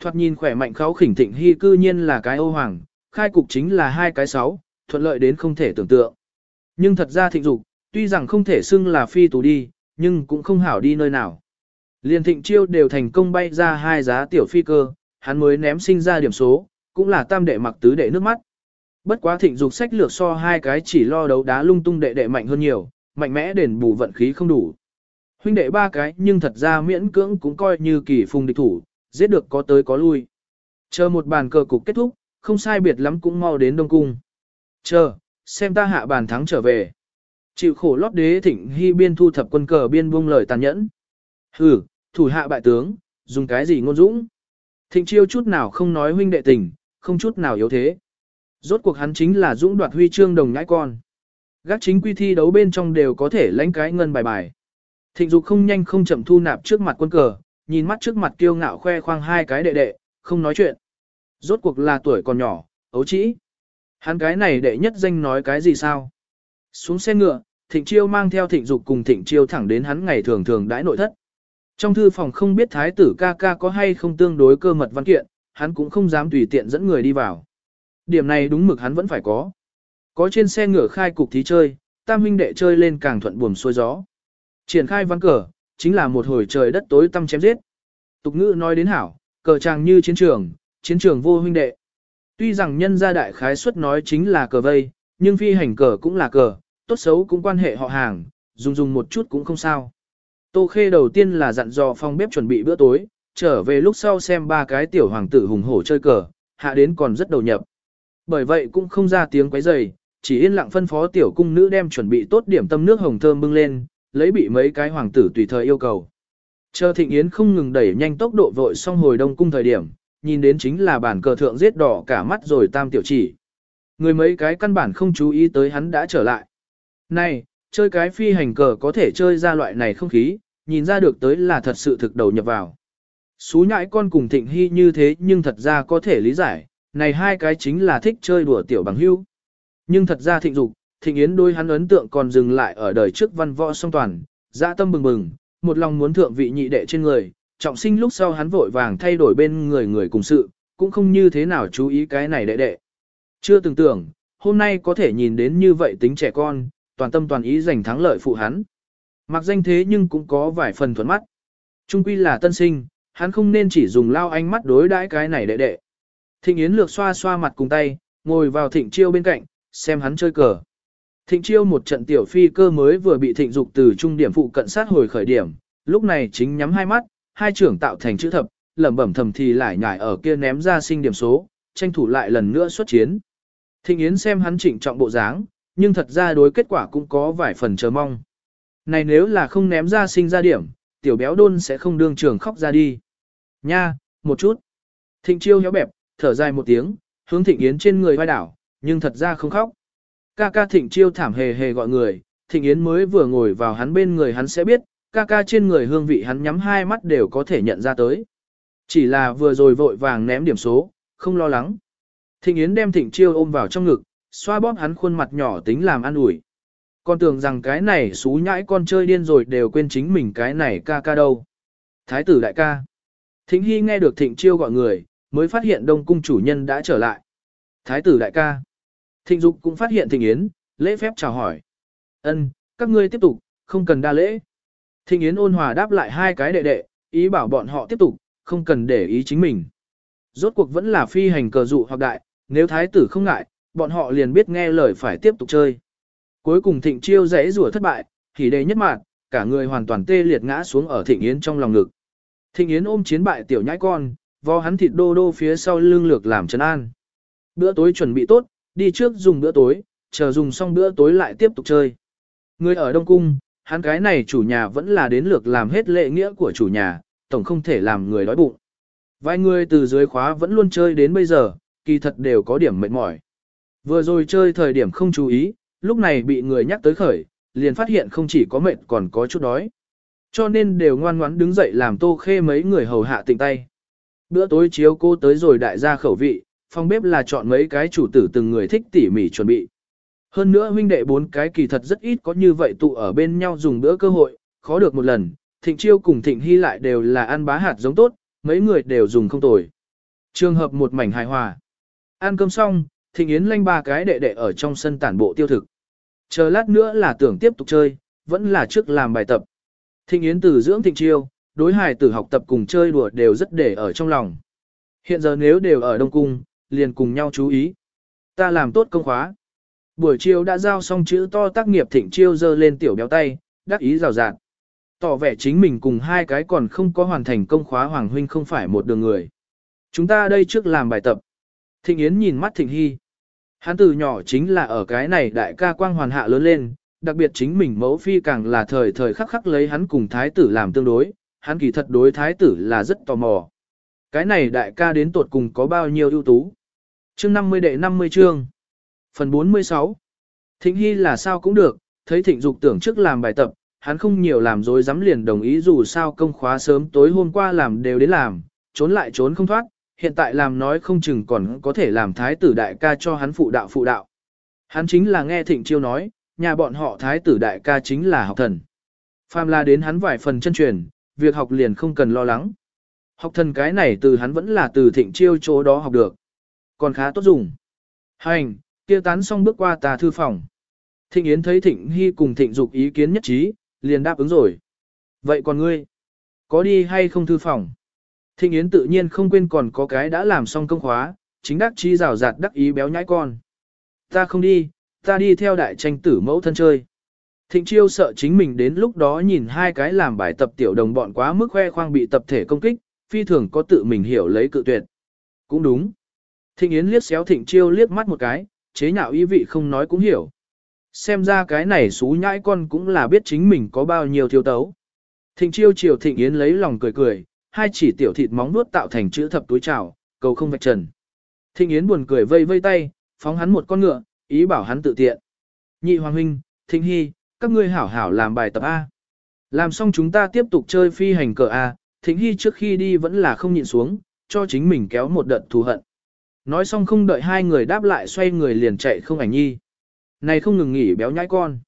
Thoạt nhìn khỏe mạnh kháo khỉnh thịnh hy cư nhiên là cái ô hoàng, khai cục chính là hai cái sáu, thuận lợi đến không thể tưởng tượng. Nhưng thật ra thịnh dục, tuy rằng không thể xưng là phi tù đi, nhưng cũng không hảo đi nơi nào. Liên thịnh chiêu đều thành công bay ra hai giá tiểu phi cơ, hắn mới ném sinh ra điểm số, cũng là tam đệ mặc tứ đệ nước mắt. Bất quá thịnh dục sách lược so hai cái chỉ lo đấu đá lung tung đệ đệ mạnh hơn nhiều, mạnh mẽ đền bù vận khí không đủ. Huynh đệ ba cái nhưng thật ra miễn cưỡng cũng coi như kỳ phùng địch thủ, giết được có tới có lui. Chờ một bàn cờ cục kết thúc, không sai biệt lắm cũng mau đến Đông Cung. Chờ, xem ta hạ bàn thắng trở về. Chịu khổ lót đế thịnh hy biên thu thập quân cờ biên buông lời tàn nhẫn. Hừ, thủ hạ bại tướng, dùng cái gì ngôn dũng. Thịnh chiêu chút nào không nói huynh đệ tình, không chút nào yếu thế. Rốt cuộc hắn chính là dũng đoạt huy chương đồng ngãi con. Gác chính quy thi đấu bên trong đều có thể lãnh cái ngân bài bài. Thịnh dục không nhanh không chậm thu nạp trước mặt quân cờ, nhìn mắt trước mặt kiêu ngạo khoe khoang hai cái đệ đệ, không nói chuyện. Rốt cuộc là tuổi còn nhỏ, ấu trĩ. Hắn cái này đệ nhất danh nói cái gì sao? Xuống xe ngựa, thịnh chiêu mang theo thịnh dục cùng thịnh chiêu thẳng đến hắn ngày thường thường đãi nội thất. Trong thư phòng không biết thái tử ca ca có hay không tương đối cơ mật văn kiện, hắn cũng không dám tùy tiện dẫn người đi vào. Điểm này đúng mực hắn vẫn phải có. Có trên xe ngựa khai cục thí chơi, tam huynh đệ chơi lên càng thuận buồm xuôi gió. Triển khai văn cờ, chính là một hồi trời đất tối tăm chém giết. Tục ngữ nói đến hảo, cờ tràng như chiến trường, chiến trường vô huynh đệ. Tuy rằng nhân gia đại khái suất nói chính là cờ vây, nhưng phi hành cờ cũng là cờ, tốt xấu cũng quan hệ họ hàng, dùng dùng một chút cũng không sao. Tô Khê đầu tiên là dặn dò phòng bếp chuẩn bị bữa tối, trở về lúc sau xem ba cái tiểu hoàng tử hùng hổ chơi cờ, hạ đến còn rất đầu nhập. Bởi vậy cũng không ra tiếng quấy rầy, chỉ yên lặng phân phó tiểu cung nữ đem chuẩn bị tốt điểm tâm nước hồng thơm bưng lên, lấy bị mấy cái hoàng tử tùy thời yêu cầu. Chờ thịnh yến không ngừng đẩy nhanh tốc độ vội xong hồi đông cung thời điểm, nhìn đến chính là bản cờ thượng giết đỏ cả mắt rồi tam tiểu chỉ. Người mấy cái căn bản không chú ý tới hắn đã trở lại. Này, chơi cái phi hành cờ có thể chơi ra loại này không khí, nhìn ra được tới là thật sự thực đầu nhập vào. Xú nhãi con cùng thịnh hy như thế nhưng thật ra có thể lý giải, này hai cái chính là thích chơi đùa tiểu bằng hưu. Nhưng thật ra thịnh dục, thịnh yến đôi hắn ấn tượng còn dừng lại ở đời trước văn võ song toàn, dã tâm bừng bừng, một lòng muốn thượng vị nhị đệ trên người, trọng sinh lúc sau hắn vội vàng thay đổi bên người người cùng sự, cũng không như thế nào chú ý cái này đệ đệ. Chưa từng tưởng, hôm nay có thể nhìn đến như vậy tính trẻ con, toàn tâm toàn ý giành thắng lợi phụ hắn. Mặc danh thế nhưng cũng có vài phần thuận mắt. Trung quy là tân sinh, hắn không nên chỉ dùng lao ánh mắt đối đãi cái này đệ đệ. Thịnh Yến lược xoa xoa mặt cùng tay, ngồi vào thịnh chiêu bên cạnh, xem hắn chơi cờ. Thịnh chiêu một trận tiểu phi cơ mới vừa bị thịnh dục từ trung điểm phụ cận sát hồi khởi điểm, lúc này chính nhắm hai mắt, hai trưởng tạo thành chữ thập, lẩm bẩm thầm thì lại nhải ở kia ném ra sinh điểm số, tranh thủ lại lần nữa xuất chiến. Thịnh Yến xem hắn chỉnh trọng bộ dáng, nhưng thật ra đối kết quả cũng có vài phần chờ mong. Này nếu là không ném ra sinh ra điểm, tiểu béo đôn sẽ không đương trường khóc ra đi. Nha, một chút. Thịnh chiêu héo bẹp, thở dài một tiếng, hướng thịnh yến trên người vai đảo, nhưng thật ra không khóc. Ca ca thịnh chiêu thảm hề hề gọi người, thịnh yến mới vừa ngồi vào hắn bên người hắn sẽ biết, ca ca trên người hương vị hắn nhắm hai mắt đều có thể nhận ra tới. Chỉ là vừa rồi vội vàng ném điểm số, không lo lắng. Thịnh yến đem thịnh chiêu ôm vào trong ngực, xoa bóp hắn khuôn mặt nhỏ tính làm ăn ủi. Con tưởng rằng cái này xú nhãi con chơi điên rồi đều quên chính mình cái này ca ca đâu. Thái tử đại ca. Thịnh Hy nghe được thịnh chiêu gọi người, mới phát hiện đông cung chủ nhân đã trở lại. Thái tử đại ca. Thịnh Dục cũng phát hiện Thịnh Yến, lễ phép chào hỏi. Ân, các ngươi tiếp tục, không cần đa lễ. Thịnh Yến ôn hòa đáp lại hai cái đệ đệ, ý bảo bọn họ tiếp tục, không cần để ý chính mình. Rốt cuộc vẫn là phi hành cờ dụ hoặc đại, nếu thái tử không ngại, bọn họ liền biết nghe lời phải tiếp tục chơi. Cuối cùng Thịnh Chiêu rẽ rủa thất bại, thì đề nhất mạc, cả người hoàn toàn tê liệt ngã xuống ở Thịnh Yến trong lòng ngực. Thịnh Yến ôm chiến bại tiểu nhãi con, vo hắn thịt đô đô phía sau lưng lược làm chân an. Bữa tối chuẩn bị tốt, đi trước dùng bữa tối, chờ dùng xong bữa tối lại tiếp tục chơi. Người ở Đông Cung, hắn cái này chủ nhà vẫn là đến lược làm hết lệ nghĩa của chủ nhà, tổng không thể làm người đói bụng. Vài người từ dưới khóa vẫn luôn chơi đến bây giờ, kỳ thật đều có điểm mệt mỏi. Vừa rồi chơi thời điểm không chú ý, lúc này bị người nhắc tới khởi, liền phát hiện không chỉ có mệt còn có chút đói. Cho nên đều ngoan ngoãn đứng dậy làm tô khê mấy người hầu hạ tỉnh tay. Bữa tối chiếu cô tới rồi đại gia khẩu vị, phòng bếp là chọn mấy cái chủ tử từng người thích tỉ mỉ chuẩn bị. Hơn nữa huynh đệ bốn cái kỳ thật rất ít có như vậy tụ ở bên nhau dùng bữa cơ hội, khó được một lần, thịnh chiêu cùng thịnh hy lại đều là ăn bá hạt giống tốt, mấy người đều dùng không tồi. Trường hợp một mảnh hài hòa. Ăn cơm xong, thịnh yến lanh ba cái đệ đệ ở trong sân tản bộ tiêu thực. Chờ lát nữa là tưởng tiếp tục chơi, vẫn là trước làm bài tập. Thịnh yến từ dưỡng thịnh chiêu, đối hài tử học tập cùng chơi đùa đều rất để ở trong lòng. Hiện giờ nếu đều ở Đông Cung, liền cùng nhau chú ý. Ta làm tốt công khóa. Buổi chiều đã giao xong chữ to tác nghiệp thịnh chiêu dơ lên tiểu béo tay, đắc ý rào rạt. Tỏ vẻ chính mình cùng hai cái còn không có hoàn thành công khóa Hoàng Huynh không phải một đường người. Chúng ta đây trước làm bài tập. Thịnh Yến nhìn mắt Thịnh Hy. Hắn từ nhỏ chính là ở cái này đại ca quang hoàn hạ lớn lên, đặc biệt chính mình mẫu phi càng là thời thời khắc khắc lấy hắn cùng thái tử làm tương đối, hắn kỳ thật đối thái tử là rất tò mò. Cái này đại ca đến tuột cùng có bao nhiêu ưu tú. Chương 50 đệ 50 chương. Phần 46. Thịnh Hy là sao cũng được, thấy Thịnh Dục tưởng trước làm bài tập, hắn không nhiều làm dối dám liền đồng ý dù sao công khóa sớm tối hôm qua làm đều đến làm, trốn lại trốn không thoát, hiện tại làm nói không chừng còn có thể làm thái tử đại ca cho hắn phụ đạo phụ đạo. Hắn chính là nghe Thịnh Chiêu nói, nhà bọn họ thái tử đại ca chính là học thần. Phàm là đến hắn vài phần chân truyền, việc học liền không cần lo lắng. Học thần cái này từ hắn vẫn là từ thịnh chiêu chỗ đó học được. Còn khá tốt dùng. Hành, kia tán xong bước qua tà thư phòng. Thịnh Yến thấy Thịnh Hy cùng Thịnh Dục ý kiến nhất trí, liền đáp ứng rồi. Vậy còn ngươi? Có đi hay không thư phòng? Thịnh Yến tự nhiên không quên còn có cái đã làm xong công khóa, chính đắc chi rào rạt đắc ý béo nhãi con. Ta không đi, ta đi theo đại tranh tử mẫu thân chơi. Thịnh chiêu sợ chính mình đến lúc đó nhìn hai cái làm bài tập tiểu đồng bọn quá mức khoe khoang bị tập thể công kích, phi thường có tự mình hiểu lấy cự tuyệt. Cũng đúng. Thịnh Yến liếc xéo thịnh chiêu liếc mắt một cái, chế nhạo ý vị không nói cũng hiểu. Xem ra cái này xú nhãi con cũng là biết chính mình có bao nhiêu thiếu tấu. Thịnh chiêu chiều thịnh Yến lấy lòng cười cười, hai chỉ tiểu thịt móng nuốt tạo thành chữ thập túi trào, cầu không vạch trần. Thịnh Yến buồn cười vây vây tay, phóng hắn một con ngựa, ý bảo hắn tự tiện. Nhị Hoàng Huynh, Thịnh Hy, các ngươi hảo hảo làm bài tập A. Làm xong chúng ta tiếp tục chơi phi hành cờ A, Thịnh Hy trước khi đi vẫn là không nhịn xuống, cho chính mình kéo một đợt thù hận. Nói xong không đợi hai người đáp lại xoay người liền chạy không ảnh nhi. Này không ngừng nghỉ béo nhãi con.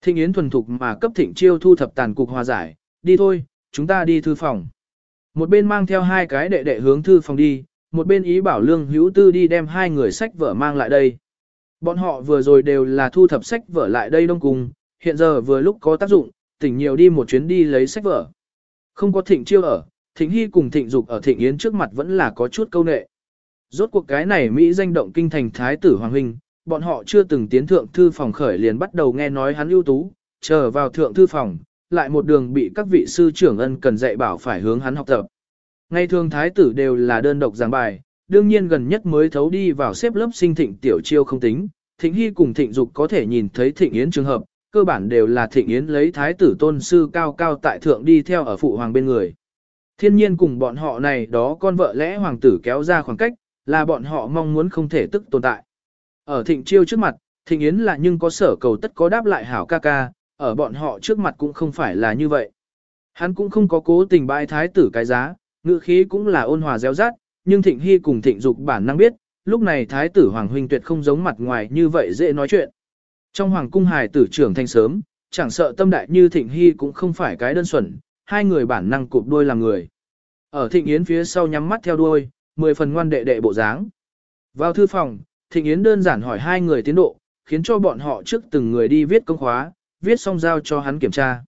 Thịnh Yến thuần thục mà cấp thịnh chiêu thu thập tàn cục hòa giải, đi thôi, chúng ta đi thư phòng. Một bên mang theo hai cái đệ đệ hướng thư phòng đi, một bên ý bảo lương hữu tư đi đem hai người sách vở mang lại đây. Bọn họ vừa rồi đều là thu thập sách vở lại đây đông cùng, hiện giờ vừa lúc có tác dụng, tỉnh nhiều đi một chuyến đi lấy sách vở. Không có thịnh chiêu ở, thịnh hy cùng thịnh dục ở thịnh yến trước mặt vẫn là có chút câu nệ. Rốt cuộc cái này Mỹ danh động kinh thành thái tử Hoàng Huynh, bọn họ chưa từng tiến thượng thư phòng khởi liền bắt đầu nghe nói hắn ưu tú, chờ vào thượng thư phòng, lại một đường bị các vị sư trưởng ân cần dạy bảo phải hướng hắn học tập. Ngày thường thái tử đều là đơn độc giảng bài, đương nhiên gần nhất mới thấu đi vào xếp lớp sinh thịnh tiểu chiêu không tính, thịnh hy cùng thịnh dục có thể nhìn thấy thịnh yến trường hợp, cơ bản đều là thịnh yến lấy thái tử tôn sư cao cao tại thượng đi theo ở phụ hoàng bên người. Thiên nhiên cùng bọn họ này đó con vợ lẽ hoàng tử kéo ra khoảng cách, là bọn họ mong muốn không thể tức tồn tại. Ở thịnh chiêu trước mặt, thịnh yến là nhưng có sở cầu tất có đáp lại hảo ca ca, ở bọn họ trước mặt cũng không phải là như vậy. Hắn cũng không có cố tình bãi thái tử cái giá, ngữ khí cũng là ôn hòa réo rát, nhưng thịnh hy cùng thịnh dục bản năng biết, lúc này thái tử hoàng huynh tuyệt không giống mặt ngoài như vậy dễ nói chuyện. Trong hoàng cung hài tử trưởng thanh sớm, chẳng sợ tâm đại như thịnh hy cũng không phải cái đơn thuần, hai người bản năng cụp đôi làm người. Ở thịnh yến phía sau nhắm mắt theo đuôi, mười phần ngoan đệ đệ bộ dáng. Vào thư phòng, thịnh yến đơn giản hỏi hai người tiến độ, khiến cho bọn họ trước từng người đi viết công khóa, viết xong giao cho hắn kiểm tra.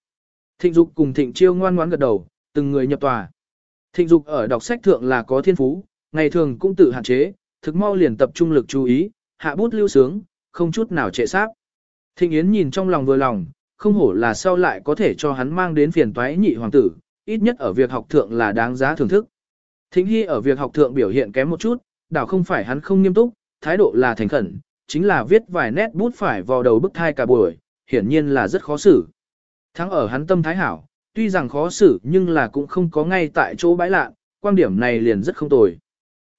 Thịnh Dục cùng Thịnh Chiêu ngoan ngoãn gật đầu, từng người nhập tòa. Thịnh Dục ở đọc sách thượng là có thiên phú, ngày thường cũng tự hạn chế, thực mau liền tập trung lực chú ý, hạ bút lưu sướng, không chút nào trệ sáp. Thịnh Yến nhìn trong lòng vừa lòng, không hổ là sau lại có thể cho hắn mang đến phiền toái nhị hoàng tử, ít nhất ở việc học thượng là đáng giá thưởng thức. Thịnh Hy ở việc học thượng biểu hiện kém một chút, đảo không phải hắn không nghiêm túc, thái độ là thành khẩn, chính là viết vài nét bút phải vào đầu bức thai cả buổi, hiển nhiên là rất khó xử. Thắng ở hắn tâm thái hảo, tuy rằng khó xử nhưng là cũng không có ngay tại chỗ bãi lạ, quan điểm này liền rất không tồi.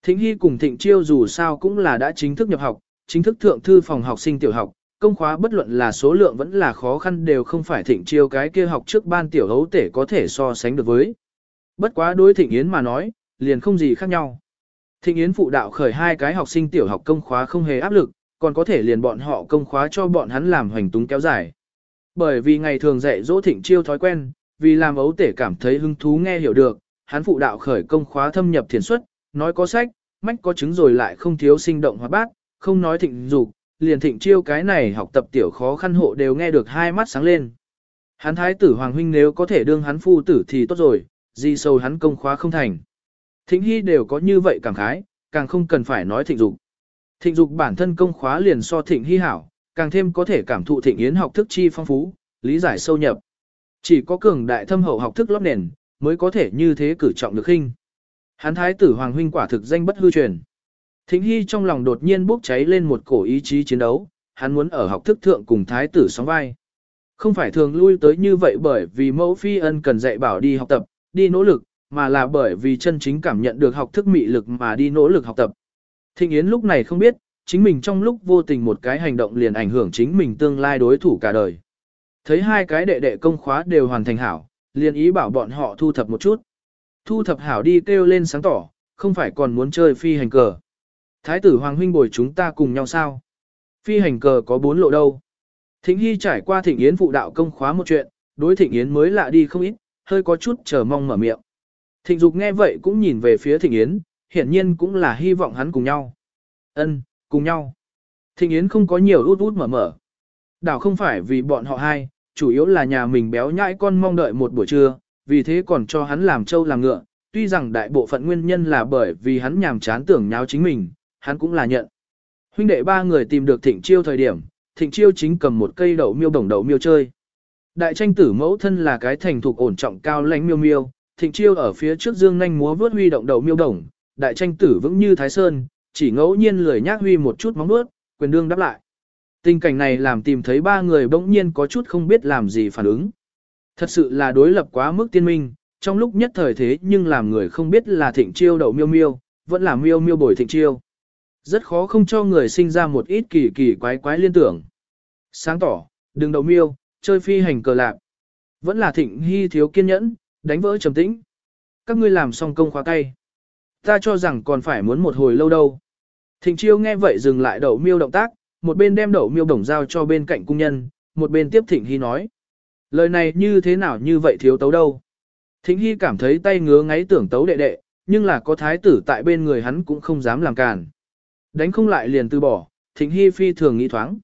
Thịnh Hy cùng Thịnh Chiêu dù sao cũng là đã chính thức nhập học, chính thức thượng thư phòng học sinh tiểu học, công khóa bất luận là số lượng vẫn là khó khăn đều không phải Thịnh Chiêu cái kia học trước ban tiểu hấu tể có thể so sánh được với. Bất quá đối Thịnh Yến mà nói, liền không gì khác nhau. Thịnh Yến phụ đạo khởi hai cái học sinh tiểu học công khóa không hề áp lực, còn có thể liền bọn họ công khóa cho bọn hắn làm hoành túng kéo dài. Bởi vì ngày thường dạy dỗ thịnh chiêu thói quen, vì làm ấu tể cảm thấy hứng thú nghe hiểu được, hắn phụ đạo khởi công khóa thâm nhập thiền xuất, nói có sách, mách có chứng rồi lại không thiếu sinh động hoạt bát, không nói thịnh dục, liền thịnh chiêu cái này học tập tiểu khó khăn hộ đều nghe được hai mắt sáng lên. Hắn thái tử hoàng huynh nếu có thể đương hắn phu tử thì tốt rồi, gì sâu hắn công khóa không thành. Thịnh hy đều có như vậy cảm khái, càng không cần phải nói thịnh dục. Thịnh dục bản thân công khóa liền so thịnh hy hảo, càng thêm có thể cảm thụ thịnh yến học thức chi phong phú, lý giải sâu nhập. Chỉ có cường đại thâm hậu học thức lót nền, mới có thể như thế cử trọng được hình. hán thái tử hoàng huynh quả thực danh bất hư truyền. Thịnh hy trong lòng đột nhiên bốc cháy lên một cổ ý chí chiến đấu, hắn muốn ở học thức thượng cùng thái tử sóng vai. Không phải thường lui tới như vậy bởi vì mẫu phi ân cần dạy bảo đi học tập, đi nỗ lực, mà là bởi vì chân chính cảm nhận được học thức mị lực mà đi nỗ lực học tập. Thịnh Yến lúc này không biết, chính mình trong lúc vô tình một cái hành động liền ảnh hưởng chính mình tương lai đối thủ cả đời. Thấy hai cái đệ đệ công khóa đều hoàn thành hảo, liền ý bảo bọn họ thu thập một chút. Thu thập hảo đi kêu lên sáng tỏ, không phải còn muốn chơi phi hành cờ. Thái tử Hoàng huynh bồi chúng ta cùng nhau sao? Phi hành cờ có bốn lộ đâu? Thịnh Hy trải qua Thịnh Yến phụ đạo công khóa một chuyện, đối Thịnh Yến mới lạ đi không ít, hơi có chút chờ mong mở miệng. Thịnh Dục nghe vậy cũng nhìn về phía Thịnh Yến, hiển nhiên cũng là hy vọng hắn cùng nhau. Ân, cùng nhau. Thịnh Yến không có nhiều út út mở mở. Đảo không phải vì bọn họ hai, chủ yếu là nhà mình béo nhãi con mong đợi một buổi trưa, vì thế còn cho hắn làm trâu làm ngựa, tuy rằng đại bộ phận nguyên nhân là bởi vì hắn nhàm chán tưởng nháo chính mình, hắn cũng là nhận. Huynh đệ ba người tìm được thịnh chiêu thời điểm, thịnh chiêu chính cầm một cây đậu miêu đồng đậu miêu chơi. Đại tranh tử mẫu thân là cái thành thục ổn trọng cao lãnh miêu miêu, thịnh chiêu ở phía trước dương nhanh múa vớt huy động đậu miêu đồng, đại tranh tử vững như thái sơn, chỉ ngẫu nhiên lười nhác huy một chút móng nuốt, quyền đương đáp lại. Tình cảnh này làm tìm thấy ba người bỗng nhiên có chút không biết làm gì phản ứng. Thật sự là đối lập quá mức tiên minh, trong lúc nhất thời thế nhưng làm người không biết là thịnh chiêu đậu miêu miêu, vẫn là miêu miêu bồi thịnh chiêu. Rất khó không cho người sinh ra một ít kỳ kỳ quái quái liên tưởng. Sáng tỏ, đừng đậu miêu, chơi phi hành cờ lạc. Vẫn là thịnh hy thiếu kiên nhẫn, đánh vỡ trầm tĩnh. Các ngươi làm xong công khóa tay. Ta cho rằng còn phải muốn một hồi lâu đâu. Thịnh chiêu nghe vậy dừng lại đậu miêu động tác, một bên đem đậu miêu đồng giao cho bên cạnh cung nhân, một bên tiếp thịnh hy nói. Lời này như thế nào như vậy thiếu tấu đâu. Thịnh hy cảm thấy tay ngứa ngáy tưởng tấu đệ đệ, nhưng là có thái tử tại bên người hắn cũng không dám làm cản. Đánh không lại liền từ bỏ, Thịnh Hy phi thường nghĩ thoáng.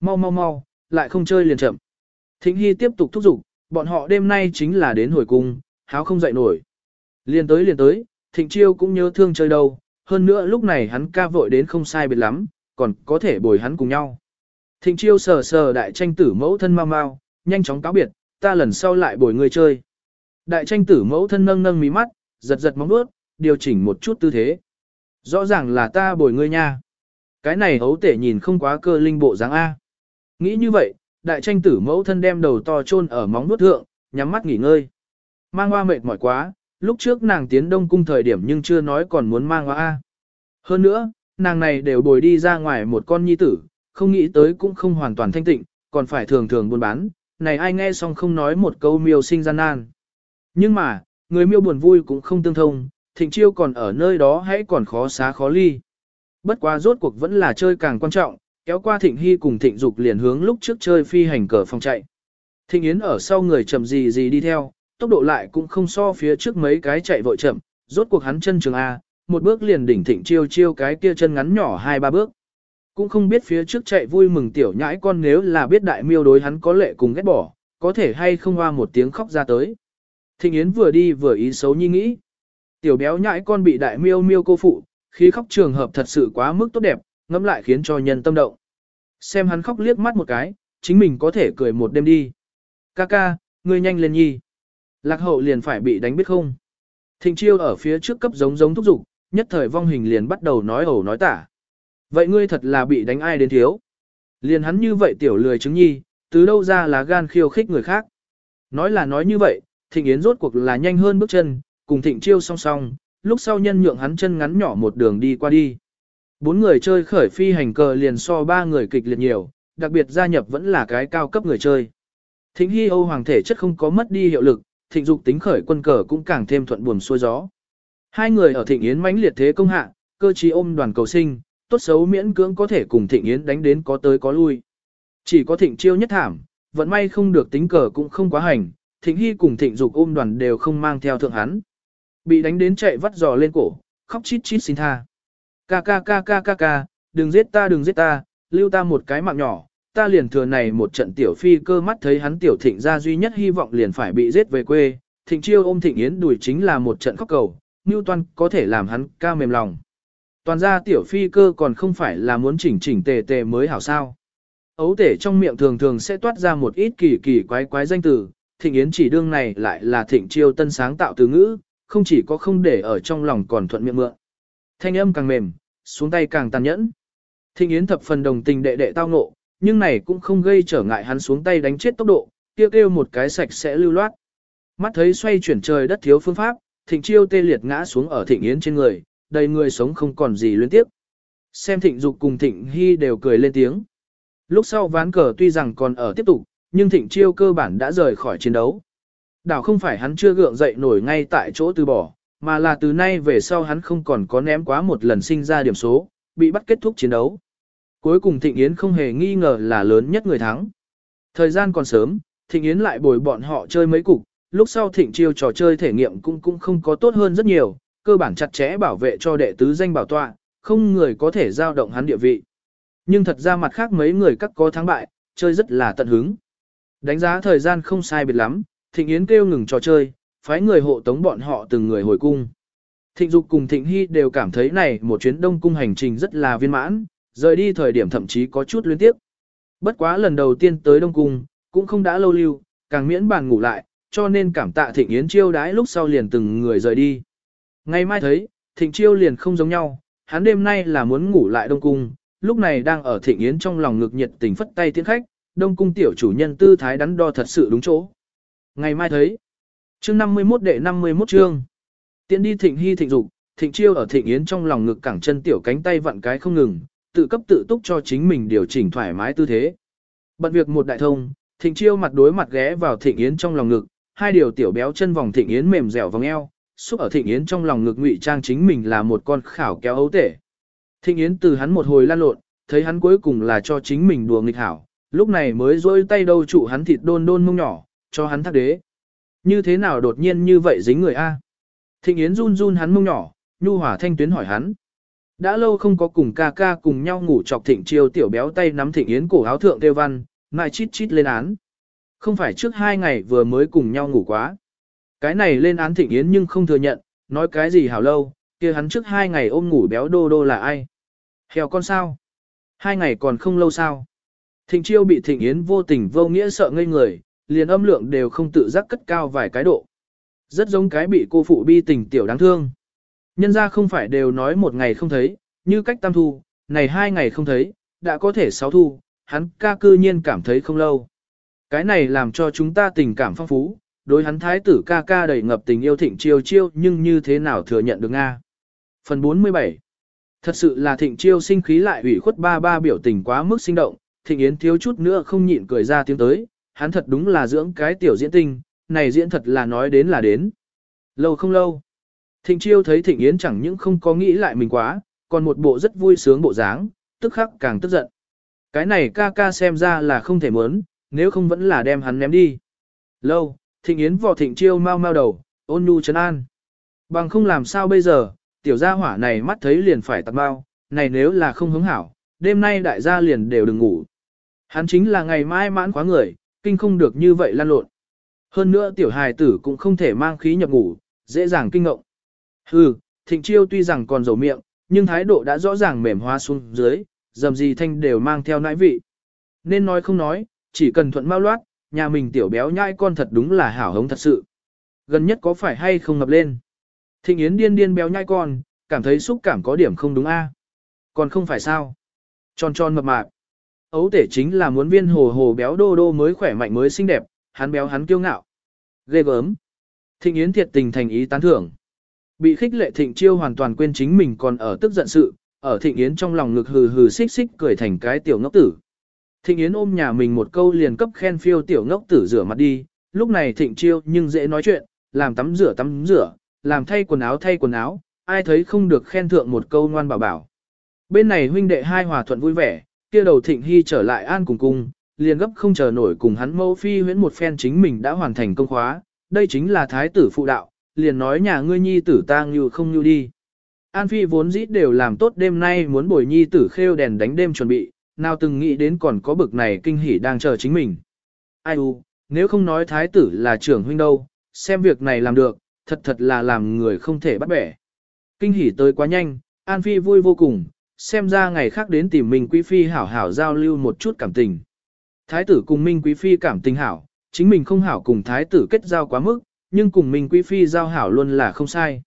Mau mau mau, lại không chơi liền chậm. Thịnh Hy tiếp tục thúc giục, bọn họ đêm nay chính là đến hồi cung, háo không dậy nổi. Liền tới liền tới, Thịnh Chiêu cũng nhớ thương chơi đâu, hơn nữa lúc này hắn ca vội đến không sai biệt lắm, còn có thể bồi hắn cùng nhau. Thịnh Chiêu sờ sờ đại tranh tử mẫu thân mau mau, nhanh chóng cáo biệt, ta lần sau lại bồi người chơi. Đại tranh tử mẫu thân nâng nâng mí mắt, giật giật móng vuốt, điều chỉnh một chút tư thế. Rõ ràng là ta bồi ngươi nha. Cái này hấu tể nhìn không quá cơ linh bộ dáng A. Nghĩ như vậy, đại tranh tử mẫu thân đem đầu to chôn ở móng vuốt thượng, nhắm mắt nghỉ ngơi. Mang hoa mệt mỏi quá, lúc trước nàng tiến đông cung thời điểm nhưng chưa nói còn muốn mang hoa A. Hơn nữa, nàng này đều bồi đi ra ngoài một con nhi tử, không nghĩ tới cũng không hoàn toàn thanh tịnh, còn phải thường thường buôn bán, này ai nghe xong không nói một câu miêu sinh gian nan. Nhưng mà, người miêu buồn vui cũng không tương thông, thịnh chiêu còn ở nơi đó hãy còn khó xá khó ly. Bất quá rốt cuộc vẫn là chơi càng quan trọng, kéo qua thịnh hy cùng thịnh dục liền hướng lúc trước chơi phi hành cờ phòng chạy. Thịnh Yến ở sau người chậm gì gì đi theo, tốc độ lại cũng không so phía trước mấy cái chạy vội chậm, rốt cuộc hắn chân trường A, một bước liền đỉnh thịnh chiêu chiêu cái kia chân ngắn nhỏ hai ba bước. Cũng không biết phía trước chạy vui mừng tiểu nhãi con nếu là biết đại miêu đối hắn có lệ cùng ghét bỏ, có thể hay không hoa một tiếng khóc ra tới. Thịnh Yến vừa đi vừa ý xấu nhi nghĩ. Tiểu béo nhãi con bị đại miêu miêu cô phụ, khi khóc trường hợp thật sự quá mức tốt đẹp, ngẫm lại khiến cho nhân tâm động. Xem hắn khóc liếc mắt một cái, chính mình có thể cười một đêm đi. Ca ca, ngươi nhanh lên nhi. Lạc hậu liền phải bị đánh biết không. Thịnh chiêu ở phía trước cấp giống giống thúc giục, nhất thời vong hình liền bắt đầu nói ẩu nói tả. Vậy ngươi thật là bị đánh ai đến thiếu. Liền hắn như vậy tiểu lười chứng nhi, từ đâu ra là gan khiêu khích người khác. Nói là nói như vậy, thịnh yến rốt cuộc là nhanh hơn bước chân, cùng thịnh chiêu song song, lúc sau nhân nhượng hắn chân ngắn nhỏ một đường đi qua đi. Bốn người chơi khởi phi hành cờ liền so ba người kịch liệt nhiều, đặc biệt gia nhập vẫn là cái cao cấp người chơi. Thịnh Hy Âu hoàng thể chất không có mất đi hiệu lực, thịnh dục tính khởi quân cờ cũng càng thêm thuận buồm xuôi gió. Hai người ở thịnh yến mãnh liệt thế công hạ, cơ trí ôm đoàn cầu sinh, tốt xấu miễn cưỡng có thể cùng thịnh yến đánh đến có tới có lui. Chỉ có thịnh chiêu nhất thảm, vận may không được tính cờ cũng không quá hành, thịnh hy cùng thịnh dục ôm đoàn đều không mang theo thượng hắn. Bị đánh đến chạy vắt giò lên cổ, khóc chít chít xin tha. Ca ca ca ca ca ca, đừng giết ta đừng giết ta, lưu ta một cái mạng nhỏ, ta liền thừa này một trận tiểu phi cơ mắt thấy hắn tiểu thịnh ra duy nhất hy vọng liền phải bị giết về quê, thịnh chiêu ôm thịnh yến đuổi chính là một trận khóc cầu, Newton có thể làm hắn ca mềm lòng. Toàn ra tiểu phi cơ còn không phải là muốn chỉnh chỉnh tề tề mới hảo sao. Ấu tể trong miệng thường thường sẽ toát ra một ít kỳ kỳ quái quái danh từ, thịnh yến chỉ đương này lại là thịnh chiêu tân sáng tạo từ ngữ, không chỉ có không để ở trong lòng còn thuận miệng mượn. Thanh âm càng mềm, xuống tay càng tàn nhẫn. Thịnh yến thập phần đồng tình đệ đệ tao ngộ, nhưng này cũng không gây trở ngại hắn xuống tay đánh chết tốc độ, kêu kêu một cái sạch sẽ lưu loát. Mắt thấy xoay chuyển trời đất thiếu phương pháp, thịnh chiêu tê liệt ngã xuống ở thịnh yến trên người, đầy người sống không còn gì liên tiếp. Xem thịnh dục cùng thịnh hy đều cười lên tiếng. Lúc sau ván cờ tuy rằng còn ở tiếp tục, nhưng thịnh chiêu cơ bản đã rời khỏi chiến đấu. Đảo không phải hắn chưa gượng dậy nổi ngay tại chỗ từ bỏ, mà là từ nay về sau hắn không còn có ném quá một lần sinh ra điểm số, bị bắt kết thúc chiến đấu. Cuối cùng Thịnh Yến không hề nghi ngờ là lớn nhất người thắng. Thời gian còn sớm, Thịnh Yến lại bồi bọn họ chơi mấy cục, lúc sau Thịnh Chiêu trò chơi thể nghiệm cũng cũng không có tốt hơn rất nhiều, cơ bản chặt chẽ bảo vệ cho đệ tứ danh bảo tọa, không người có thể giao động hắn địa vị. Nhưng thật ra mặt khác mấy người các có thắng bại, chơi rất là tận hứng. Đánh giá thời gian không sai biệt lắm, Thịnh Yến kêu ngừng trò chơi, phái người hộ tống bọn họ từng người hồi cung. Thịnh Dục cùng Thịnh Hy đều cảm thấy này một chuyến đông cung hành trình rất là viên mãn, rời đi thời điểm thậm chí có chút liên tiếp. Bất quá lần đầu tiên tới Đông Cung, cũng không đã lâu lưu, càng miễn bàn ngủ lại, cho nên cảm tạ Thịnh Yến chiêu đãi lúc sau liền từng người rời đi. Ngày mai thấy, Thịnh chiêu liền không giống nhau, hắn đêm nay là muốn ngủ lại Đông Cung, lúc này đang ở Thịnh Yến trong lòng ngực nhiệt tình phất tay tiến khách, Đông Cung tiểu chủ nhân tư thái đắn đo thật sự đúng chỗ. Ngày mai thấy, chương 51 đệ 51 chương, tiện đi Thịnh Hy Thịnh Dục, Thịnh chiêu ở Thịnh Yến trong lòng ngực cẳng chân tiểu cánh tay vặn cái không ngừng, tự cấp tự túc cho chính mình điều chỉnh thoải mái tư thế. Bận việc một đại thông, Thịnh Chiêu mặt đối mặt ghé vào Thịnh Yến trong lòng ngực, hai điều tiểu béo chân vòng Thịnh Yến mềm dẻo vòng eo, xúc ở Thịnh Yến trong lòng ngực ngụy trang chính mình là một con khảo kéo ấu tể. Thịnh Yến từ hắn một hồi lan lộn, thấy hắn cuối cùng là cho chính mình đùa nghịch hảo, lúc này mới rôi tay đâu trụ hắn thịt đôn đôn mông nhỏ, cho hắn thác đế. Như thế nào đột nhiên như vậy dính người A? Thịnh Yến run run hắn mông nhỏ, nhu hỏa thanh tuyến hỏi hắn. Đã lâu không có cùng ca ca cùng nhau ngủ chọc thịnh chiêu tiểu béo tay nắm thịnh yến cổ áo thượng tiêu văn, mai chít chít lên án. Không phải trước hai ngày vừa mới cùng nhau ngủ quá. Cái này lên án thịnh yến nhưng không thừa nhận, nói cái gì hảo lâu, kia hắn trước hai ngày ôm ngủ béo đô đô là ai? Hèo con sao? Hai ngày còn không lâu sao? Thịnh chiêu bị thịnh yến vô tình vô nghĩa sợ ngây người, liền âm lượng đều không tự giác cất cao vài cái độ. Rất giống cái bị cô phụ bi tình tiểu đáng thương. Nhân ra không phải đều nói một ngày không thấy, như cách tam thu, này hai ngày không thấy, đã có thể sáu thu, hắn ca cư nhiên cảm thấy không lâu. Cái này làm cho chúng ta tình cảm phong phú, đối hắn thái tử ca ca đầy ngập tình yêu thịnh chiêu chiêu nhưng như thế nào thừa nhận được Nga. Phần 47 Thật sự là thịnh chiêu sinh khí lại ủy khuất ba ba biểu tình quá mức sinh động, thịnh yến thiếu chút nữa không nhịn cười ra tiếng tới, hắn thật đúng là dưỡng cái tiểu diễn tinh, này diễn thật là nói đến là đến. Lâu không lâu, thịnh chiêu thấy thịnh yến chẳng những không có nghĩ lại mình quá, còn một bộ rất vui sướng bộ dáng, tức khắc càng tức giận. Cái này ca ca xem ra là không thể muốn, nếu không vẫn là đem hắn ném đi. Lâu, thịnh yến vò thịnh chiêu mau mau đầu, ôn nhu trấn an. Bằng không làm sao bây giờ, tiểu gia hỏa này mắt thấy liền phải tạt bao, này nếu là không hứng hảo, đêm nay đại gia liền đều đừng ngủ. Hắn chính là ngày mai mãn quá người, kinh không được như vậy lan lộn. Hơn nữa tiểu hài tử cũng không thể mang khí nhập ngủ, dễ dàng kinh ngộng. Hừ, thịnh chiêu tuy rằng còn dầu miệng, nhưng thái độ đã rõ ràng mềm hoa xuống dưới, dầm gì thanh đều mang theo nãi vị. Nên nói không nói, chỉ cần thuận mau loát, nhà mình tiểu béo nhãi con thật đúng là hảo hống thật sự. Gần nhất có phải hay không ngập lên. Thịnh Yến điên điên béo nhai con, cảm thấy xúc cảm có điểm không đúng a. Còn không phải sao. Tròn tròn mập mạp. Ấu tể chính là muốn viên hồ hồ béo đô đô mới khỏe mạnh mới xinh đẹp, hắn béo hắn kiêu ngạo. Ghê gớm. Thịnh Yến thiệt tình thành ý tán thưởng. Bị khích lệ Thịnh Chiêu hoàn toàn quên chính mình còn ở tức giận sự, ở Thịnh Yến trong lòng ngực hừ hừ xích xích cười thành cái tiểu ngốc tử. Thịnh Yến ôm nhà mình một câu liền cấp khen phiêu tiểu ngốc tử rửa mặt đi, lúc này Thịnh Chiêu nhưng dễ nói chuyện, làm tắm rửa tắm rửa, làm thay quần áo thay quần áo, ai thấy không được khen thượng một câu ngoan bảo bảo. Bên này huynh đệ hai hòa thuận vui vẻ, kia đầu Thịnh Hy trở lại an cùng cung, liền gấp không chờ nổi cùng hắn mâu phi huyễn một phen chính mình đã hoàn thành công khóa, đây chính là thái tử phụ đạo, liền nói nhà ngươi nhi tử ta như không như đi. An Phi vốn dĩ đều làm tốt đêm nay muốn bồi nhi tử khêu đèn đánh đêm chuẩn bị, nào từng nghĩ đến còn có bực này kinh hỉ đang chờ chính mình. Ai u, nếu không nói thái tử là trưởng huynh đâu, xem việc này làm được, thật thật là làm người không thể bắt bẻ. Kinh hỉ tới quá nhanh, An Phi vui vô cùng, xem ra ngày khác đến tìm mình Quý Phi hảo hảo giao lưu một chút cảm tình. Thái tử cùng Minh Quý Phi cảm tình hảo, chính mình không hảo cùng thái tử kết giao quá mức, nhưng cùng Minh Quý Phi giao hảo luôn là không sai.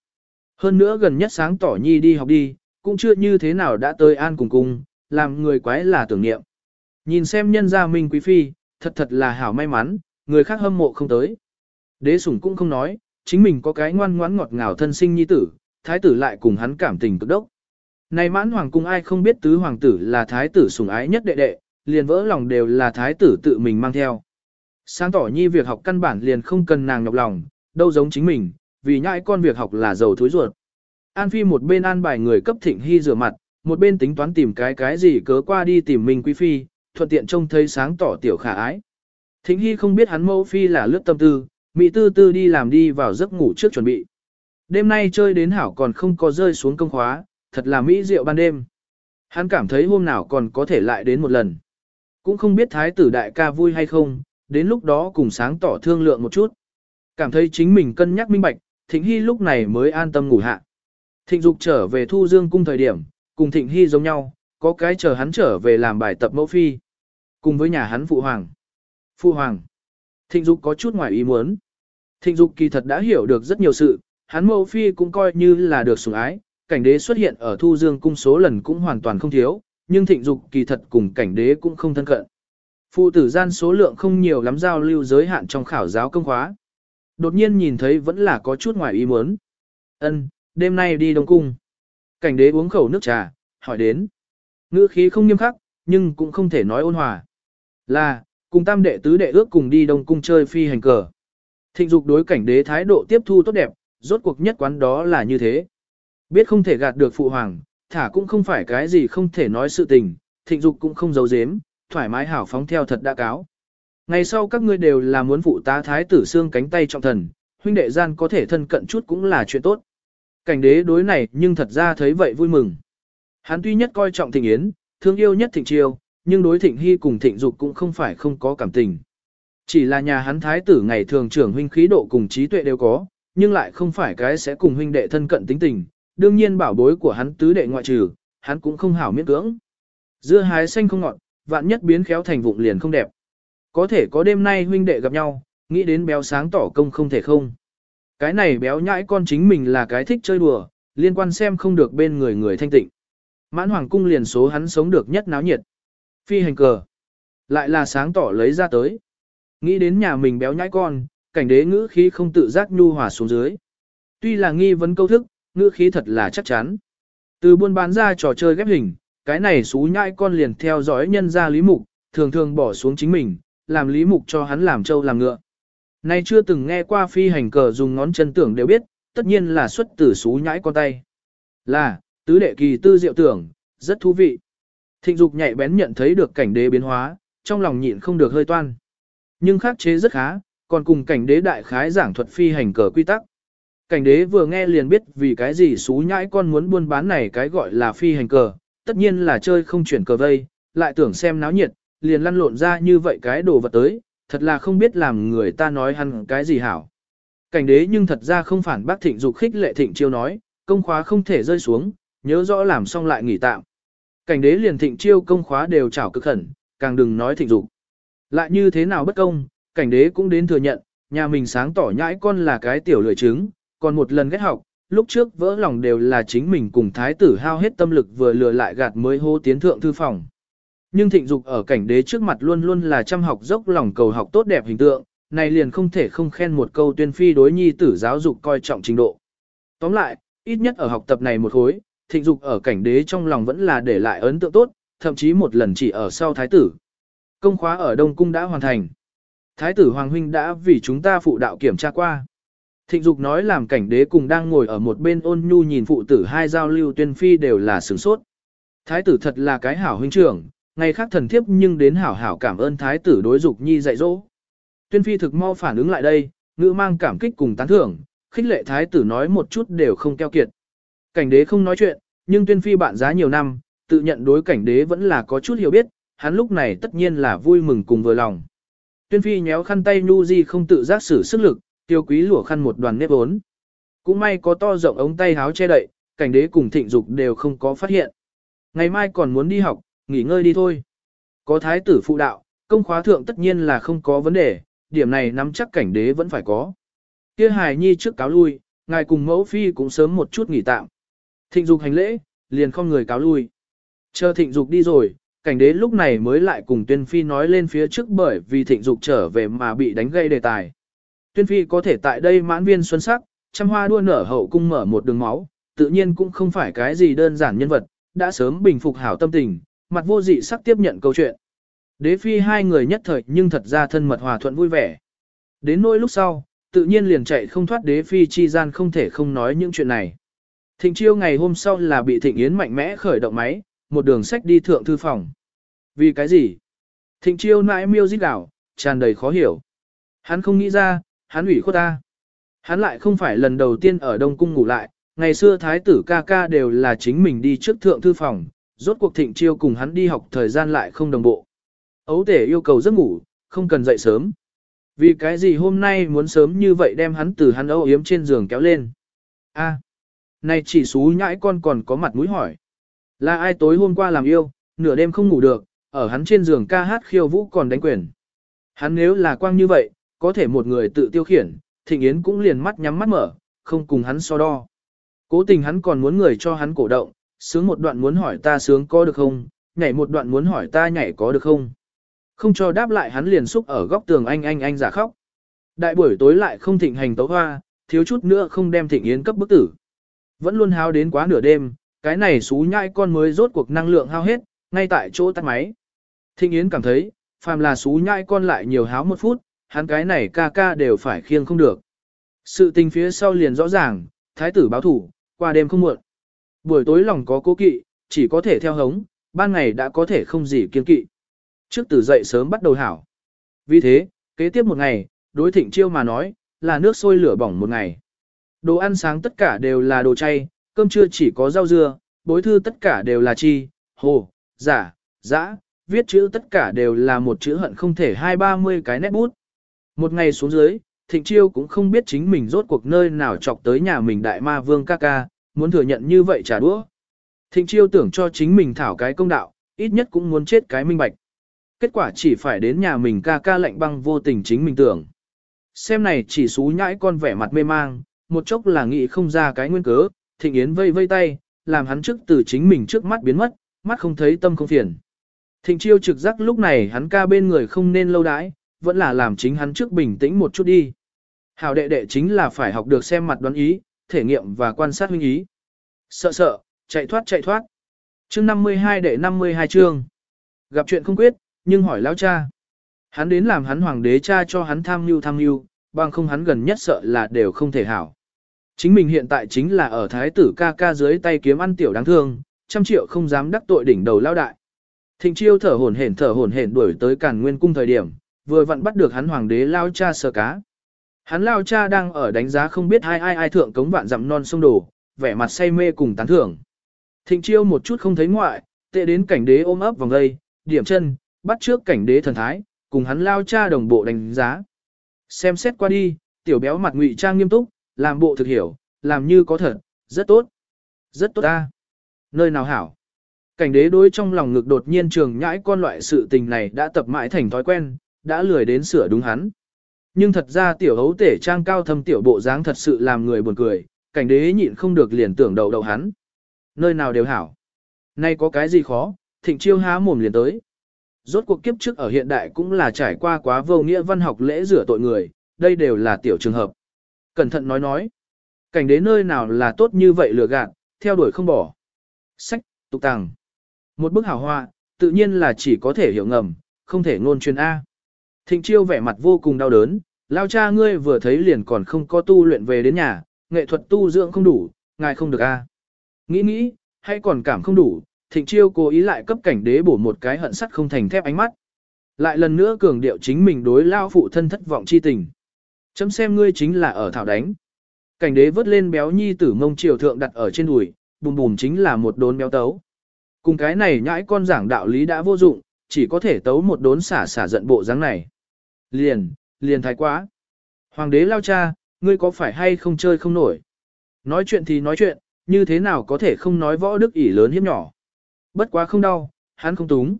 Hơn nữa gần nhất sáng tỏ nhi đi học đi, cũng chưa như thế nào đã tới an cùng cùng làm người quái là tưởng niệm. Nhìn xem nhân gia Minh Quý Phi, thật thật là hảo may mắn, người khác hâm mộ không tới. Đế sủng cũng không nói, chính mình có cái ngoan ngoãn ngọt ngào thân sinh nhi tử, thái tử lại cùng hắn cảm tình cực đốc. Này mãn hoàng cung ai không biết tứ hoàng tử là thái tử sủng ái nhất đệ đệ, liền vỡ lòng đều là thái tử tự mình mang theo. Sáng tỏ nhi việc học căn bản liền không cần nàng nhọc lòng, đâu giống chính mình, vì nhãi con việc học là giàu thối ruột. An Phi một bên an bài người cấp thịnh hy rửa mặt, một bên tính toán tìm cái cái gì cớ qua đi tìm mình Quý Phi, thuận tiện trông thấy sáng tỏ tiểu khả ái. Thịnh hy không biết hắn mẫu Phi là lướt tâm tư, Mỹ tư tư đi làm đi vào giấc ngủ trước chuẩn bị. Đêm nay chơi đến hảo còn không có rơi xuống công khóa, thật là mỹ diệu ban đêm. Hắn cảm thấy hôm nào còn có thể lại đến một lần. Cũng không biết thái tử đại ca vui hay không, đến lúc đó cùng sáng tỏ thương lượng một chút. Cảm thấy chính mình cân nhắc minh bạch, Thịnh Hy lúc này mới an tâm ngủ hạ. Thịnh Dục trở về Thu Dương cung thời điểm, cùng Thịnh Hy giống nhau, có cái chờ hắn trở về làm bài tập mẫu phi. Cùng với nhà hắn phụ hoàng. Phụ hoàng. Thịnh Dục có chút ngoài ý muốn. Thịnh Dục kỳ thật đã hiểu được rất nhiều sự, hắn mẫu phi cũng coi như là được sủng ái, cảnh đế xuất hiện ở Thu Dương cung số lần cũng hoàn toàn không thiếu, nhưng Thịnh Dục kỳ thật cùng cảnh đế cũng không thân cận. Phụ tử gian số lượng không nhiều lắm giao lưu giới hạn trong khảo giáo công khóa. Đột nhiên nhìn thấy vẫn là có chút ngoài ý muốn. Ân, đêm nay đi Đông Cung. Cảnh đế uống khẩu nước trà, hỏi đến. Ngữ khí không nghiêm khắc, nhưng cũng không thể nói ôn hòa. Là, cùng tam đệ tứ đệ ước cùng đi Đông Cung chơi phi hành cờ. Thịnh dục đối cảnh đế thái độ tiếp thu tốt đẹp, rốt cuộc nhất quán đó là như thế. Biết không thể gạt được phụ hoàng, thả cũng không phải cái gì không thể nói sự tình, thịnh dục cũng không giấu giếm, thoải mái hảo phóng theo thật đã cáo. Ngày sau các ngươi đều là muốn phụ tá thái tử xương cánh tay trọng thần, huynh đệ gian có thể thân cận chút cũng là chuyện tốt. Cảnh đế đối này nhưng thật ra thấy vậy vui mừng. Hắn tuy nhất coi trọng thịnh yến, thương yêu nhất thịnh triều nhưng đối thịnh hy cùng thịnh dục cũng không phải không có cảm tình. Chỉ là nhà hắn thái tử ngày thường trưởng huynh khí độ cùng trí tuệ đều có, nhưng lại không phải cái sẽ cùng huynh đệ thân cận tính tình, đương nhiên bảo bối của hắn tứ đệ ngoại trừ, hắn cũng không hảo miễn cưỡng. Dưa hái xanh không ngọt, vạn nhất biến khéo thành vụng liền không đẹp. Có thể có đêm nay huynh đệ gặp nhau, nghĩ đến béo sáng tỏ công không thể không. Cái này béo nhãi con chính mình là cái thích chơi đùa, liên quan xem không được bên người người thanh tịnh. Mãn hoàng cung liền số hắn sống được nhất náo nhiệt. Phi hành cờ. Lại là sáng tỏ lấy ra tới. Nghĩ đến nhà mình béo nhãi con, cảnh đế ngữ khí không tự giác nhu hòa xuống dưới. Tuy là nghi vấn câu thức, ngữ khí thật là chắc chắn. Từ buôn bán ra trò chơi ghép hình, cái này xú nhãi con liền theo dõi nhân ra lý mục, thường thường bỏ xuống chính mình, làm lý mục cho hắn làm trâu làm ngựa. Nay chưa từng nghe qua phi hành cờ dùng ngón chân tưởng đều biết, tất nhiên là xuất từ xú nhãi con tay. Là, tứ đệ kỳ tư diệu tưởng, rất thú vị. Thịnh dục nhạy bén nhận thấy được cảnh đế biến hóa, trong lòng nhịn không được hơi toan. Nhưng khắc chế rất khá, còn cùng cảnh đế đại khái giảng thuật phi hành cờ quy tắc. Cảnh đế vừa nghe liền biết vì cái gì xú nhãi con muốn buôn bán này cái gọi là phi hành cờ, tất nhiên là chơi không chuyển cờ vây, lại tưởng xem náo nhiệt, liền lăn lộn ra như vậy cái đồ vật tới, thật là không biết làm người ta nói hắn cái gì hảo. Cảnh đế nhưng thật ra không phản bác thịnh dục khích lệ thịnh chiêu nói, công khóa không thể rơi xuống, nhớ rõ làm xong lại nghỉ tạm. Cảnh đế liền thịnh chiêu công khóa đều chảo cực khẩn, càng đừng nói thịnh dục. Lại như thế nào bất công, cảnh đế cũng đến thừa nhận, nhà mình sáng tỏ nhãi con là cái tiểu lười trứng, còn một lần ghét học, lúc trước vỡ lòng đều là chính mình cùng thái tử hao hết tâm lực vừa lừa lại gạt mới hô tiến thượng thư phòng. Nhưng thịnh dục ở cảnh đế trước mặt luôn luôn là chăm học dốc lòng cầu học tốt đẹp hình tượng, này liền không thể không khen một câu tuyên phi đối nhi tử giáo dục coi trọng trình độ. Tóm lại, ít nhất ở học tập này một khối, thịnh dục ở cảnh đế trong lòng vẫn là để lại ấn tượng tốt, thậm chí một lần chỉ ở sau thái tử. Công khóa ở Đông Cung đã hoàn thành. Thái tử Hoàng Huynh đã vì chúng ta phụ đạo kiểm tra qua. Thịnh dục nói làm cảnh đế cùng đang ngồi ở một bên ôn nhu nhìn phụ tử hai giao lưu tuyên phi đều là sửng sốt. Thái tử thật là cái hảo huynh trưởng, ngày khác thần thiếp nhưng đến hảo hảo cảm ơn thái tử đối dục nhi dạy dỗ. Tuyên phi thực mau phản ứng lại đây, ngữ mang cảm kích cùng tán thưởng, khích lệ thái tử nói một chút đều không keo kiệt. Cảnh đế không nói chuyện, nhưng tuyên phi bạn giá nhiều năm, tự nhận đối cảnh đế vẫn là có chút hiểu biết, hắn lúc này tất nhiên là vui mừng cùng vừa lòng. Tuyên phi nhéo khăn tay nu di không tự giác sử sức lực, tiêu quý lụa khăn một đoàn nếp vốn. Cũng may có to rộng ống tay háo che đậy, cảnh đế cùng thịnh dục đều không có phát hiện. Ngày mai còn muốn đi học, nghỉ ngơi đi thôi. Có thái tử phụ đạo, công khóa thượng tất nhiên là không có vấn đề, điểm này nắm chắc cảnh đế vẫn phải có. Kia hài nhi trước cáo lui, ngài cùng mẫu phi cũng sớm một chút nghỉ tạm. Thịnh dục hành lễ, liền không người cáo lui. Chờ thịnh dục đi rồi, cảnh đế lúc này mới lại cùng tuyên phi nói lên phía trước bởi vì thịnh dục trở về mà bị đánh gây đề tài. Tuyên phi có thể tại đây mãn viên xuân sắc, trăm hoa đua nở hậu cung mở một đường máu, tự nhiên cũng không phải cái gì đơn giản nhân vật, đã sớm bình phục hảo tâm tình, mặt vô dị sắc tiếp nhận câu chuyện. Đế phi hai người nhất thời nhưng thật ra thân mật hòa thuận vui vẻ. Đến nỗi lúc sau, tự nhiên liền chạy không thoát đế phi chi gian không thể không nói những chuyện này. Thịnh chiêu ngày hôm sau là bị thịnh yến mạnh mẽ khởi động máy, một đường sách đi thượng thư phòng. Vì cái gì? Thịnh chiêu nãi miêu dít đảo, tràn đầy khó hiểu. Hắn không nghĩ ra, hắn ủy khuất ta. Hắn lại không phải lần đầu tiên ở Đông Cung ngủ lại, ngày xưa thái tử ca ca đều là chính mình đi trước thượng thư phòng, rốt cuộc thịnh chiêu cùng hắn đi học thời gian lại không đồng bộ. Ấu tể yêu cầu giấc ngủ, không cần dậy sớm. Vì cái gì hôm nay muốn sớm như vậy đem hắn từ hắn âu yếm trên giường kéo lên. a này chỉ xú nhãi con còn có mặt mũi hỏi. Là ai tối hôm qua làm yêu, nửa đêm không ngủ được, ở hắn trên giường ca hát khiêu vũ còn đánh quyền. Hắn nếu là quang như vậy, có thể một người tự tiêu khiển, thịnh yến cũng liền mắt nhắm mắt mở, không cùng hắn so đo. Cố tình hắn còn muốn người cho hắn cổ động, sướng một đoạn muốn hỏi ta sướng có được không, nhảy một đoạn muốn hỏi ta nhảy có được không. Không cho đáp lại hắn liền xúc ở góc tường anh anh anh giả khóc. Đại buổi tối lại không thịnh hành tấu hoa, thiếu chút nữa không đem thịnh yến cấp bức tử. Vẫn luôn hao đến quá nửa đêm, cái này xú nhai con mới rốt cuộc năng lượng hao hết, ngay tại chỗ tắt máy. Thịnh yến cảm thấy, phàm là xú nhai con lại nhiều háo một phút, hắn cái này ca ca đều phải khiêng không được. Sự tình phía sau liền rõ ràng, thái tử báo thủ, qua đêm không muộn. Buổi tối lòng có cố kỵ, chỉ có thể theo hống, ban ngày đã có thể không gì kiên kỵ. Trước từ dậy sớm bắt đầu hảo. Vì thế, kế tiếp một ngày, đối thịnh chiêu mà nói, là nước sôi lửa bỏng một ngày. Đồ ăn sáng tất cả đều là đồ chay, cơm trưa chỉ có rau dưa, bối thư tất cả đều là chi, hồ, giả, dã, viết chữ tất cả đều là một chữ hận không thể hai ba mươi cái nét bút. Một ngày xuống dưới, Thịnh Chiêu cũng không biết chính mình rốt cuộc nơi nào chọc tới nhà mình đại ma vương ca ca, muốn thừa nhận như vậy trả đũa. Thịnh Chiêu tưởng cho chính mình thảo cái công đạo, ít nhất cũng muốn chết cái minh bạch. Kết quả chỉ phải đến nhà mình ca ca lạnh băng vô tình chính mình tưởng. Xem này chỉ xú nhãi con vẻ mặt mê mang, một chốc là nghĩ không ra cái nguyên cớ, Thịnh Yến vây vây tay, làm hắn trước từ chính mình trước mắt biến mất, mắt không thấy tâm không phiền. Thịnh chiêu trực giác lúc này hắn ca bên người không nên lâu đãi, vẫn là làm chính hắn trước bình tĩnh một chút đi. Hảo đệ đệ chính là phải học được xem mặt đoán ý, thể nghiệm và quan sát huynh ý. Sợ sợ, chạy thoát chạy thoát. Chương 52 đệ 52 chương. Gặp chuyện không quyết, nhưng hỏi lão cha. Hắn đến làm hắn hoàng đế cha cho hắn tham nhu tham nhu, bằng không hắn gần nhất sợ là đều không thể hảo. Chính mình hiện tại chính là ở thái tử ca ca dưới tay kiếm ăn tiểu đáng thương, trăm triệu không dám đắc tội đỉnh đầu lao đại. Thịnh chiêu thở hổn hển thở hổn hển đuổi tới càn nguyên cung thời điểm, vừa vặn bắt được hắn hoàng đế lao cha sờ cá. Hắn lao cha đang ở đánh giá không biết hai ai ai thượng cống vạn dặm non sông đổ, vẻ mặt say mê cùng tán thưởng. Thịnh chiêu một chút không thấy ngoại, tệ đến cảnh đế ôm ấp vòng gây, điểm chân, bắt trước cảnh đế thần thái, cùng hắn lao cha đồng bộ đánh giá. Xem xét qua đi, tiểu béo mặt ngụy trang nghiêm túc, làm bộ thực hiểu, làm như có thật, rất tốt. Rất tốt ta. Nơi nào hảo? Cảnh đế đối trong lòng ngực đột nhiên trường nhãi con loại sự tình này đã tập mãi thành thói quen, đã lười đến sửa đúng hắn. Nhưng thật ra tiểu hấu tể trang cao thâm tiểu bộ dáng thật sự làm người buồn cười, cảnh đế nhịn không được liền tưởng đầu đầu hắn. Nơi nào đều hảo. Nay có cái gì khó, thịnh chiêu há mồm liền tới. Rốt cuộc kiếp trước ở hiện đại cũng là trải qua quá vô nghĩa văn học lễ rửa tội người, đây đều là tiểu trường hợp. Cẩn thận nói nói. Cảnh đế nơi nào là tốt như vậy lừa gạt, theo đuổi không bỏ. Sách, tục tàng. Một bức hảo hoa, tự nhiên là chỉ có thể hiểu ngầm, không thể ngôn truyền A. Thịnh chiêu vẻ mặt vô cùng đau đớn, lao cha ngươi vừa thấy liền còn không có tu luyện về đến nhà, nghệ thuật tu dưỡng không đủ, ngài không được A. Nghĩ nghĩ, hay còn cảm không đủ, thịnh chiêu cố ý lại cấp cảnh đế bổ một cái hận sắt không thành thép ánh mắt. Lại lần nữa cường điệu chính mình đối lao phụ thân thất vọng chi tình. Chấm xem ngươi chính là ở thảo đánh. Cảnh đế vớt lên béo nhi tử mông triều thượng đặt ở trên đùi, bùm bùm chính là một đốn béo tấu. Cùng cái này nhãi con giảng đạo lý đã vô dụng, chỉ có thể tấu một đốn xả xả giận bộ dáng này. Liền, liền thái quá. Hoàng đế lao cha, ngươi có phải hay không chơi không nổi? Nói chuyện thì nói chuyện, như thế nào có thể không nói võ đức ỷ lớn hiếp nhỏ? Bất quá không đau, hắn không túng.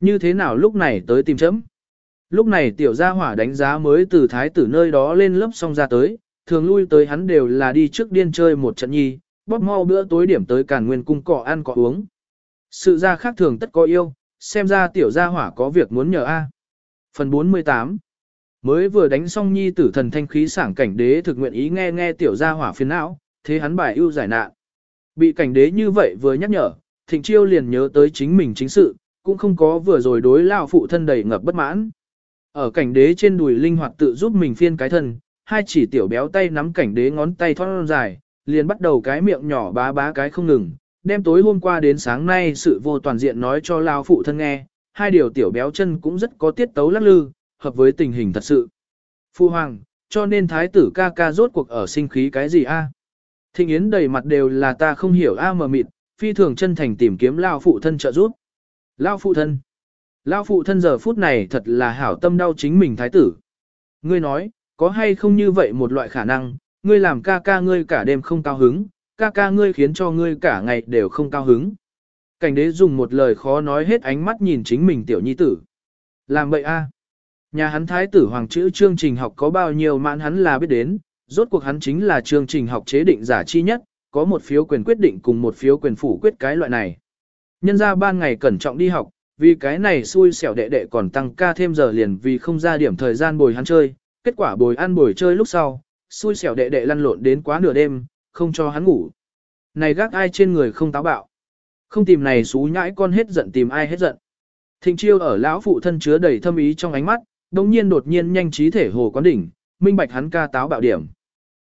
Như thế nào lúc này tới tìm chấm? Lúc này tiểu gia hỏa đánh giá mới từ thái tử nơi đó lên lớp xong ra tới, thường lui tới hắn đều là đi trước điên chơi một trận nhi, bóp mau bữa tối điểm tới càn nguyên cung cỏ ăn cỏ uống. Sự ra khác thường tất có yêu, xem ra tiểu gia hỏa có việc muốn nhờ A. Phần 48 Mới vừa đánh xong nhi tử thần thanh khí sảng cảnh đế thực nguyện ý nghe nghe tiểu gia hỏa phiền não, thế hắn bài ưu giải nạn. Bị cảnh đế như vậy vừa nhắc nhở, thịnh chiêu liền nhớ tới chính mình chính sự, cũng không có vừa rồi đối lao phụ thân đầy ngập bất mãn. Ở cảnh đế trên đùi linh hoạt tự giúp mình phiên cái thân, hai chỉ tiểu béo tay nắm cảnh đế ngón tay thon dài, liền bắt đầu cái miệng nhỏ bá bá cái không ngừng, đem tối hôm qua đến sáng nay sự vô toàn diện nói cho lao phụ thân nghe, hai điều tiểu béo chân cũng rất có tiết tấu lắc lư, hợp với tình hình thật sự. Phu hoàng, cho nên thái tử ca ca rốt cuộc ở sinh khí cái gì a? Thịnh Yến đầy mặt đều là ta không hiểu a mờ mịt, phi thường chân thành tìm kiếm lao phụ thân trợ giúp. Lao phụ thân. Lao phụ thân giờ phút này thật là hảo tâm đau chính mình thái tử. Ngươi nói, có hay không như vậy một loại khả năng, ngươi làm ca ca ngươi cả đêm không cao hứng, ca ca ngươi khiến cho ngươi cả ngày đều không cao hứng. Cảnh đế dùng một lời khó nói hết ánh mắt nhìn chính mình tiểu nhi tử. Làm vậy a Nhà hắn thái tử hoàng chữ chương trình học có bao nhiêu mãn hắn là biết đến, rốt cuộc hắn chính là chương trình học chế định giả chi nhất, có một phiếu quyền quyết định cùng một phiếu quyền phủ quyết cái loại này. Nhân ra ban ngày cẩn trọng đi học, vì cái này xui xẻo đệ đệ còn tăng ca thêm giờ liền vì không ra điểm thời gian bồi hắn chơi, kết quả bồi ăn bồi chơi lúc sau, xui xẻo đệ đệ lăn lộn đến quá nửa đêm, không cho hắn ngủ. Này gác ai trên người không táo bạo. Không tìm này xú nhãi con hết giận tìm ai hết giận. Thịnh chiêu ở lão phụ thân chứa đầy thâm ý trong ánh mắt, đồng nhiên đột nhiên nhanh trí thể hồ quán đỉnh, minh bạch hắn ca táo bạo điểm.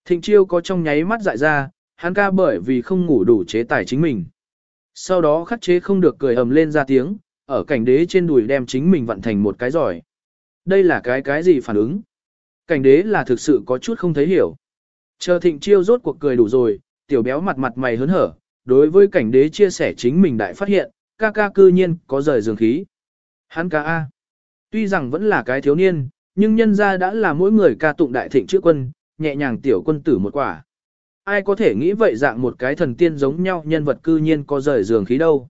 Thịnh chiêu có trong nháy mắt dại ra, hắn ca bởi vì không ngủ đủ chế tài chính mình. Sau đó khắc chế không được cười ầm lên ra tiếng, ở cảnh đế trên đùi đem chính mình vận thành một cái giỏi. Đây là cái cái gì phản ứng? Cảnh đế là thực sự có chút không thấy hiểu. Chờ thịnh chiêu rốt cuộc cười đủ rồi, tiểu béo mặt mặt mày hớn hở, đối với cảnh đế chia sẻ chính mình đại phát hiện, ca ca cư nhiên có rời dường khí. Hắn ca A. Tuy rằng vẫn là cái thiếu niên, nhưng nhân ra đã là mỗi người ca tụng đại thịnh chữ quân, nhẹ nhàng tiểu quân tử một quả. Ai có thể nghĩ vậy dạng một cái thần tiên giống nhau nhân vật cư nhiên có rời giường khí đâu.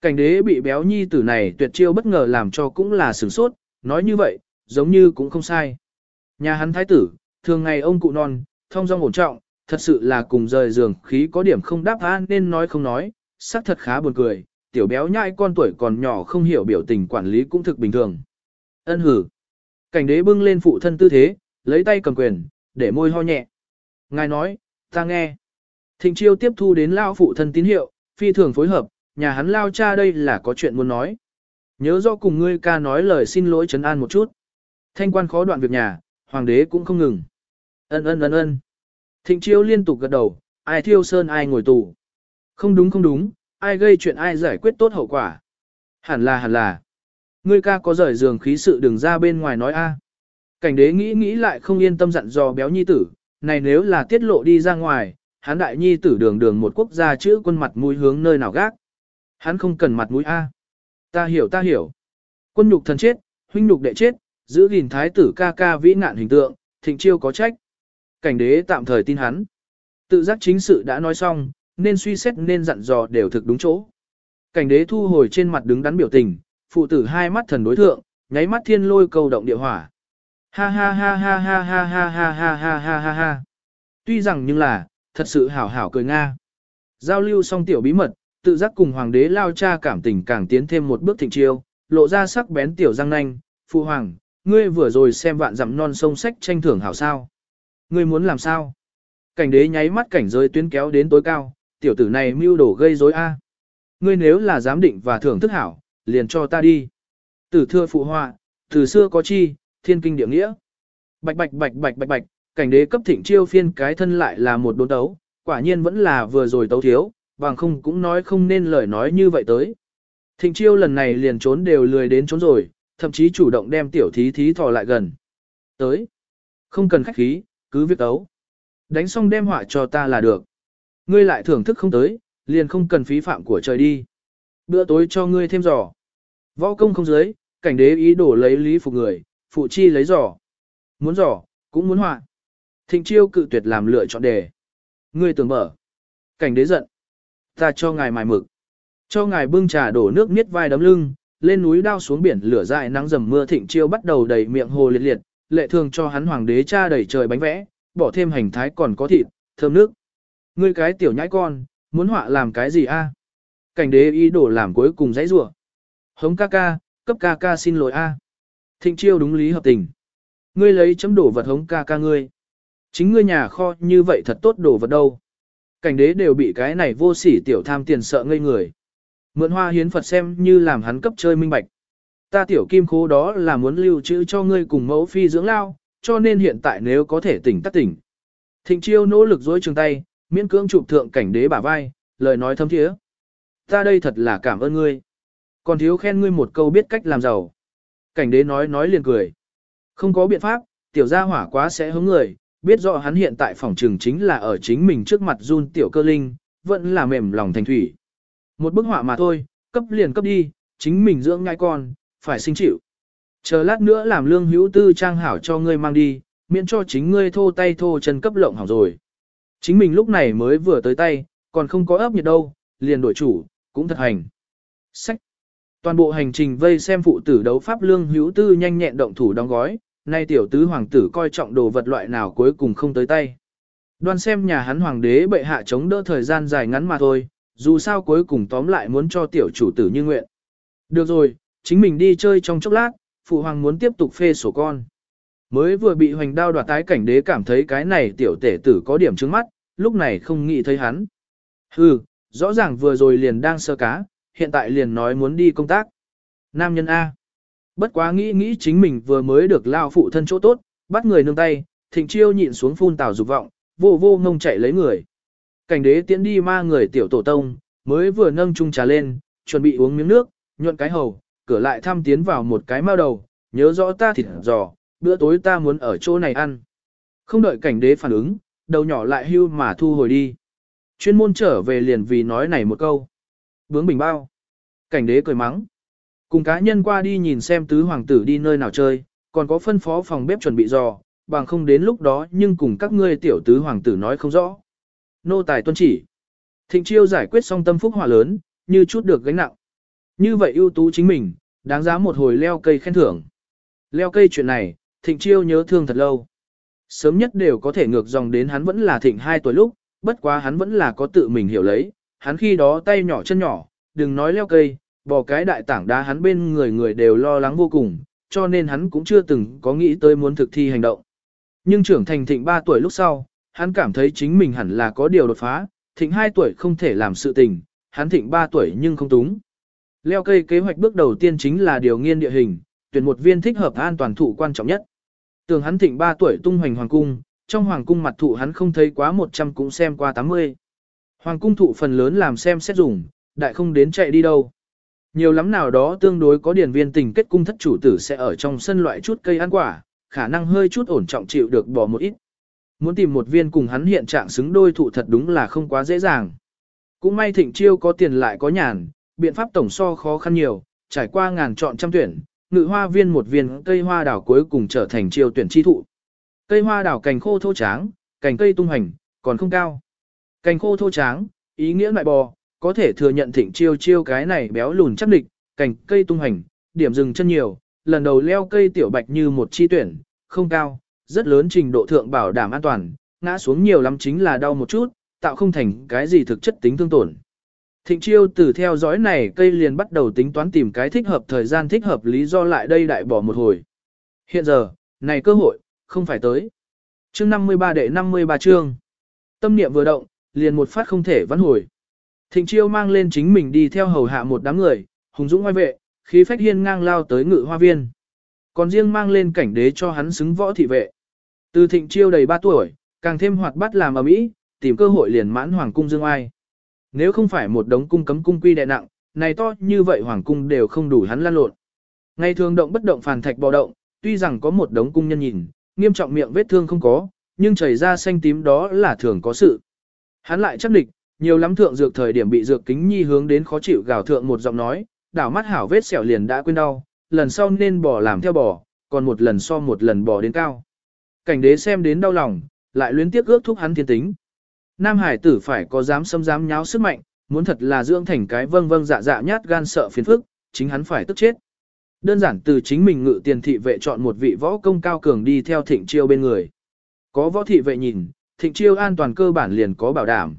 Cảnh đế bị béo nhi tử này tuyệt chiêu bất ngờ làm cho cũng là sửng sốt, nói như vậy, giống như cũng không sai. Nhà hắn thái tử, thường ngày ông cụ non, thông dong ổn trọng, thật sự là cùng rời giường khí có điểm không đáp án nên nói không nói, xác thật khá buồn cười, tiểu béo nhãi con tuổi còn nhỏ không hiểu biểu tình quản lý cũng thực bình thường. Ân hử. Cảnh đế bưng lên phụ thân tư thế, lấy tay cầm quyền, để môi ho nhẹ. Ngài nói, ta nghe. Thịnh chiêu tiếp thu đến lao phụ thân tín hiệu, phi thường phối hợp, nhà hắn lao cha đây là có chuyện muốn nói. Nhớ rõ cùng ngươi ca nói lời xin lỗi trấn an một chút. Thanh quan khó đoạn việc nhà, hoàng đế cũng không ngừng. Ân ân ân ân. Thịnh chiêu liên tục gật đầu, ai thiêu sơn ai ngồi tù. Không đúng không đúng, ai gây chuyện ai giải quyết tốt hậu quả. Hẳn là hẳn là. Ngươi ca có rời giường khí sự đừng ra bên ngoài nói a. À. Cảnh đế nghĩ nghĩ lại không yên tâm dặn dò béo nhi tử, này nếu là tiết lộ đi ra ngoài, hắn đại nhi tử đường đường một quốc gia chữ quân mặt mũi hướng nơi nào gác. Hắn không cần mặt mũi a. À. Ta hiểu ta hiểu. Quân nhục thần chết, huynh nhục đệ chết, giữ gìn thái tử ca ca vĩ ngạn hình tượng, thịnh chiêu có trách. Cảnh đế tạm thời tin hắn. Tự giác chính sự đã nói xong, nên suy xét nên dặn dò đều thực đúng chỗ. Cảnh đế thu hồi trên mặt đứng đắn biểu tình, phụ tử hai mắt thần đối thượng, nháy mắt thiên lôi cầu động địa hỏa. Ha ha ha ha ha ha ha ha ha ha ha ha ha. Tuy rằng nhưng là, thật sự hảo hảo cười Nga. Giao lưu xong tiểu bí mật, tự giác cùng hoàng đế lao cha cảm tình càng tiến thêm một bước thịnh chiêu, lộ ra sắc bén tiểu răng nanh, phụ hoàng, ngươi vừa rồi xem vạn dặm non sông sách tranh thưởng hảo sao. Ngươi muốn làm sao? Cảnh đế nháy mắt cảnh giới tuyến kéo đến tối cao, tiểu tử này mưu đồ gây rối a. Ngươi nếu là giám định và thưởng thức hảo, liền cho ta đi. Tử thưa phụ họa, từ xưa có chi, thiên kinh địa nghĩa. Bạch bạch bạch bạch bạch bạch, cảnh đế cấp thịnh chiêu phiên cái thân lại là một đốn tấu, quả nhiên vẫn là vừa rồi tấu thiếu, bằng không cũng nói không nên lời nói như vậy tới. Thịnh chiêu lần này liền trốn đều lười đến trốn rồi, thậm chí chủ động đem tiểu thí thí thò lại gần. Tới. Không cần khách khí, cứ việc tấu. Đánh xong đem họa cho ta là được. Ngươi lại thưởng thức không tới, liền không cần phí phạm của trời đi. Bữa tối cho ngươi thêm giỏ, Võ công không dưới, cảnh đế ý đổ lấy lý phục người, phụ chi lấy giỏ, Muốn giỏ cũng muốn họa. Thịnh chiêu cự tuyệt làm lựa chọn đề. Ngươi tưởng mở. Cảnh đế giận. Ta cho ngài mài mực. Cho ngài bưng trà đổ nước miết vai đấm lưng, lên núi đao xuống biển lửa dại nắng dầm mưa thịnh chiêu bắt đầu đầy miệng hồ liệt liệt, lệ thường cho hắn hoàng đế cha đầy trời bánh vẽ, bỏ thêm hành thái còn có thịt, thơm nước. Ngươi cái tiểu nhãi con, muốn họa làm cái gì a? Cảnh đế ý đồ làm cuối cùng dãy rủa. Hống ca ca, cấp ca ca xin lỗi a. Thịnh chiêu đúng lý hợp tình. Ngươi lấy chấm đổ vật hống ca ca ngươi. Chính ngươi nhà kho như vậy thật tốt đổ vật đâu. Cảnh đế đều bị cái này vô sỉ tiểu tham tiền sợ ngây người. Mượn hoa hiến Phật xem như làm hắn cấp chơi minh bạch. Ta tiểu kim khố đó là muốn lưu trữ cho ngươi cùng mẫu phi dưỡng lao, cho nên hiện tại nếu có thể tỉnh tắt tỉnh. Thịnh chiêu nỗ lực dối trường tay, miễn cưỡng chụp thượng cảnh đế bả vai, lời nói thâm thiế. Ta đây thật là cảm ơn ngươi. Còn thiếu khen ngươi một câu biết cách làm giàu. Cảnh đế nói nói liền cười. Không có biện pháp, tiểu gia hỏa quá sẽ hướng người, biết rõ hắn hiện tại phòng trường chính là ở chính mình trước mặt run tiểu cơ linh, vẫn là mềm lòng thành thủy. Một bức họa mà thôi, cấp liền cấp đi, chính mình dưỡng ngai con, phải sinh chịu. Chờ lát nữa làm lương hữu tư trang hảo cho ngươi mang đi, miễn cho chính ngươi thô tay thô chân cấp lộng hỏng rồi. Chính mình lúc này mới vừa tới tay, còn không có ấp nhiệt đâu, liền đổi chủ, cũng thật hành. Sách. Toàn bộ hành trình vây xem phụ tử đấu pháp lương hữu tư nhanh nhẹn động thủ đóng gói, nay tiểu tứ hoàng tử coi trọng đồ vật loại nào cuối cùng không tới tay. Đoan xem nhà hắn hoàng đế bệ hạ chống đỡ thời gian dài ngắn mà thôi, dù sao cuối cùng tóm lại muốn cho tiểu chủ tử như nguyện. Được rồi, chính mình đi chơi trong chốc lát, phụ hoàng muốn tiếp tục phê sổ con. Mới vừa bị hoành đao đoạt tái cảnh đế cảm thấy cái này tiểu tể tử có điểm trứng mắt, lúc này không nghĩ thấy hắn. Hừ, rõ ràng vừa rồi liền đang sơ cá, hiện tại liền nói muốn đi công tác. Nam nhân A. Bất quá nghĩ nghĩ chính mình vừa mới được lao phụ thân chỗ tốt, bắt người nương tay, thịnh chiêu nhịn xuống phun tào dục vọng, vô vô ngông chạy lấy người. Cảnh đế tiến đi ma người tiểu tổ tông, mới vừa nâng chung trà lên, chuẩn bị uống miếng nước, nhuận cái hầu, cửa lại thăm tiến vào một cái mao đầu, nhớ rõ ta thịt giò, bữa tối ta muốn ở chỗ này ăn. Không đợi cảnh đế phản ứng, đầu nhỏ lại hưu mà thu hồi đi chuyên môn trở về liền vì nói này một câu. Bướng bình bao. Cảnh đế cười mắng. Cùng cá nhân qua đi nhìn xem tứ hoàng tử đi nơi nào chơi, còn có phân phó phòng bếp chuẩn bị dò, bằng không đến lúc đó nhưng cùng các ngươi tiểu tứ hoàng tử nói không rõ. Nô tài tuân chỉ. Thịnh chiêu giải quyết xong tâm phúc hỏa lớn, như chút được gánh nặng. Như vậy ưu tú chính mình, đáng giá một hồi leo cây khen thưởng. Leo cây chuyện này, thịnh chiêu nhớ thương thật lâu. Sớm nhất đều có thể ngược dòng đến hắn vẫn là thịnh hai tuổi lúc, bất quá hắn vẫn là có tự mình hiểu lấy, hắn khi đó tay nhỏ chân nhỏ, đừng nói leo cây, bỏ cái đại tảng đá hắn bên người người đều lo lắng vô cùng, cho nên hắn cũng chưa từng có nghĩ tới muốn thực thi hành động. Nhưng trưởng thành thịnh 3 tuổi lúc sau, hắn cảm thấy chính mình hẳn là có điều đột phá, thịnh 2 tuổi không thể làm sự tình, hắn thịnh 3 tuổi nhưng không túng. Leo cây kế hoạch bước đầu tiên chính là điều nghiên địa hình, tuyển một viên thích hợp an toàn thủ quan trọng nhất. Tường hắn thịnh 3 tuổi tung hoành hoàng cung, trong hoàng cung mặt thụ hắn không thấy quá 100 cũng xem qua 80. Hoàng cung thụ phần lớn làm xem xét dùng, đại không đến chạy đi đâu. Nhiều lắm nào đó tương đối có điển viên tình kết cung thất chủ tử sẽ ở trong sân loại chút cây ăn quả, khả năng hơi chút ổn trọng chịu được bỏ một ít. Muốn tìm một viên cùng hắn hiện trạng xứng đôi thụ thật đúng là không quá dễ dàng. Cũng may thịnh chiêu có tiền lại có nhàn, biện pháp tổng so khó khăn nhiều, trải qua ngàn chọn trăm tuyển, ngự hoa viên một viên cây hoa đảo cuối cùng trở thành chiêu tuyển chi thụ. Cây hoa đảo cành khô thô tráng, cành cây tung hành, còn không cao. Cành khô thô tráng, ý nghĩa loại bò, có thể thừa nhận thịnh chiêu chiêu cái này béo lùn chắc địch, cành cây tung hành, điểm dừng chân nhiều, lần đầu leo cây tiểu bạch như một chi tuyển, không cao, rất lớn trình độ thượng bảo đảm an toàn, ngã xuống nhiều lắm chính là đau một chút, tạo không thành cái gì thực chất tính thương tổn. Thịnh chiêu từ theo dõi này cây liền bắt đầu tính toán tìm cái thích hợp thời gian thích hợp lý do lại đây đại bỏ một hồi. Hiện giờ, này cơ hội, không phải tới. Chương 53 đệ 53 chương. Tâm niệm vừa động, liền một phát không thể vãn hồi. Thịnh chiêu mang lên chính mình đi theo hầu hạ một đám người, hùng dũng ngoài vệ, khí phách hiên ngang lao tới ngự hoa viên. Còn riêng mang lên cảnh đế cho hắn xứng võ thị vệ. Từ thịnh chiêu đầy 3 tuổi, càng thêm hoạt bát làm ở mỹ, tìm cơ hội liền mãn hoàng cung dương ai. Nếu không phải một đống cung cấm cung quy đệ nặng, này to như vậy hoàng cung đều không đủ hắn lan lộn. Ngày thường động bất động phản thạch bò động, tuy rằng có một đống cung nhân nhìn, nghiêm trọng miệng vết thương không có, nhưng chảy ra xanh tím đó là thường có sự. Hắn lại chắc địch, nhiều lắm thượng dược thời điểm bị dược kính nhi hướng đến khó chịu gào thượng một giọng nói, đảo mắt hảo vết sẹo liền đã quên đau, lần sau nên bỏ làm theo bỏ, còn một lần so một lần bỏ đến cao. Cảnh đế xem đến đau lòng, lại luyến tiếc ước thúc hắn thiên tính. Nam hải tử phải có dám xâm dám nháo sức mạnh, muốn thật là dưỡng thành cái vâng vâng dạ dạ nhát gan sợ phiền phức, chính hắn phải tức chết. Đơn giản từ chính mình ngự tiền thị vệ chọn một vị võ công cao cường đi theo thịnh chiêu bên người. Có võ thị vệ nhìn, thịnh chiêu an toàn cơ bản liền có bảo đảm.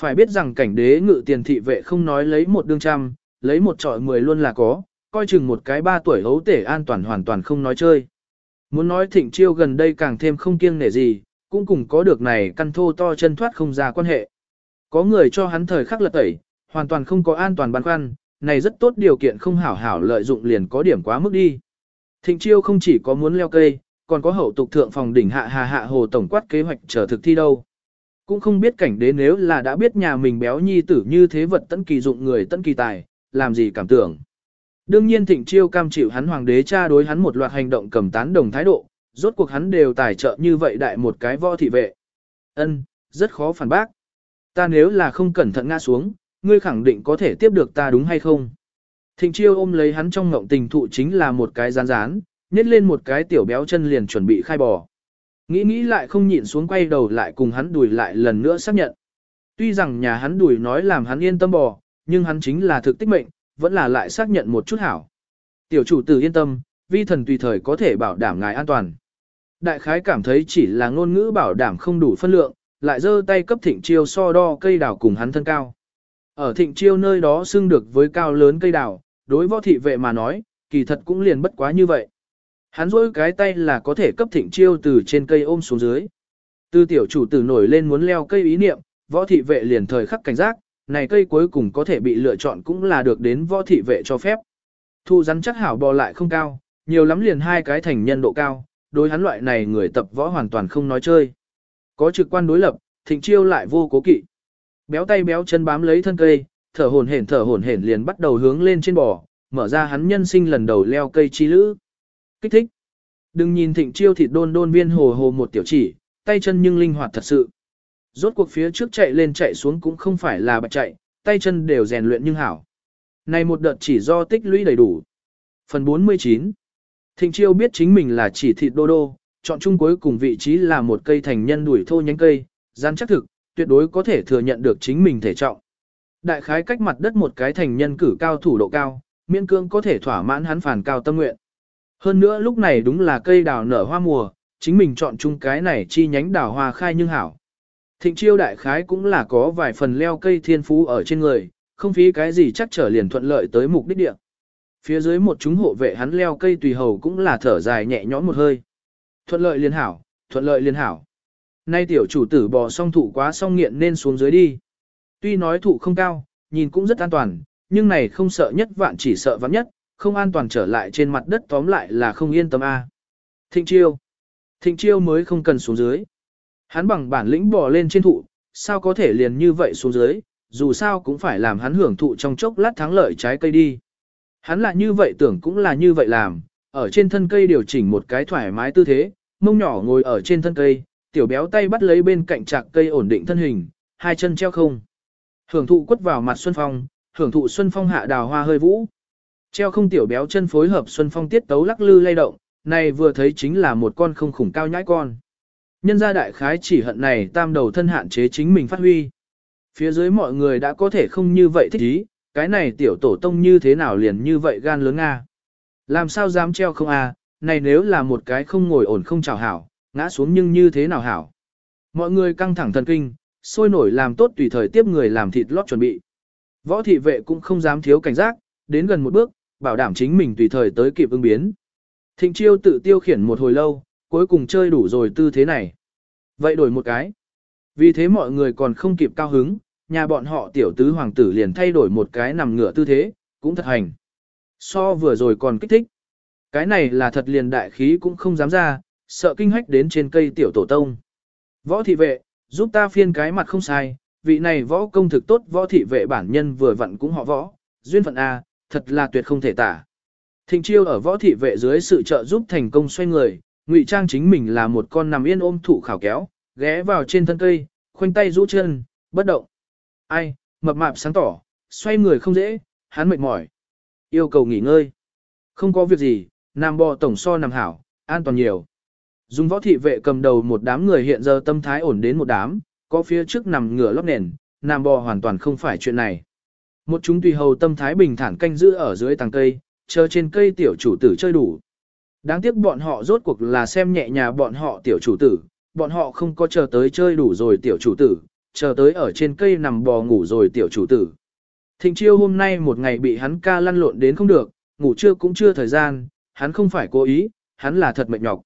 Phải biết rằng cảnh đế ngự tiền thị vệ không nói lấy một đương trăm, lấy một trọi mười luôn là có, coi chừng một cái ba tuổi hấu tể an toàn hoàn toàn không nói chơi. Muốn nói thịnh chiêu gần đây càng thêm không kiêng nể gì, cũng cùng có được này căn thô to chân thoát không ra quan hệ. Có người cho hắn thời khắc lật tẩy, hoàn toàn không có an toàn băn khoăn, này rất tốt điều kiện không hảo hảo lợi dụng liền có điểm quá mức đi. Thịnh chiêu không chỉ có muốn leo cây, còn có hậu tục thượng phòng đỉnh hạ hà hạ hồ tổng quát kế hoạch chờ thực thi đâu. Cũng không biết cảnh đế nếu là đã biết nhà mình béo nhi tử như thế vật tận kỳ dụng người tận kỳ tài, làm gì cảm tưởng. Đương nhiên thịnh chiêu cam chịu hắn hoàng đế cha đối hắn một loạt hành động cầm tán đồng thái độ, rốt cuộc hắn đều tài trợ như vậy đại một cái võ thị vệ. Ân, rất khó phản bác. Ta nếu là không cẩn thận ngã xuống, ngươi khẳng định có thể tiếp được ta đúng hay không? Thịnh chiêu ôm lấy hắn trong ngộng tình thụ chính là một cái rán rán, nhét lên một cái tiểu béo chân liền chuẩn bị khai bò. Nghĩ nghĩ lại không nhịn xuống quay đầu lại cùng hắn đùi lại lần nữa xác nhận. Tuy rằng nhà hắn đùi nói làm hắn yên tâm bò, nhưng hắn chính là thực tích mệnh, vẫn là lại xác nhận một chút hảo. Tiểu chủ tử yên tâm, vi thần tùy thời có thể bảo đảm ngài an toàn. Đại khái cảm thấy chỉ là ngôn ngữ bảo đảm không đủ phân lượng, lại giơ tay cấp thịnh chiêu so đo cây đào cùng hắn thân cao. Ở thịnh chiêu nơi đó xưng được với cao lớn cây đào, đối võ thị vệ mà nói, kỳ thật cũng liền bất quá như vậy. Hắn rỗi cái tay là có thể cấp thịnh chiêu từ trên cây ôm xuống dưới. Tư tiểu chủ tử nổi lên muốn leo cây ý niệm, võ thị vệ liền thời khắc cảnh giác, này cây cuối cùng có thể bị lựa chọn cũng là được đến võ thị vệ cho phép. Thu rắn chắc hảo bò lại không cao, nhiều lắm liền hai cái thành nhân độ cao, đối hắn loại này người tập võ hoàn toàn không nói chơi. Có trực quan đối lập, thịnh chiêu lại vô cố kỵ. Béo tay béo chân bám lấy thân cây, thở hổn hển thở hổn hển liền bắt đầu hướng lên trên bò, mở ra hắn nhân sinh lần đầu leo cây chi lữ. Kích thích. Đừng nhìn thịnh chiêu thịt đôn đôn viên hồ hồ một tiểu chỉ, tay chân nhưng linh hoạt thật sự. Rốt cuộc phía trước chạy lên chạy xuống cũng không phải là bạch chạy, tay chân đều rèn luyện nhưng hảo. Này một đợt chỉ do tích lũy đầy đủ. Phần 49 Thịnh Chiêu biết chính mình là chỉ thịt đô đô, chọn chung cuối cùng vị trí là một cây thành nhân đuổi thô nhánh cây, gian chắc thực, tuyệt đối có thể thừa nhận được chính mình thể trọng. Đại khái cách mặt đất một cái thành nhân cử cao thủ độ cao, miễn cương có thể thỏa mãn hắn phản cao tâm nguyện. Hơn nữa lúc này đúng là cây đào nở hoa mùa, chính mình chọn chung cái này chi nhánh đào hoa khai nhưng hảo. Thịnh chiêu đại khái cũng là có vài phần leo cây thiên phú ở trên người, không phí cái gì chắc trở liền thuận lợi tới mục đích địa. Phía dưới một chúng hộ vệ hắn leo cây tùy hầu cũng là thở dài nhẹ nhõm một hơi. Thuận lợi liên hảo, thuận lợi liên hảo. Nay tiểu chủ tử bò song thụ quá song nghiện nên xuống dưới đi. Tuy nói thụ không cao, nhìn cũng rất an toàn, nhưng này không sợ nhất vạn chỉ sợ vạn nhất, không an toàn trở lại trên mặt đất tóm lại là không yên tâm a. Thịnh chiêu. Thịnh chiêu mới không cần xuống dưới. Hắn bằng bản lĩnh bò lên trên thụ, sao có thể liền như vậy xuống dưới, dù sao cũng phải làm hắn hưởng thụ trong chốc lát thắng lợi trái cây đi. Hắn là như vậy tưởng cũng là như vậy làm, ở trên thân cây điều chỉnh một cái thoải mái tư thế, mông nhỏ ngồi ở trên thân cây, tiểu béo tay bắt lấy bên cạnh chạc cây ổn định thân hình, hai chân treo không. Hưởng thụ quất vào mặt Xuân Phong, hưởng thụ Xuân Phong hạ đào hoa hơi vũ. Treo không tiểu béo chân phối hợp Xuân Phong tiết tấu lắc lư lay động, này vừa thấy chính là một con không khủng cao nhãi con. Nhân gia đại khái chỉ hận này tam đầu thân hạn chế chính mình phát huy. Phía dưới mọi người đã có thể không như vậy thích ý, cái này tiểu tổ tông như thế nào liền như vậy gan lớn Nga. Làm sao dám treo không à, này nếu là một cái không ngồi ổn không chào hảo, ngã xuống nhưng như thế nào hảo. Mọi người căng thẳng thần kinh, sôi nổi làm tốt tùy thời tiếp người làm thịt lót chuẩn bị. Võ thị vệ cũng không dám thiếu cảnh giác, đến gần một bước, bảo đảm chính mình tùy thời tới kịp ứng biến. Thịnh chiêu tự tiêu khiển một hồi lâu, cuối cùng chơi đủ rồi tư thế này. Vậy đổi một cái. Vì thế mọi người còn không kịp cao hứng, nhà bọn họ tiểu tứ hoàng tử liền thay đổi một cái nằm ngửa tư thế, cũng thật hành. So vừa rồi còn kích thích. Cái này là thật liền đại khí cũng không dám ra, sợ kinh hách đến trên cây tiểu tổ tông. Võ thị vệ, giúp ta phiên cái mặt không sai, vị này võ công thực tốt võ thị vệ bản nhân vừa vặn cũng họ võ, duyên phận A, thật là tuyệt không thể tả. Thịnh chiêu ở võ thị vệ dưới sự trợ giúp thành công xoay người, ngụy trang chính mình là một con nằm yên ôm thụ khảo kéo, ghé vào trên thân cây, khoanh tay rũ chân, bất động. Ai, mập mạp sáng tỏ, xoay người không dễ, hắn mệt mỏi. Yêu cầu nghỉ ngơi. Không có việc gì, nằm bò tổng so nằm hảo, an toàn nhiều. Dùng võ thị vệ cầm đầu một đám người hiện giờ tâm thái ổn đến một đám, có phía trước nằm ngửa lót nền, nằm bò hoàn toàn không phải chuyện này. Một chúng tùy hầu tâm thái bình thản canh giữ ở dưới tàng cây, chờ trên cây tiểu chủ tử chơi đủ. Đáng tiếc bọn họ rốt cuộc là xem nhẹ nhà bọn họ tiểu chủ tử, bọn họ không có chờ tới chơi đủ rồi tiểu chủ tử, chờ tới ở trên cây nằm bò ngủ rồi tiểu chủ tử. Thịnh chiêu hôm nay một ngày bị hắn ca lăn lộn đến không được, ngủ trưa cũng chưa thời gian, hắn không phải cố ý, hắn là thật mệt nhọc.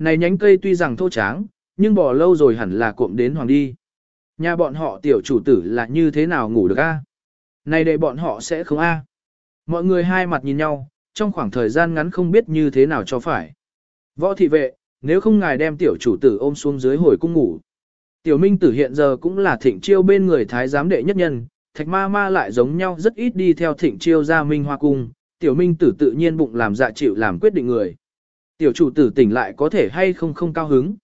Này nhánh cây tuy rằng thô tráng, nhưng bỏ lâu rồi hẳn là cộm đến hoàng đi. Nhà bọn họ tiểu chủ tử là như thế nào ngủ được a? Này để bọn họ sẽ không a. Mọi người hai mặt nhìn nhau, trong khoảng thời gian ngắn không biết như thế nào cho phải. Võ thị vệ, nếu không ngài đem tiểu chủ tử ôm xuống dưới hồi cung ngủ. Tiểu minh tử hiện giờ cũng là thịnh chiêu bên người thái giám đệ nhất nhân, thạch ma ma lại giống nhau rất ít đi theo thịnh chiêu ra minh hoa cung, tiểu minh tử tự nhiên bụng làm dạ chịu làm quyết định người. Tiểu chủ tử tỉnh lại có thể hay không không cao hứng.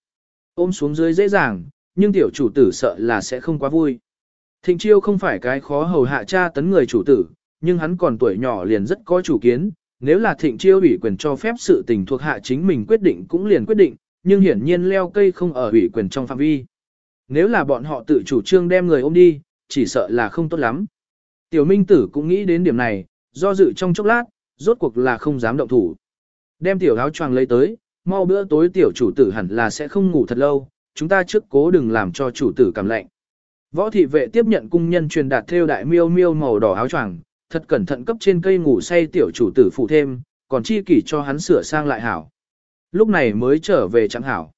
Ôm xuống dưới dễ dàng, nhưng tiểu chủ tử sợ là sẽ không quá vui. Thịnh chiêu không phải cái khó hầu hạ cha tấn người chủ tử, nhưng hắn còn tuổi nhỏ liền rất có chủ kiến, nếu là thịnh chiêu ủy quyền cho phép sự tình thuộc hạ chính mình quyết định cũng liền quyết định, nhưng hiển nhiên leo cây không ở ủy quyền trong phạm vi. Nếu là bọn họ tự chủ trương đem người ôm đi, chỉ sợ là không tốt lắm. Tiểu Minh Tử cũng nghĩ đến điểm này, do dự trong chốc lát, rốt cuộc là không dám động thủ. Đem tiểu áo choàng lấy tới, mau bữa tối tiểu chủ tử hẳn là sẽ không ngủ thật lâu, chúng ta trước cố đừng làm cho chủ tử cảm lạnh. Võ thị vệ tiếp nhận cung nhân truyền đạt theo đại miêu miêu màu đỏ áo choàng, thật cẩn thận cấp trên cây ngủ say tiểu chủ tử phụ thêm, còn chi kỷ cho hắn sửa sang lại hảo. Lúc này mới trở về chẳng hảo.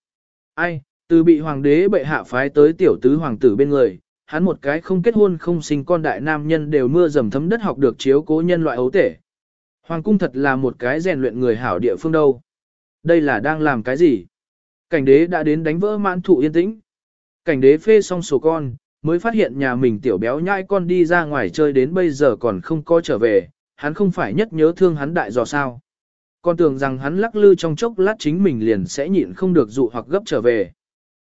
Ai, từ bị hoàng đế bệ hạ phái tới tiểu tứ hoàng tử bên người, hắn một cái không kết hôn không sinh con đại nam nhân đều mưa dầm thấm đất học được chiếu cố nhân loại ấu tể. Hoàng cung thật là một cái rèn luyện người hảo địa phương đâu. Đây là đang làm cái gì? Cảnh đế đã đến đánh vỡ mãn thụ yên tĩnh. Cảnh đế phê xong sổ con, mới phát hiện nhà mình tiểu béo nhãi con đi ra ngoài chơi đến bây giờ còn không có trở về, hắn không phải nhất nhớ thương hắn đại dò sao. Con tưởng rằng hắn lắc lư trong chốc lát chính mình liền sẽ nhịn không được dụ hoặc gấp trở về.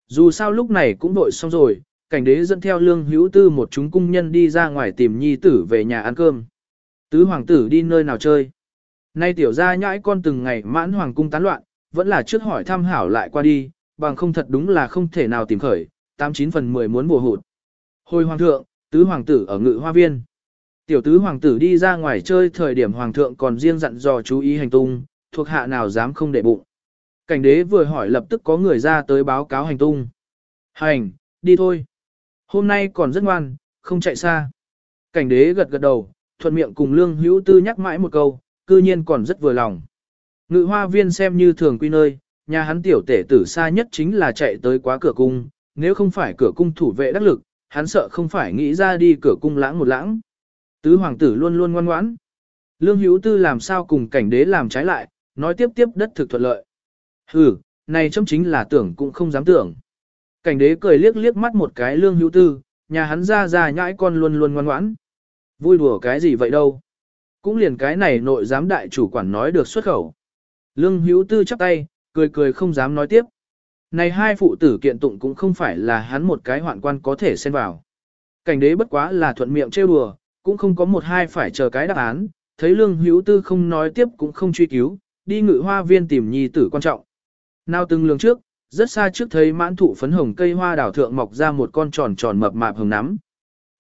Dù sao lúc này cũng vội xong rồi, Cảnh đế dẫn theo lương hữu tư một chúng cung nhân đi ra ngoài tìm nhi tử về nhà ăn cơm. Tứ hoàng tử đi nơi nào chơi. Nay tiểu gia nhãi con từng ngày mãn hoàng cung tán loạn, vẫn là trước hỏi thăm hảo lại qua đi, bằng không thật đúng là không thể nào tìm khởi, 89 phần 10 muốn bùa hụt. Hồi hoàng thượng, tứ hoàng tử ở ngự hoa viên. Tiểu tứ hoàng tử đi ra ngoài chơi thời điểm hoàng thượng còn riêng dặn dò chú ý hành tung, thuộc hạ nào dám không để bụng. Cảnh đế vừa hỏi lập tức có người ra tới báo cáo hành tung. Hành, đi thôi. Hôm nay còn rất ngoan, không chạy xa. Cảnh đế gật gật đầu, thuận miệng cùng lương hữu tư nhắc mãi một câu, cư nhiên còn rất vừa lòng. Ngự hoa viên xem như thường quy nơi, nhà hắn tiểu tể tử xa nhất chính là chạy tới quá cửa cung, nếu không phải cửa cung thủ vệ đắc lực, hắn sợ không phải nghĩ ra đi cửa cung lãng một lãng. Tứ hoàng tử luôn luôn ngoan ngoãn. Lương hữu tư làm sao cùng cảnh đế làm trái lại, nói tiếp tiếp đất thực thuận lợi. Hừ, này chấm chính là tưởng cũng không dám tưởng. Cảnh đế cười liếc liếc mắt một cái lương hữu tư, nhà hắn ra ra nhãi con luôn luôn ngoan ngoãn. Vui đùa cái gì vậy đâu. Cũng liền cái này nội giám đại chủ quản nói được xuất khẩu. Lương hữu tư chắp tay, cười cười không dám nói tiếp. Này hai phụ tử kiện tụng cũng không phải là hắn một cái hoạn quan có thể xen vào. Cảnh đế bất quá là thuận miệng trêu đùa, cũng không có một hai phải chờ cái đáp án, thấy lương hữu tư không nói tiếp cũng không truy cứu, đi ngự hoa viên tìm nhi tử quan trọng. Nào từng lường trước, rất xa trước thấy mãn thụ phấn hồng cây hoa đảo thượng mọc ra một con tròn tròn mập mạp hồng nắm.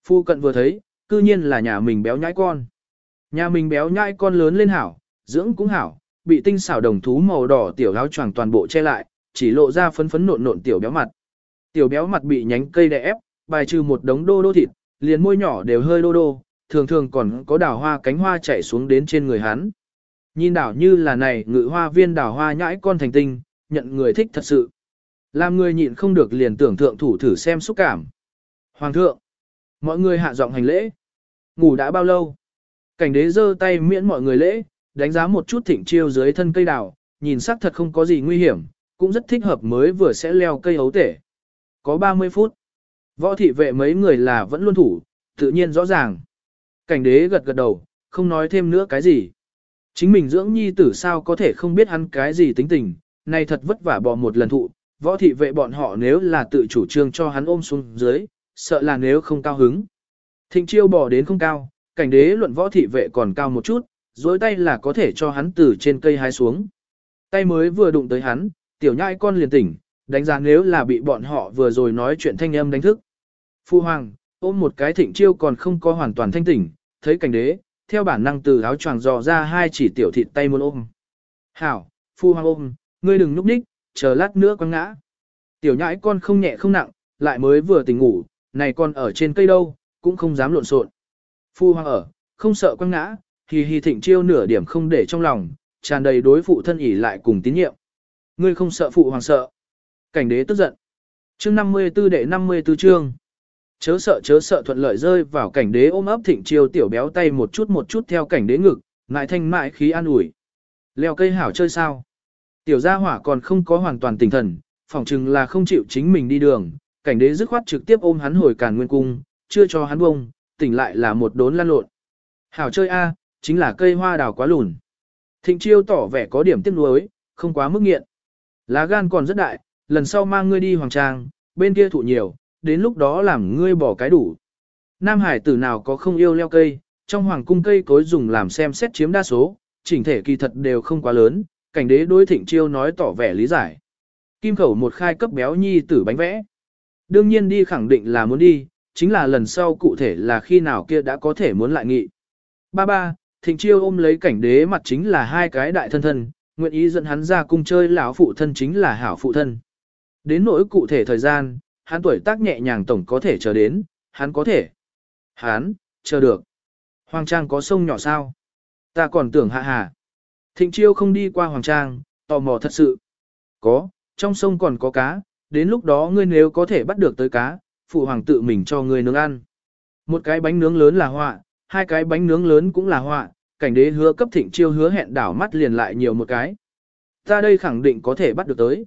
Phu cận vừa thấy, cư nhiên là nhà mình béo nhãi con. Nhà mình béo nhãi con lớn lên hảo, dưỡng cũng hảo, bị tinh xảo đồng thú màu đỏ tiểu áo choàng toàn bộ che lại, chỉ lộ ra phấn phấn nộn nộn tiểu béo mặt. Tiểu béo mặt bị nhánh cây đè ép, bài trừ một đống đô đô thịt, liền môi nhỏ đều hơi đô đô, thường thường còn có đào hoa cánh hoa chảy xuống đến trên người hắn. Nhìn đảo như là này ngự hoa viên đào hoa nhãi con thành tinh, nhận người thích thật sự. Làm người nhịn không được liền tưởng thượng thủ thử xem xúc cảm. Hoàng thượng, mọi người hạ giọng hành lễ. Ngủ đã bao lâu? Cảnh đế giơ tay miễn mọi người lễ, đánh giá một chút thịnh chiêu dưới thân cây đào, nhìn sắc thật không có gì nguy hiểm, cũng rất thích hợp mới vừa sẽ leo cây ấu tể. Có 30 phút. Võ thị vệ mấy người là vẫn luôn thủ, tự nhiên rõ ràng. Cảnh đế gật gật đầu, không nói thêm nữa cái gì. Chính mình dưỡng nhi tử sao có thể không biết hắn cái gì tính tình, này thật vất vả bỏ một lần thụ, võ thị vệ bọn họ nếu là tự chủ trương cho hắn ôm xuống dưới, sợ là nếu không cao hứng. Thịnh chiêu bỏ đến không cao, cảnh đế luận võ thị vệ còn cao một chút, dối tay là có thể cho hắn từ trên cây hái xuống. Tay mới vừa đụng tới hắn, tiểu nhai con liền tỉnh, đánh giá nếu là bị bọn họ vừa rồi nói chuyện thanh âm đánh thức. Phu hoàng, ôm một cái thịnh chiêu còn không có hoàn toàn thanh tỉnh, thấy cảnh đế, theo bản năng từ áo choàng dò ra hai chỉ tiểu thịt tay muốn ôm. Hảo, phu hoàng ôm, ngươi đừng núp đích, chờ lát nữa quăng ngã. Tiểu nhãi con không nhẹ không nặng, lại mới vừa tỉnh ngủ, này con ở trên cây đâu, cũng không dám lộn xộn. Phu hoàng ở, không sợ quăng ngã, thì hì thịnh chiêu nửa điểm không để trong lòng, tràn đầy đối phụ thân ỉ lại cùng tín nhiệm. Ngươi không sợ phụ hoàng sợ. Cảnh đế tức giận. Chương 54 đệ 54 chương. Chớ sợ chớ sợ thuận lợi rơi vào cảnh đế ôm ấp thịnh chiêu tiểu béo tay một chút một chút theo cảnh đế ngực, ngại thanh mại khí an ủi. Leo cây hảo chơi sao? Tiểu gia hỏa còn không có hoàn toàn tỉnh thần, phỏng chừng là không chịu chính mình đi đường, cảnh đế dứt khoát trực tiếp ôm hắn hồi càn nguyên cung, chưa cho hắn bông, tỉnh lại là một đốn lăn lộn. Hảo chơi A, chính là cây hoa đào quá lùn. Thịnh chiêu tỏ vẻ có điểm tiếc nuối, không quá mức nghiện. Lá gan còn rất đại, lần sau mang ngươi đi hoàng trang, bên kia thụ nhiều, đến lúc đó làm ngươi bỏ cái đủ. Nam hải tử nào có không yêu leo cây, trong hoàng cung cây cối dùng làm xem xét chiếm đa số, chỉnh thể kỳ thật đều không quá lớn, cảnh đế đối thịnh chiêu nói tỏ vẻ lý giải. Kim khẩu một khai cấp béo nhi tử bánh vẽ. Đương nhiên đi khẳng định là muốn đi, chính là lần sau cụ thể là khi nào kia đã có thể muốn lại nghị. Ba ba, thịnh chiêu ôm lấy cảnh đế mặt chính là hai cái đại thân thân, nguyện ý dẫn hắn ra cung chơi lão phụ thân chính là hảo phụ thân. Đến nỗi cụ thể thời gian, hắn tuổi tác nhẹ nhàng tổng có thể chờ đến, hắn có thể. Hắn, chờ được. Hoàng Trang có sông nhỏ sao? Ta còn tưởng hạ hà. Thịnh chiêu không đi qua Hoàng Trang, tò mò thật sự. Có, trong sông còn có cá, đến lúc đó ngươi nếu có thể bắt được tới cá, phụ hoàng tự mình cho ngươi nướng ăn. Một cái bánh nướng lớn là họa, hai cái bánh nướng lớn cũng là họa, cảnh đế hứa cấp thịnh chiêu hứa hẹn đảo mắt liền lại nhiều một cái. Ta đây khẳng định có thể bắt được tới.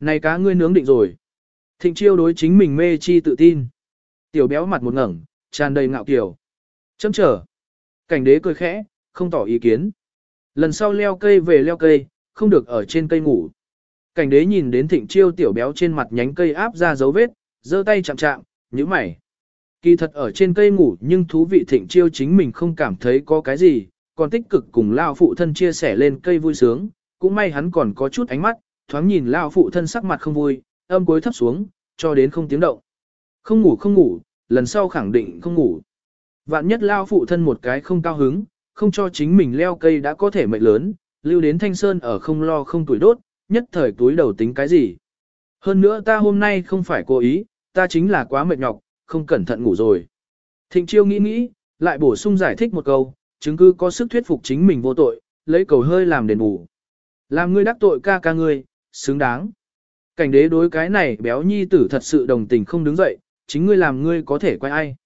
Này cá ngươi nướng định rồi. Thịnh chiêu đối chính mình mê chi tự tin. Tiểu béo mặt một ngẩng, tràn đầy ngạo kiều. Chấm chờ. Cảnh đế cười khẽ, không tỏ ý kiến. Lần sau leo cây về leo cây, không được ở trên cây ngủ. Cảnh đế nhìn đến thịnh chiêu tiểu béo trên mặt nhánh cây áp ra dấu vết, giơ tay chạm chạm, như mày. Kỳ thật ở trên cây ngủ nhưng thú vị thịnh chiêu chính mình không cảm thấy có cái gì, còn tích cực cùng lao phụ thân chia sẻ lên cây vui sướng, cũng may hắn còn có chút ánh mắt, thoáng nhìn lao phụ thân sắc mặt không vui, âm cuối thấp xuống, cho đến không tiếng động. Không ngủ không ngủ, lần sau khẳng định không ngủ. Vạn nhất lao phụ thân một cái không cao hứng, không cho chính mình leo cây đã có thể mệnh lớn, lưu đến thanh sơn ở không lo không tuổi đốt, nhất thời túi đầu tính cái gì. Hơn nữa ta hôm nay không phải cố ý, ta chính là quá mệt nhọc, không cẩn thận ngủ rồi. Thịnh chiêu nghĩ nghĩ, lại bổ sung giải thích một câu, chứng cứ có sức thuyết phục chính mình vô tội, lấy cầu hơi làm đền bù. Làm ngươi đắc tội ca ca ngươi, xứng đáng. Cảnh đế đối cái này béo nhi tử thật sự đồng tình không đứng dậy, chính ngươi làm ngươi có thể quay ai.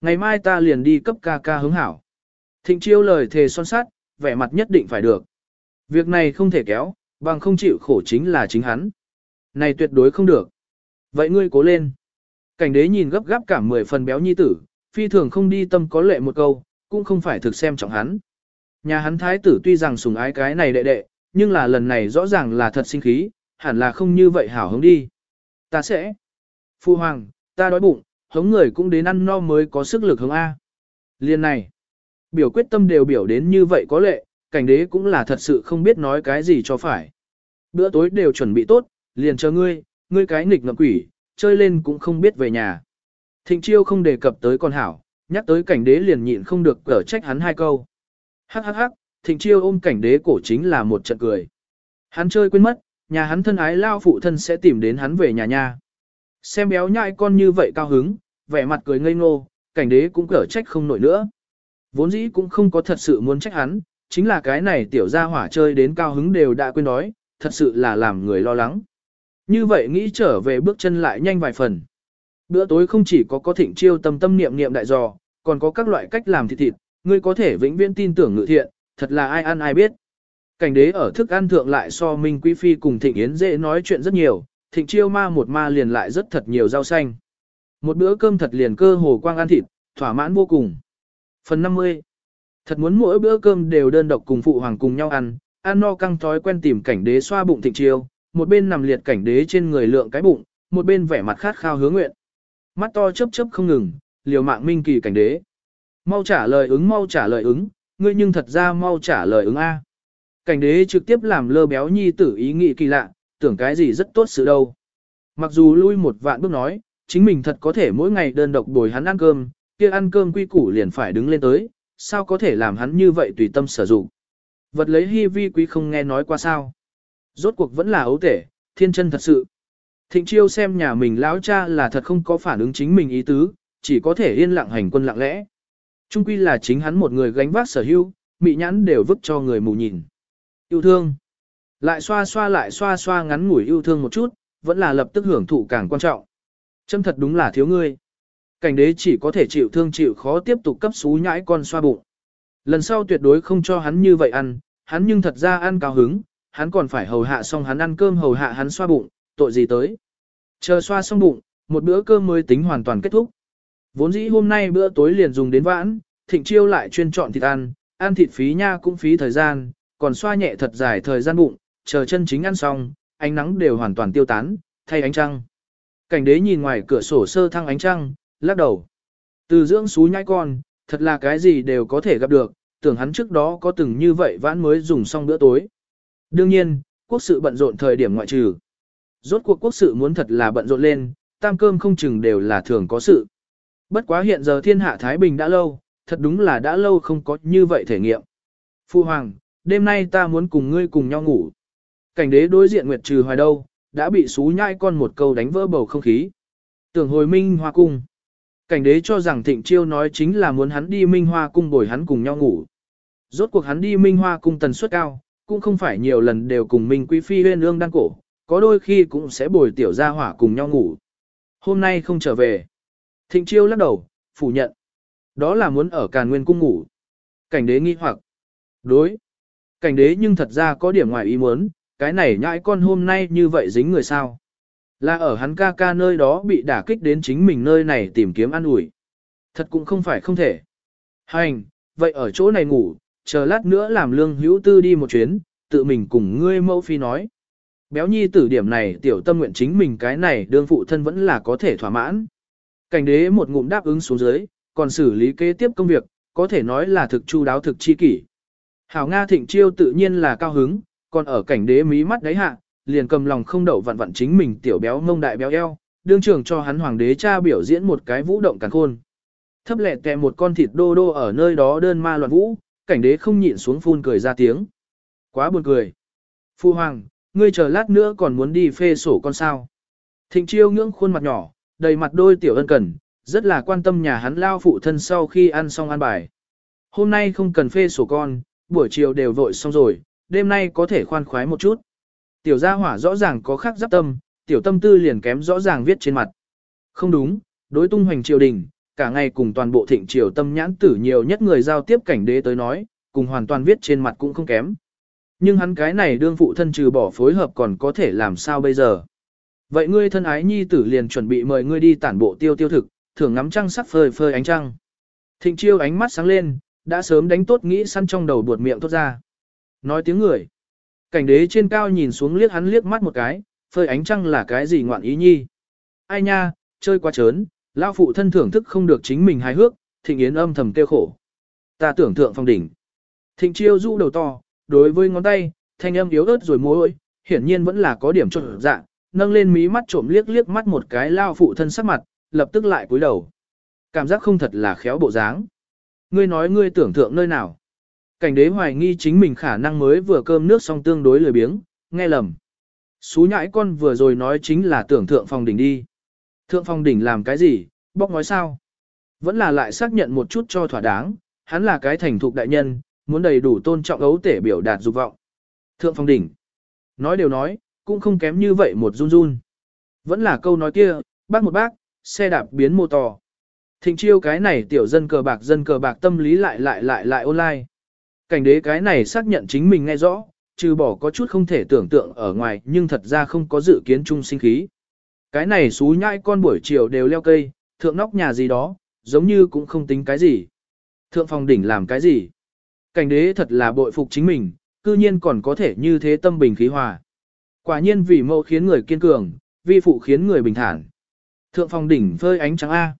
Ngày mai ta liền đi cấp ca ca hứng hảo. Thịnh chiêu lời thề son sát, vẻ mặt nhất định phải được. Việc này không thể kéo, bằng không chịu khổ chính là chính hắn. Này tuyệt đối không được. Vậy ngươi cố lên. Cảnh đế nhìn gấp gáp cả mười phần béo nhi tử, phi thường không đi tâm có lệ một câu, cũng không phải thực xem trọng hắn. Nhà hắn thái tử tuy rằng sùng ái cái này đệ đệ, nhưng là lần này rõ ràng là thật sinh khí, hẳn là không như vậy hảo hứng đi. Ta sẽ. Phu hoàng, ta đói bụng, hống người cũng đến ăn no mới có sức lực hướng A. Liên này, biểu quyết tâm đều biểu đến như vậy có lệ, cảnh đế cũng là thật sự không biết nói cái gì cho phải. Bữa tối đều chuẩn bị tốt, liền chờ ngươi, ngươi cái nghịch ngợm quỷ, chơi lên cũng không biết về nhà. Thịnh chiêu không đề cập tới con hảo, nhắc tới cảnh đế liền nhịn không được cở trách hắn hai câu. Hắc hắc hắc, thịnh chiêu ôm cảnh đế cổ chính là một trận cười. Hắn chơi quên mất, nhà hắn thân ái lao phụ thân sẽ tìm đến hắn về nhà nha. Xem béo nhại con như vậy cao hứng, vẻ mặt cười ngây ngô, cảnh đế cũng cở trách không nổi nữa. Vốn dĩ cũng không có thật sự muốn trách hắn, chính là cái này tiểu gia hỏa chơi đến cao hứng đều đã quên đói, thật sự là làm người lo lắng. Như vậy nghĩ trở về bước chân lại nhanh vài phần. Bữa tối không chỉ có có thịnh chiêu tâm tâm niệm niệm đại dò, còn có các loại cách làm thịt thịt, ngươi có thể vĩnh viễn tin tưởng ngự thiện, thật là ai ăn ai biết. Cảnh đế ở thức ăn thượng lại so Minh Quý Phi cùng Thịnh Yến dễ nói chuyện rất nhiều, Thịnh Chiêu ma một ma liền lại rất thật nhiều rau xanh. Một bữa cơm thật liền cơ hồ quang ăn thịt, thỏa mãn vô cùng. Phần 50 Thật muốn mỗi bữa cơm đều đơn độc cùng phụ hoàng cùng nhau ăn, ăn no căng thói quen tìm cảnh đế xoa bụng Thịnh Chiêu, một bên nằm liệt cảnh đế trên người lượng cái bụng, một bên vẻ mặt khát khao hướng nguyện. Mắt to chớp chớp không ngừng, liều mạng minh kỳ cảnh đế. Mau trả lời ứng mau trả lời ứng, ngươi nhưng thật ra mau trả lời ứng A. Cảnh đế trực tiếp làm lơ béo nhi tử ý nghĩ kỳ lạ, tưởng cái gì rất tốt sự đâu. Mặc dù lui một vạn bước nói, chính mình thật có thể mỗi ngày đơn độc bồi hắn ăn cơm, kia ăn cơm quy củ liền phải đứng lên tới, sao có thể làm hắn như vậy tùy tâm sử dụng. Vật lấy hy vi quý không nghe nói qua sao. Rốt cuộc vẫn là ấu tể, thiên chân thật sự. Thịnh chiêu xem nhà mình lão cha là thật không có phản ứng chính mình ý tứ, chỉ có thể yên lặng hành quân lặng lẽ. Trung quy là chính hắn một người gánh vác sở hữu, mị nhãn đều vứt cho người mù nhìn. Yêu thương. Lại xoa xoa lại xoa xoa ngắn ngủi yêu thương một chút, vẫn là lập tức hưởng thụ càng quan trọng. Châm thật đúng là thiếu ngươi. Cảnh đế chỉ có thể chịu thương chịu khó tiếp tục cấp xú nhãi con xoa bụng. Lần sau tuyệt đối không cho hắn như vậy ăn, hắn nhưng thật ra ăn cao hứng, hắn còn phải hầu hạ xong hắn ăn cơm hầu hạ hắn xoa bụng, tội gì tới. Chờ xoa xong bụng, một bữa cơm mới tính hoàn toàn kết thúc. Vốn dĩ hôm nay bữa tối liền dùng đến vãn, thịnh chiêu lại chuyên chọn thịt ăn, ăn thịt phí nha cũng phí thời gian, còn xoa nhẹ thật dài thời gian bụng, chờ chân chính ăn xong, ánh nắng đều hoàn toàn tiêu tán, thay ánh trăng. Cảnh đế nhìn ngoài cửa sổ sơ thăng ánh trăng, lắc đầu. Từ dưỡng xú nhãi con, thật là cái gì đều có thể gặp được, tưởng hắn trước đó có từng như vậy vãn mới dùng xong bữa tối. Đương nhiên, quốc sự bận rộn thời điểm ngoại trừ. Rốt cuộc quốc sự muốn thật là bận rộn lên, tam cơm không chừng đều là thường có sự. Bất quá hiện giờ thiên hạ Thái Bình đã lâu, thật đúng là đã lâu không có như vậy thể nghiệm. Phu Hoàng, đêm nay ta muốn cùng ngươi cùng nhau ngủ. Cảnh đế đối diện Nguyệt Trừ hoài đâu, đã bị xú nhai con một câu đánh vỡ bầu không khí. Tưởng hồi Minh Hoa Cung. Cảnh đế cho rằng Thịnh Chiêu nói chính là muốn hắn đi Minh Hoa Cung bồi hắn cùng nhau ngủ. Rốt cuộc hắn đi Minh Hoa Cung tần suất cao, cũng không phải nhiều lần đều cùng Minh Quý Phi huyên ương đan cổ, có đôi khi cũng sẽ bồi tiểu gia hỏa cùng nhau ngủ. Hôm nay không trở về. Thịnh Chiêu lắc đầu, phủ nhận. Đó là muốn ở Càn Nguyên Cung ngủ. Cảnh đế nghi hoặc. Đối. Cảnh đế nhưng thật ra có điểm ngoài ý muốn, cái này nhãi con hôm nay như vậy dính người sao. Là ở hắn ca ca nơi đó bị đả kích đến chính mình nơi này tìm kiếm ăn ủi Thật cũng không phải không thể. Hành, vậy ở chỗ này ngủ, chờ lát nữa làm lương hữu tư đi một chuyến, tự mình cùng ngươi mẫu phi nói. Béo nhi tử điểm này tiểu tâm nguyện chính mình cái này đương phụ thân vẫn là có thể thỏa mãn. Cảnh đế một ngụm đáp ứng xuống dưới, còn xử lý kế tiếp công việc, có thể nói là thực chu đáo thực chi kỷ. Hảo Nga thịnh chiêu tự nhiên là cao hứng, còn ở cảnh đế mí mắt đáy hạ, liền cầm lòng không đậu vặn vặn chính mình tiểu béo mông đại béo eo, đương trưởng cho hắn hoàng đế cha biểu diễn một cái vũ động càng khôn. Thấp lẹ kẹ một con thịt đô đô ở nơi đó đơn ma loạn vũ, cảnh đế không nhịn xuống phun cười ra tiếng. Quá buồn cười. Phu hoàng, ngươi chờ lát nữa còn muốn đi phê sổ con sao. Thịnh chiêu ngưỡng khuôn mặt nhỏ, đầy mặt đôi tiểu ân cần, rất là quan tâm nhà hắn lao phụ thân sau khi ăn xong ăn bài. Hôm nay không cần phê sổ con, buổi chiều đều vội xong rồi, đêm nay có thể khoan khoái một chút. Tiểu gia hỏa rõ ràng có khác giáp tâm, tiểu tâm tư liền kém rõ ràng viết trên mặt. Không đúng, đối tung hoành triều đình, cả ngày cùng toàn bộ thịnh triều tâm nhãn tử nhiều nhất người giao tiếp cảnh đế tới nói, cùng hoàn toàn viết trên mặt cũng không kém. Nhưng hắn cái này đương phụ thân trừ bỏ phối hợp còn có thể làm sao bây giờ. Vậy ngươi thân ái nhi tử liền chuẩn bị mời ngươi đi tản bộ tiêu tiêu thực, thưởng ngắm trăng sắc phơi phơi ánh trăng. Thịnh chiêu ánh mắt sáng lên, đã sớm đánh tốt nghĩ săn trong đầu buột miệng thốt ra. Nói tiếng người. Cảnh đế trên cao nhìn xuống liếc hắn liếc mắt một cái, phơi ánh trăng là cái gì ngoạn ý nhi. Ai nha, chơi quá trớn, lao phụ thân thưởng thức không được chính mình hài hước, thịnh yến âm thầm tiêu khổ. Ta tưởng thượng phong đỉnh. Thịnh chiêu du đầu to, đối với ngón tay, thanh âm yếu ớt rồi môi, hiển nhiên vẫn là có điểm trộn dạng, nâng lên mí mắt trộm liếc liếc mắt một cái lao phụ thân sắc mặt, lập tức lại cúi đầu. Cảm giác không thật là khéo bộ dáng. Ngươi nói ngươi tưởng thượng nơi nào. Cảnh đế hoài nghi chính mình khả năng mới vừa cơm nước xong tương đối lười biếng, nghe lầm. Xú nhãi con vừa rồi nói chính là tưởng thượng phòng đỉnh đi. Thượng phòng đỉnh làm cái gì, bóc nói sao? Vẫn là lại xác nhận một chút cho thỏa đáng, hắn là cái thành thục đại nhân, muốn đầy đủ tôn trọng ấu tể biểu đạt dục vọng. Thượng phòng đỉnh. Nói đều nói, cũng không kém như vậy một run run. Vẫn là câu nói kia, bác một bác, xe đạp biến mô tò. Thịnh chiêu cái này tiểu dân cờ bạc dân cờ bạc tâm lý lại lại lại lại online. Cảnh đế cái này xác nhận chính mình nghe rõ, trừ bỏ có chút không thể tưởng tượng ở ngoài nhưng thật ra không có dự kiến chung sinh khí. Cái này xú nhãi con buổi chiều đều leo cây, thượng nóc nhà gì đó, giống như cũng không tính cái gì. Thượng phòng đỉnh làm cái gì? Cảnh đế thật là bội phục chính mình, cư nhiên còn có thể như thế tâm bình khí hòa. Quả nhiên vì mẫu khiến người kiên cường, vi phụ khiến người bình thản. Thượng phòng đỉnh phơi ánh trắng A.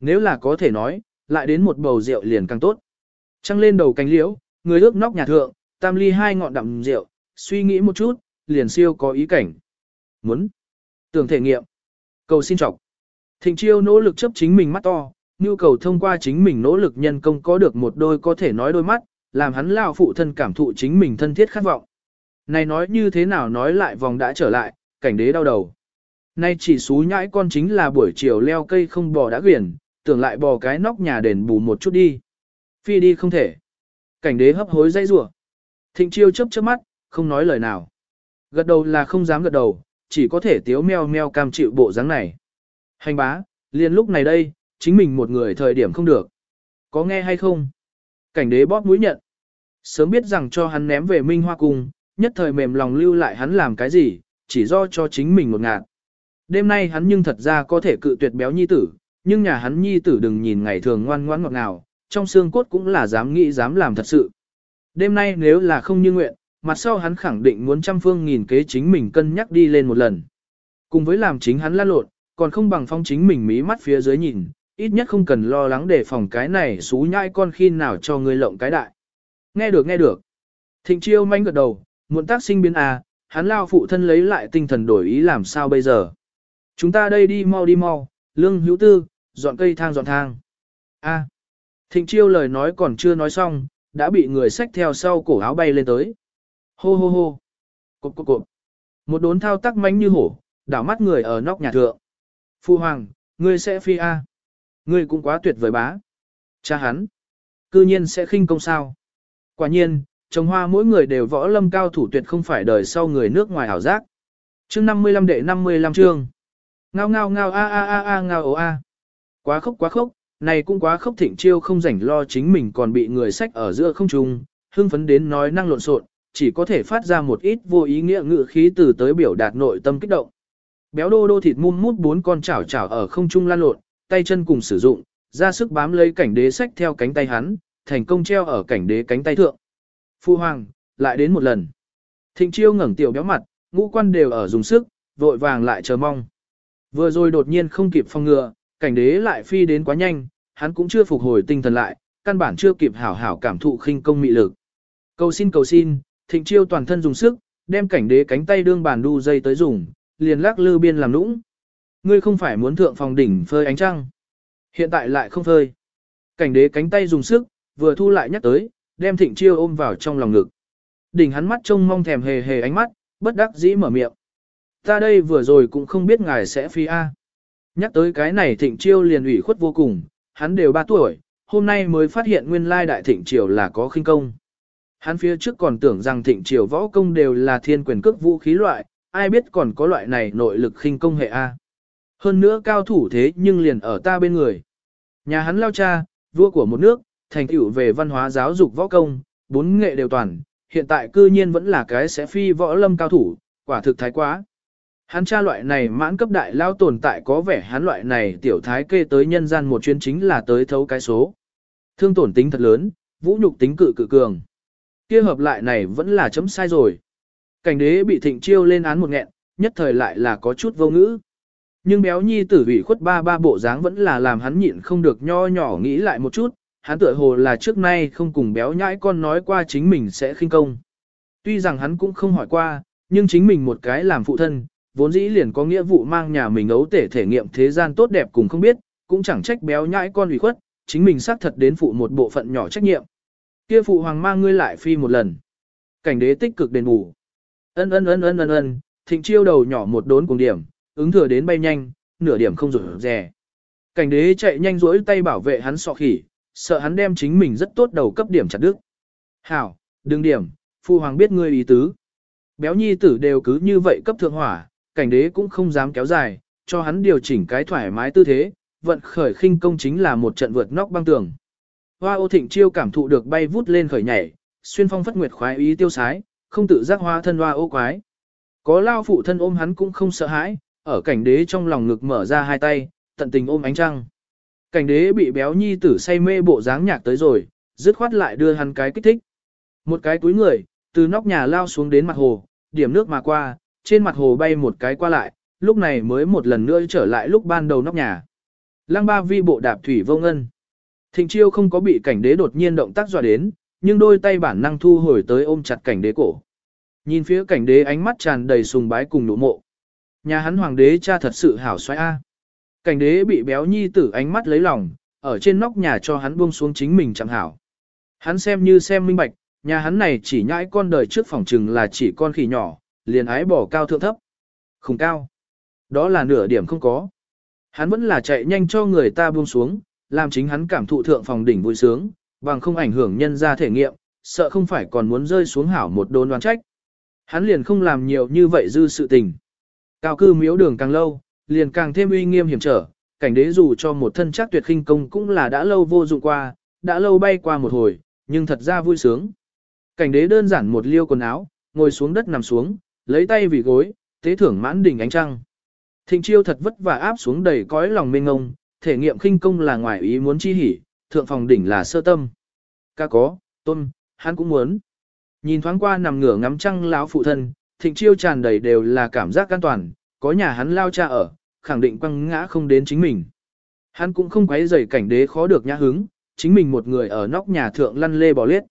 Nếu là có thể nói, lại đến một bầu rượu liền càng tốt. Trăng lên đầu cánh liễu, người ước nóc nhà thượng, tam ly hai ngọn đậm rượu, suy nghĩ một chút, liền siêu có ý cảnh. Muốn. Tưởng thể nghiệm. Cầu xin trọc. Thịnh chiêu nỗ lực chấp chính mình mắt to, nhu cầu thông qua chính mình nỗ lực nhân công có được một đôi có thể nói đôi mắt, làm hắn lao phụ thân cảm thụ chính mình thân thiết khát vọng. Này nói như thế nào nói lại vòng đã trở lại, cảnh đế đau đầu. Nay chỉ xú nhãi con chính là buổi chiều leo cây không bò đã quyển, tưởng lại bò cái nóc nhà đền bù một chút đi. Phi đi không thể. Cảnh đế hấp hối dây rủa Thịnh chiêu chớp chớp mắt, không nói lời nào. Gật đầu là không dám gật đầu, chỉ có thể tiếu meo meo cam chịu bộ dáng này. Hành bá, liền lúc này đây, chính mình một người thời điểm không được. Có nghe hay không? Cảnh đế bóp mũi nhận. Sớm biết rằng cho hắn ném về Minh Hoa Cung, nhất thời mềm lòng lưu lại hắn làm cái gì, chỉ do cho chính mình một ngạt. Đêm nay hắn nhưng thật ra có thể cự tuyệt béo nhi tử, nhưng nhà hắn nhi tử đừng nhìn ngày thường ngoan ngoãn ngọt ngào, trong xương cốt cũng là dám nghĩ dám làm thật sự. Đêm nay nếu là không như nguyện, mặt sau hắn khẳng định muốn trăm phương nghìn kế chính mình cân nhắc đi lên một lần. Cùng với làm chính hắn lan lộn, còn không bằng phong chính mình mí mắt phía dưới nhìn, ít nhất không cần lo lắng để phòng cái này xú nhai con khi nào cho người lộng cái đại. Nghe được nghe được. Thịnh chiêu manh gật đầu, muộn tác sinh biến à, hắn lao phụ thân lấy lại tinh thần đổi ý làm sao bây giờ. Chúng ta đây đi mau đi mau, lương hữu tư, dọn cây thang dọn thang. A. Thịnh chiêu lời nói còn chưa nói xong, đã bị người xách theo sau cổ áo bay lên tới. Hô hô hô. Cộp cộp cộp. Một đốn thao tác mánh như hổ, đảo mắt người ở nóc nhà thượng. Phu hoàng, ngươi sẽ phi A. Ngươi cũng quá tuyệt vời bá. Cha hắn. Cư nhiên sẽ khinh công sao. Quả nhiên, trồng hoa mỗi người đều võ lâm cao thủ tuyệt không phải đời sau người nước ngoài ảo giác. Chương 55 đệ 55 chương. Ngao ngao ngao a a a a ngao ồ a. Quá khốc quá khốc, này cũng quá khốc thịnh chiêu không rảnh lo chính mình còn bị người sách ở giữa không trung, hưng phấn đến nói năng lộn xộn, chỉ có thể phát ra một ít vô ý nghĩa ngữ khí từ tới biểu đạt nội tâm kích động. Béo đô đô thịt mum mút bốn con chảo chảo ở không trung lan lộn, tay chân cùng sử dụng, ra sức bám lấy cảnh đế sách theo cánh tay hắn, thành công treo ở cảnh đế cánh tay thượng. Phu hoàng, lại đến một lần. Thịnh chiêu ngẩng tiểu béo mặt, ngũ quan đều ở dùng sức, vội vàng lại chờ mong. Vừa rồi đột nhiên không kịp phòng ngừa, cảnh đế lại phi đến quá nhanh, hắn cũng chưa phục hồi tinh thần lại, căn bản chưa kịp hảo hảo cảm thụ khinh công mị lực. Cầu xin cầu xin, thịnh chiêu toàn thân dùng sức, đem cảnh đế cánh tay đương bàn đu dây tới dùng, liền lắc lư biên làm nũng. Ngươi không phải muốn thượng phòng đỉnh phơi ánh trăng. Hiện tại lại không phơi. Cảnh đế cánh tay dùng sức, vừa thu lại nhắc tới, đem thịnh chiêu ôm vào trong lòng ngực. Đỉnh hắn mắt trông mong thèm hề hề ánh mắt, bất đắc dĩ mở miệng. Ta đây vừa rồi cũng không biết ngài sẽ phi A. Nhắc tới cái này thịnh chiêu liền ủy khuất vô cùng, hắn đều 3 tuổi, hôm nay mới phát hiện nguyên lai đại thịnh triều là có khinh công. Hắn phía trước còn tưởng rằng thịnh triều võ công đều là thiên quyền cước vũ khí loại, ai biết còn có loại này nội lực khinh công hệ A. Hơn nữa cao thủ thế nhưng liền ở ta bên người. Nhà hắn lao cha, vua của một nước, thành tựu về văn hóa giáo dục võ công, bốn nghệ đều toàn, hiện tại cư nhiên vẫn là cái sẽ phi võ lâm cao thủ, quả thực thái quá. Hắn cha loại này mãn cấp đại lao tồn tại có vẻ hắn loại này tiểu thái kê tới nhân gian một chuyến chính là tới thấu cái số. Thương tổn tính thật lớn, vũ nhục tính cự cự cường. Kia hợp lại này vẫn là chấm sai rồi. Cảnh đế bị thịnh chiêu lên án một nghẹn, nhất thời lại là có chút vô ngữ. Nhưng béo nhi tử ủy khuất ba ba bộ dáng vẫn là làm hắn nhịn không được nho nhỏ nghĩ lại một chút, hắn tựa hồ là trước nay không cùng béo nhãi con nói qua chính mình sẽ khinh công. Tuy rằng hắn cũng không hỏi qua, nhưng chính mình một cái làm phụ thân, vốn dĩ liền có nghĩa vụ mang nhà mình ấu tể thể nghiệm thế gian tốt đẹp cùng không biết, cũng chẳng trách béo nhãi con ủy khuất, chính mình xác thật đến phụ một bộ phận nhỏ trách nhiệm. Kia phụ hoàng mang ngươi lại phi một lần. Cảnh đế tích cực đền bù. Ân ân ân ân ân ân, thịnh chiêu đầu nhỏ một đốn cùng điểm, ứng thừa đến bay nhanh, nửa điểm không rủi rè. Cảnh đế chạy nhanh rỗi tay bảo vệ hắn sọ khỉ, sợ hắn đem chính mình rất tốt đầu cấp điểm chặt đứt. Hảo, đừng điểm, phụ hoàng biết ngươi ý tứ. Béo nhi tử đều cứ như vậy cấp thượng hỏa, cảnh đế cũng không dám kéo dài, cho hắn điều chỉnh cái thoải mái tư thế, vận khởi khinh công chính là một trận vượt nóc băng tường. Hoa ô thịnh chiêu cảm thụ được bay vút lên khởi nhảy, xuyên phong phất nguyệt khoái ý tiêu sái, không tự giác hoa thân hoa ô quái. Có lao phụ thân ôm hắn cũng không sợ hãi, ở cảnh đế trong lòng ngực mở ra hai tay, tận tình ôm ánh trăng. Cảnh đế bị béo nhi tử say mê bộ dáng nhạc tới rồi, dứt khoát lại đưa hắn cái kích thích. Một cái túi người, từ nóc nhà lao xuống đến mặt hồ, điểm nước mà qua, trên mặt hồ bay một cái qua lại, lúc này mới một lần nữa trở lại lúc ban đầu nóc nhà. Lăng ba vi bộ đạp thủy vô ngân. Thịnh chiêu không có bị cảnh đế đột nhiên động tác dọa đến, nhưng đôi tay bản năng thu hồi tới ôm chặt cảnh đế cổ. Nhìn phía cảnh đế ánh mắt tràn đầy sùng bái cùng nụ mộ. Nhà hắn hoàng đế cha thật sự hảo xoay A. Cảnh đế bị béo nhi tử ánh mắt lấy lòng, ở trên nóc nhà cho hắn buông xuống chính mình chẳng hảo. Hắn xem như xem minh bạch, nhà hắn này chỉ nhãi con đời trước phòng trừng là chỉ con khỉ nhỏ, liền ái bỏ cao thượng thấp. không cao. Đó là nửa điểm không có. Hắn vẫn là chạy nhanh cho người ta buông xuống, làm chính hắn cảm thụ thượng phòng đỉnh vui sướng, bằng không ảnh hưởng nhân ra thể nghiệm, sợ không phải còn muốn rơi xuống hảo một đốn đoán trách. Hắn liền không làm nhiều như vậy dư sự tình. Cao cư miếu đường càng lâu, liền càng thêm uy nghiêm hiểm trở, cảnh đế dù cho một thân chắc tuyệt khinh công cũng là đã lâu vô dụng qua, đã lâu bay qua một hồi, nhưng thật ra vui sướng. Cảnh đế đơn giản một liêu quần áo, ngồi xuống đất nằm xuống, lấy tay vì gối, tế thưởng mãn đỉnh ánh trăng. Thịnh chiêu thật vất vả áp xuống đầy cõi lòng mênh ngông, thể nghiệm khinh công là ngoài ý muốn chi hỉ, thượng phòng đỉnh là sơ tâm. Ca có, tôn, hắn cũng muốn. Nhìn thoáng qua nằm ngửa ngắm trăng lão phụ thân, thịnh chiêu tràn đầy đều là cảm giác an toàn, có nhà hắn lao cha ở, khẳng định quăng ngã không đến chính mình. Hắn cũng không quấy rầy cảnh đế khó được nhã hứng, chính mình một người ở nóc nhà thượng lăn lê bò liết.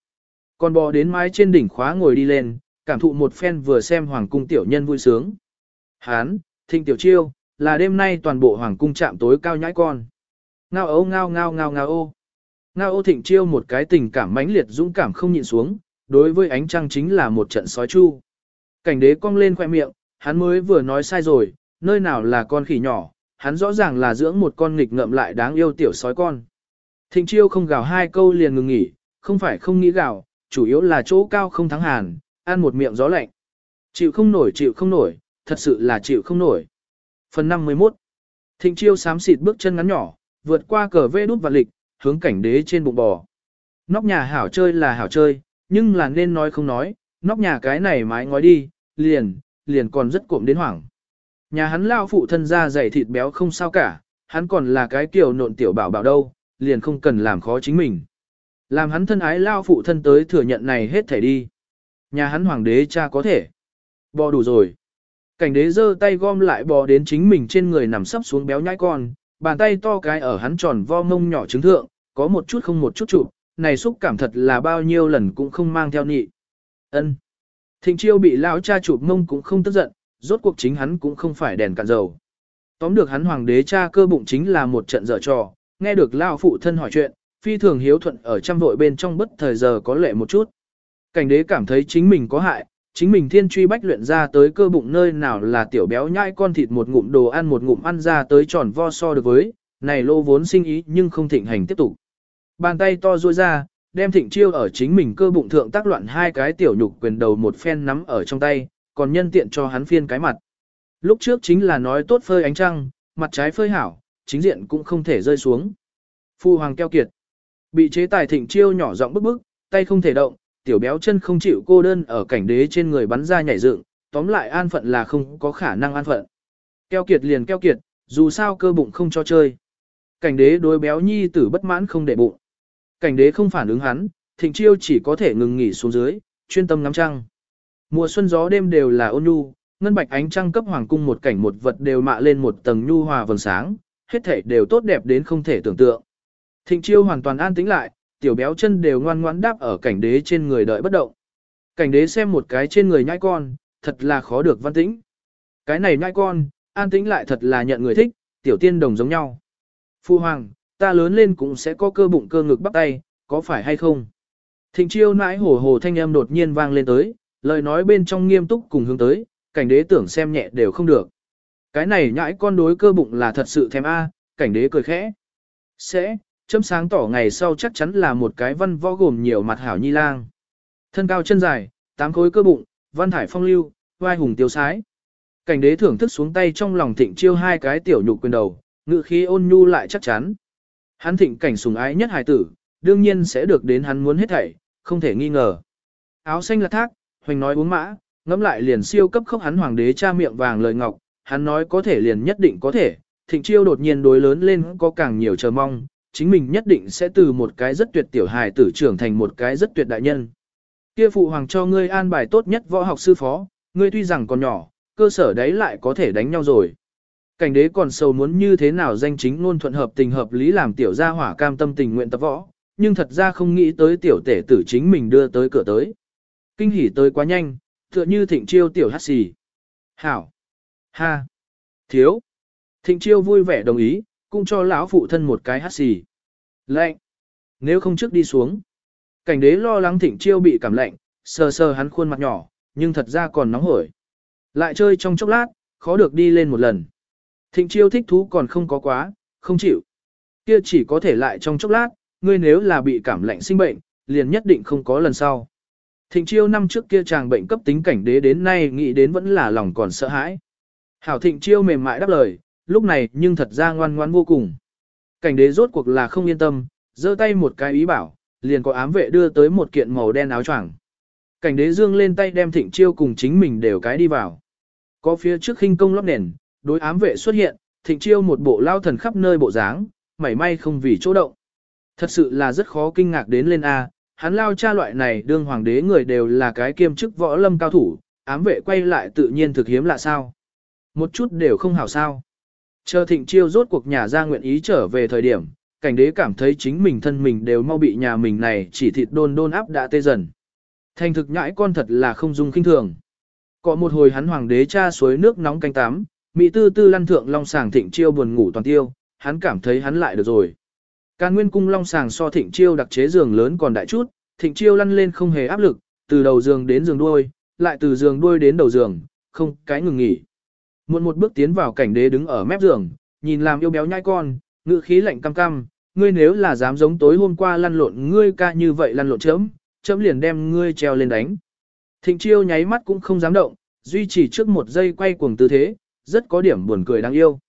Còn bò đến mái trên đỉnh khóa ngồi đi lên, cảm thụ một phen vừa xem hoàng cung tiểu nhân vui sướng. Hán, thịnh tiểu chiêu, là đêm nay toàn bộ hoàng cung chạm tối cao nhãi con. Ngao ấu ngao ngao ngao ngao ô. Ngao ô thịnh chiêu một cái tình cảm mãnh liệt dũng cảm không nhịn xuống, đối với ánh trăng chính là một trận sói chu. Cảnh đế cong lên khoe miệng, hắn mới vừa nói sai rồi, nơi nào là con khỉ nhỏ, hắn rõ ràng là dưỡng một con nghịch ngợm lại đáng yêu tiểu sói con. Thịnh chiêu không gào hai câu liền ngừng nghỉ, không phải không nghĩ gào, chủ yếu là chỗ cao không thắng hàn, ăn một miệng gió lạnh. Chịu không nổi chịu không nổi, thật sự là chịu không nổi. Phần 51 Thịnh chiêu sám xịt bước chân ngắn nhỏ, vượt qua cờ vê đút và lịch, hướng cảnh đế trên bụng bò. Nóc nhà hảo chơi là hảo chơi, nhưng là nên nói không nói, nóc nhà cái này mái ngói đi, liền, liền còn rất cộm đến hoảng. Nhà hắn lao phụ thân ra dày thịt béo không sao cả, hắn còn là cái kiểu nộn tiểu bảo bảo đâu, liền không cần làm khó chính mình. Làm hắn thân ái lao phụ thân tới thừa nhận này hết thể đi. Nhà hắn hoàng đế cha có thể. Bò đủ rồi. Cảnh đế giơ tay gom lại bò đến chính mình trên người nằm sấp xuống béo nhãi con, bàn tay to cái ở hắn tròn vo mông nhỏ trứng thượng, có một chút không một chút chụp, này xúc cảm thật là bao nhiêu lần cũng không mang theo nhị. Ân. Thịnh chiêu bị lão cha chụp mông cũng không tức giận, rốt cuộc chính hắn cũng không phải đèn cạn dầu. Tóm được hắn hoàng đế cha cơ bụng chính là một trận dở trò, nghe được lão phụ thân hỏi chuyện, phi thường hiếu thuận ở trăm vội bên trong bất thời giờ có lệ một chút. Cảnh đế cảm thấy chính mình có hại, chính mình thiên truy bách luyện ra tới cơ bụng nơi nào là tiểu béo nhãi con thịt một ngụm đồ ăn một ngụm ăn ra tới tròn vo so được với, này lô vốn sinh ý nhưng không thịnh hành tiếp tục. Bàn tay to ruôi ra, đem thịnh chiêu ở chính mình cơ bụng thượng tác loạn hai cái tiểu nhục quyền đầu một phen nắm ở trong tay, còn nhân tiện cho hắn phiên cái mặt. Lúc trước chính là nói tốt phơi ánh trăng, mặt trái phơi hảo, chính diện cũng không thể rơi xuống. Phu hoàng keo kiệt. Bị chế tài thịnh chiêu nhỏ giọng bức bức, tay không thể động, tiểu béo chân không chịu cô đơn ở cảnh đế trên người bắn ra nhảy dựng, tóm lại an phận là không có khả năng an phận. Keo kiệt liền keo kiệt, dù sao cơ bụng không cho chơi. Cảnh đế đối béo nhi tử bất mãn không để bụng. Cảnh đế không phản ứng hắn, thịnh chiêu chỉ có thể ngừng nghỉ xuống dưới, chuyên tâm ngắm trăng. Mùa xuân gió đêm đều là ôn nhu, ngân bạch ánh trăng cấp hoàng cung một cảnh một vật đều mạ lên một tầng nhu hòa vầng sáng, hết thảy đều tốt đẹp đến không thể tưởng tượng. Thịnh chiêu hoàn toàn an tĩnh lại, tiểu béo chân đều ngoan ngoãn đáp ở cảnh đế trên người đợi bất động. Cảnh đế xem một cái trên người nhãi con, thật là khó được văn tĩnh. Cái này nhãi con, an tĩnh lại thật là nhận người thích, tiểu tiên đồng giống nhau. Phu hoàng, ta lớn lên cũng sẽ có cơ bụng cơ ngực bắp tay, có phải hay không? Thịnh chiêu nãi hổ hồ thanh âm đột nhiên vang lên tới, lời nói bên trong nghiêm túc cùng hướng tới, cảnh đế tưởng xem nhẹ đều không được. Cái này nhãi con đối cơ bụng là thật sự thèm a, cảnh đế cười khẽ. Sẽ, châm sáng tỏ ngày sau chắc chắn là một cái văn võ gồm nhiều mặt hảo nhi lang. Thân cao chân dài, tám khối cơ bụng, văn thải phong lưu, vai hùng tiêu sái. Cảnh đế thưởng thức xuống tay trong lòng thịnh chiêu hai cái tiểu nhục quyền đầu, ngự khí ôn nhu lại chắc chắn. Hắn thịnh cảnh sùng ái nhất hài tử, đương nhiên sẽ được đến hắn muốn hết thảy, không thể nghi ngờ. Áo xanh là thác, hoành nói uống mã, ngẫm lại liền siêu cấp khốc hắn hoàng đế cha miệng vàng lời ngọc, hắn nói có thể liền nhất định có thể, thịnh chiêu đột nhiên đối lớn lên có càng nhiều chờ mong, chính mình nhất định sẽ từ một cái rất tuyệt tiểu hài tử trưởng thành một cái rất tuyệt đại nhân. Kia phụ hoàng cho ngươi an bài tốt nhất võ học sư phó, ngươi tuy rằng còn nhỏ, cơ sở đấy lại có thể đánh nhau rồi. Cảnh đế còn sầu muốn như thế nào danh chính ngôn thuận hợp tình hợp lý làm tiểu gia hỏa cam tâm tình nguyện tập võ, nhưng thật ra không nghĩ tới tiểu tể tử chính mình đưa tới cửa tới. Kinh hỉ tới quá nhanh, tựa như thịnh chiêu tiểu hát xì. Hảo! Ha! Thiếu! Thịnh chiêu vui vẻ đồng ý, cũng cho lão phụ thân một cái hát xì. Lạnh! Nếu không trước đi xuống. Cảnh đế lo lắng thịnh chiêu bị cảm lạnh, sờ sờ hắn khuôn mặt nhỏ, nhưng thật ra còn nóng hổi. Lại chơi trong chốc lát, khó được đi lên một lần. Thịnh chiêu thích thú còn không có quá, không chịu. Kia chỉ có thể lại trong chốc lát, ngươi nếu là bị cảm lạnh sinh bệnh, liền nhất định không có lần sau. Thịnh chiêu năm trước kia chàng bệnh cấp tính cảnh đế đến nay nghĩ đến vẫn là lòng còn sợ hãi. Hảo thịnh chiêu mềm mại đáp lời, lúc này nhưng thật ra ngoan ngoan vô cùng. Cảnh đế rốt cuộc là không yên tâm, giơ tay một cái ý bảo, liền có ám vệ đưa tới một kiện màu đen áo choàng. Cảnh đế dương lên tay đem thịnh chiêu cùng chính mình đều cái đi vào. Có phía trước khinh công lóc nền, đối ám vệ xuất hiện, thịnh chiêu một bộ lao thần khắp nơi bộ dáng, mảy may không vì chỗ động. Thật sự là rất khó kinh ngạc đến lên A, hắn lao cha loại này đương hoàng đế người đều là cái kiêm chức võ lâm cao thủ, ám vệ quay lại tự nhiên thực hiếm lạ sao. Một chút đều không hảo sao. Chờ thịnh chiêu rốt cuộc nhà ra nguyện ý trở về thời điểm, cảnh đế cảm thấy chính mình thân mình đều mau bị nhà mình này chỉ thịt đôn đôn áp đã tê dần. Thành thực nhãi con thật là không dung kinh thường. Có một hồi hắn hoàng đế cha suối nước nóng canh tắm, Mỹ tư tư lăn thượng long sàng thịnh chiêu buồn ngủ toàn tiêu, hắn cảm thấy hắn lại được rồi. Càn nguyên cung long sàng so thịnh chiêu đặc chế giường lớn còn đại chút, thịnh chiêu lăn lên không hề áp lực, từ đầu giường đến giường đuôi, lại từ giường đuôi đến đầu giường, không cái ngừng nghỉ. Muộn một bước tiến vào cảnh đế đứng ở mép giường, nhìn làm yêu béo nhai con, ngự khí lạnh cam cam, ngươi nếu là dám giống tối hôm qua lăn lộn ngươi ca như vậy lăn lộn chấm, chấm liền đem ngươi treo lên đánh. Thịnh chiêu nháy mắt cũng không dám động, duy trì trước một giây quay cuồng tư thế, rất có điểm buồn cười đáng yêu.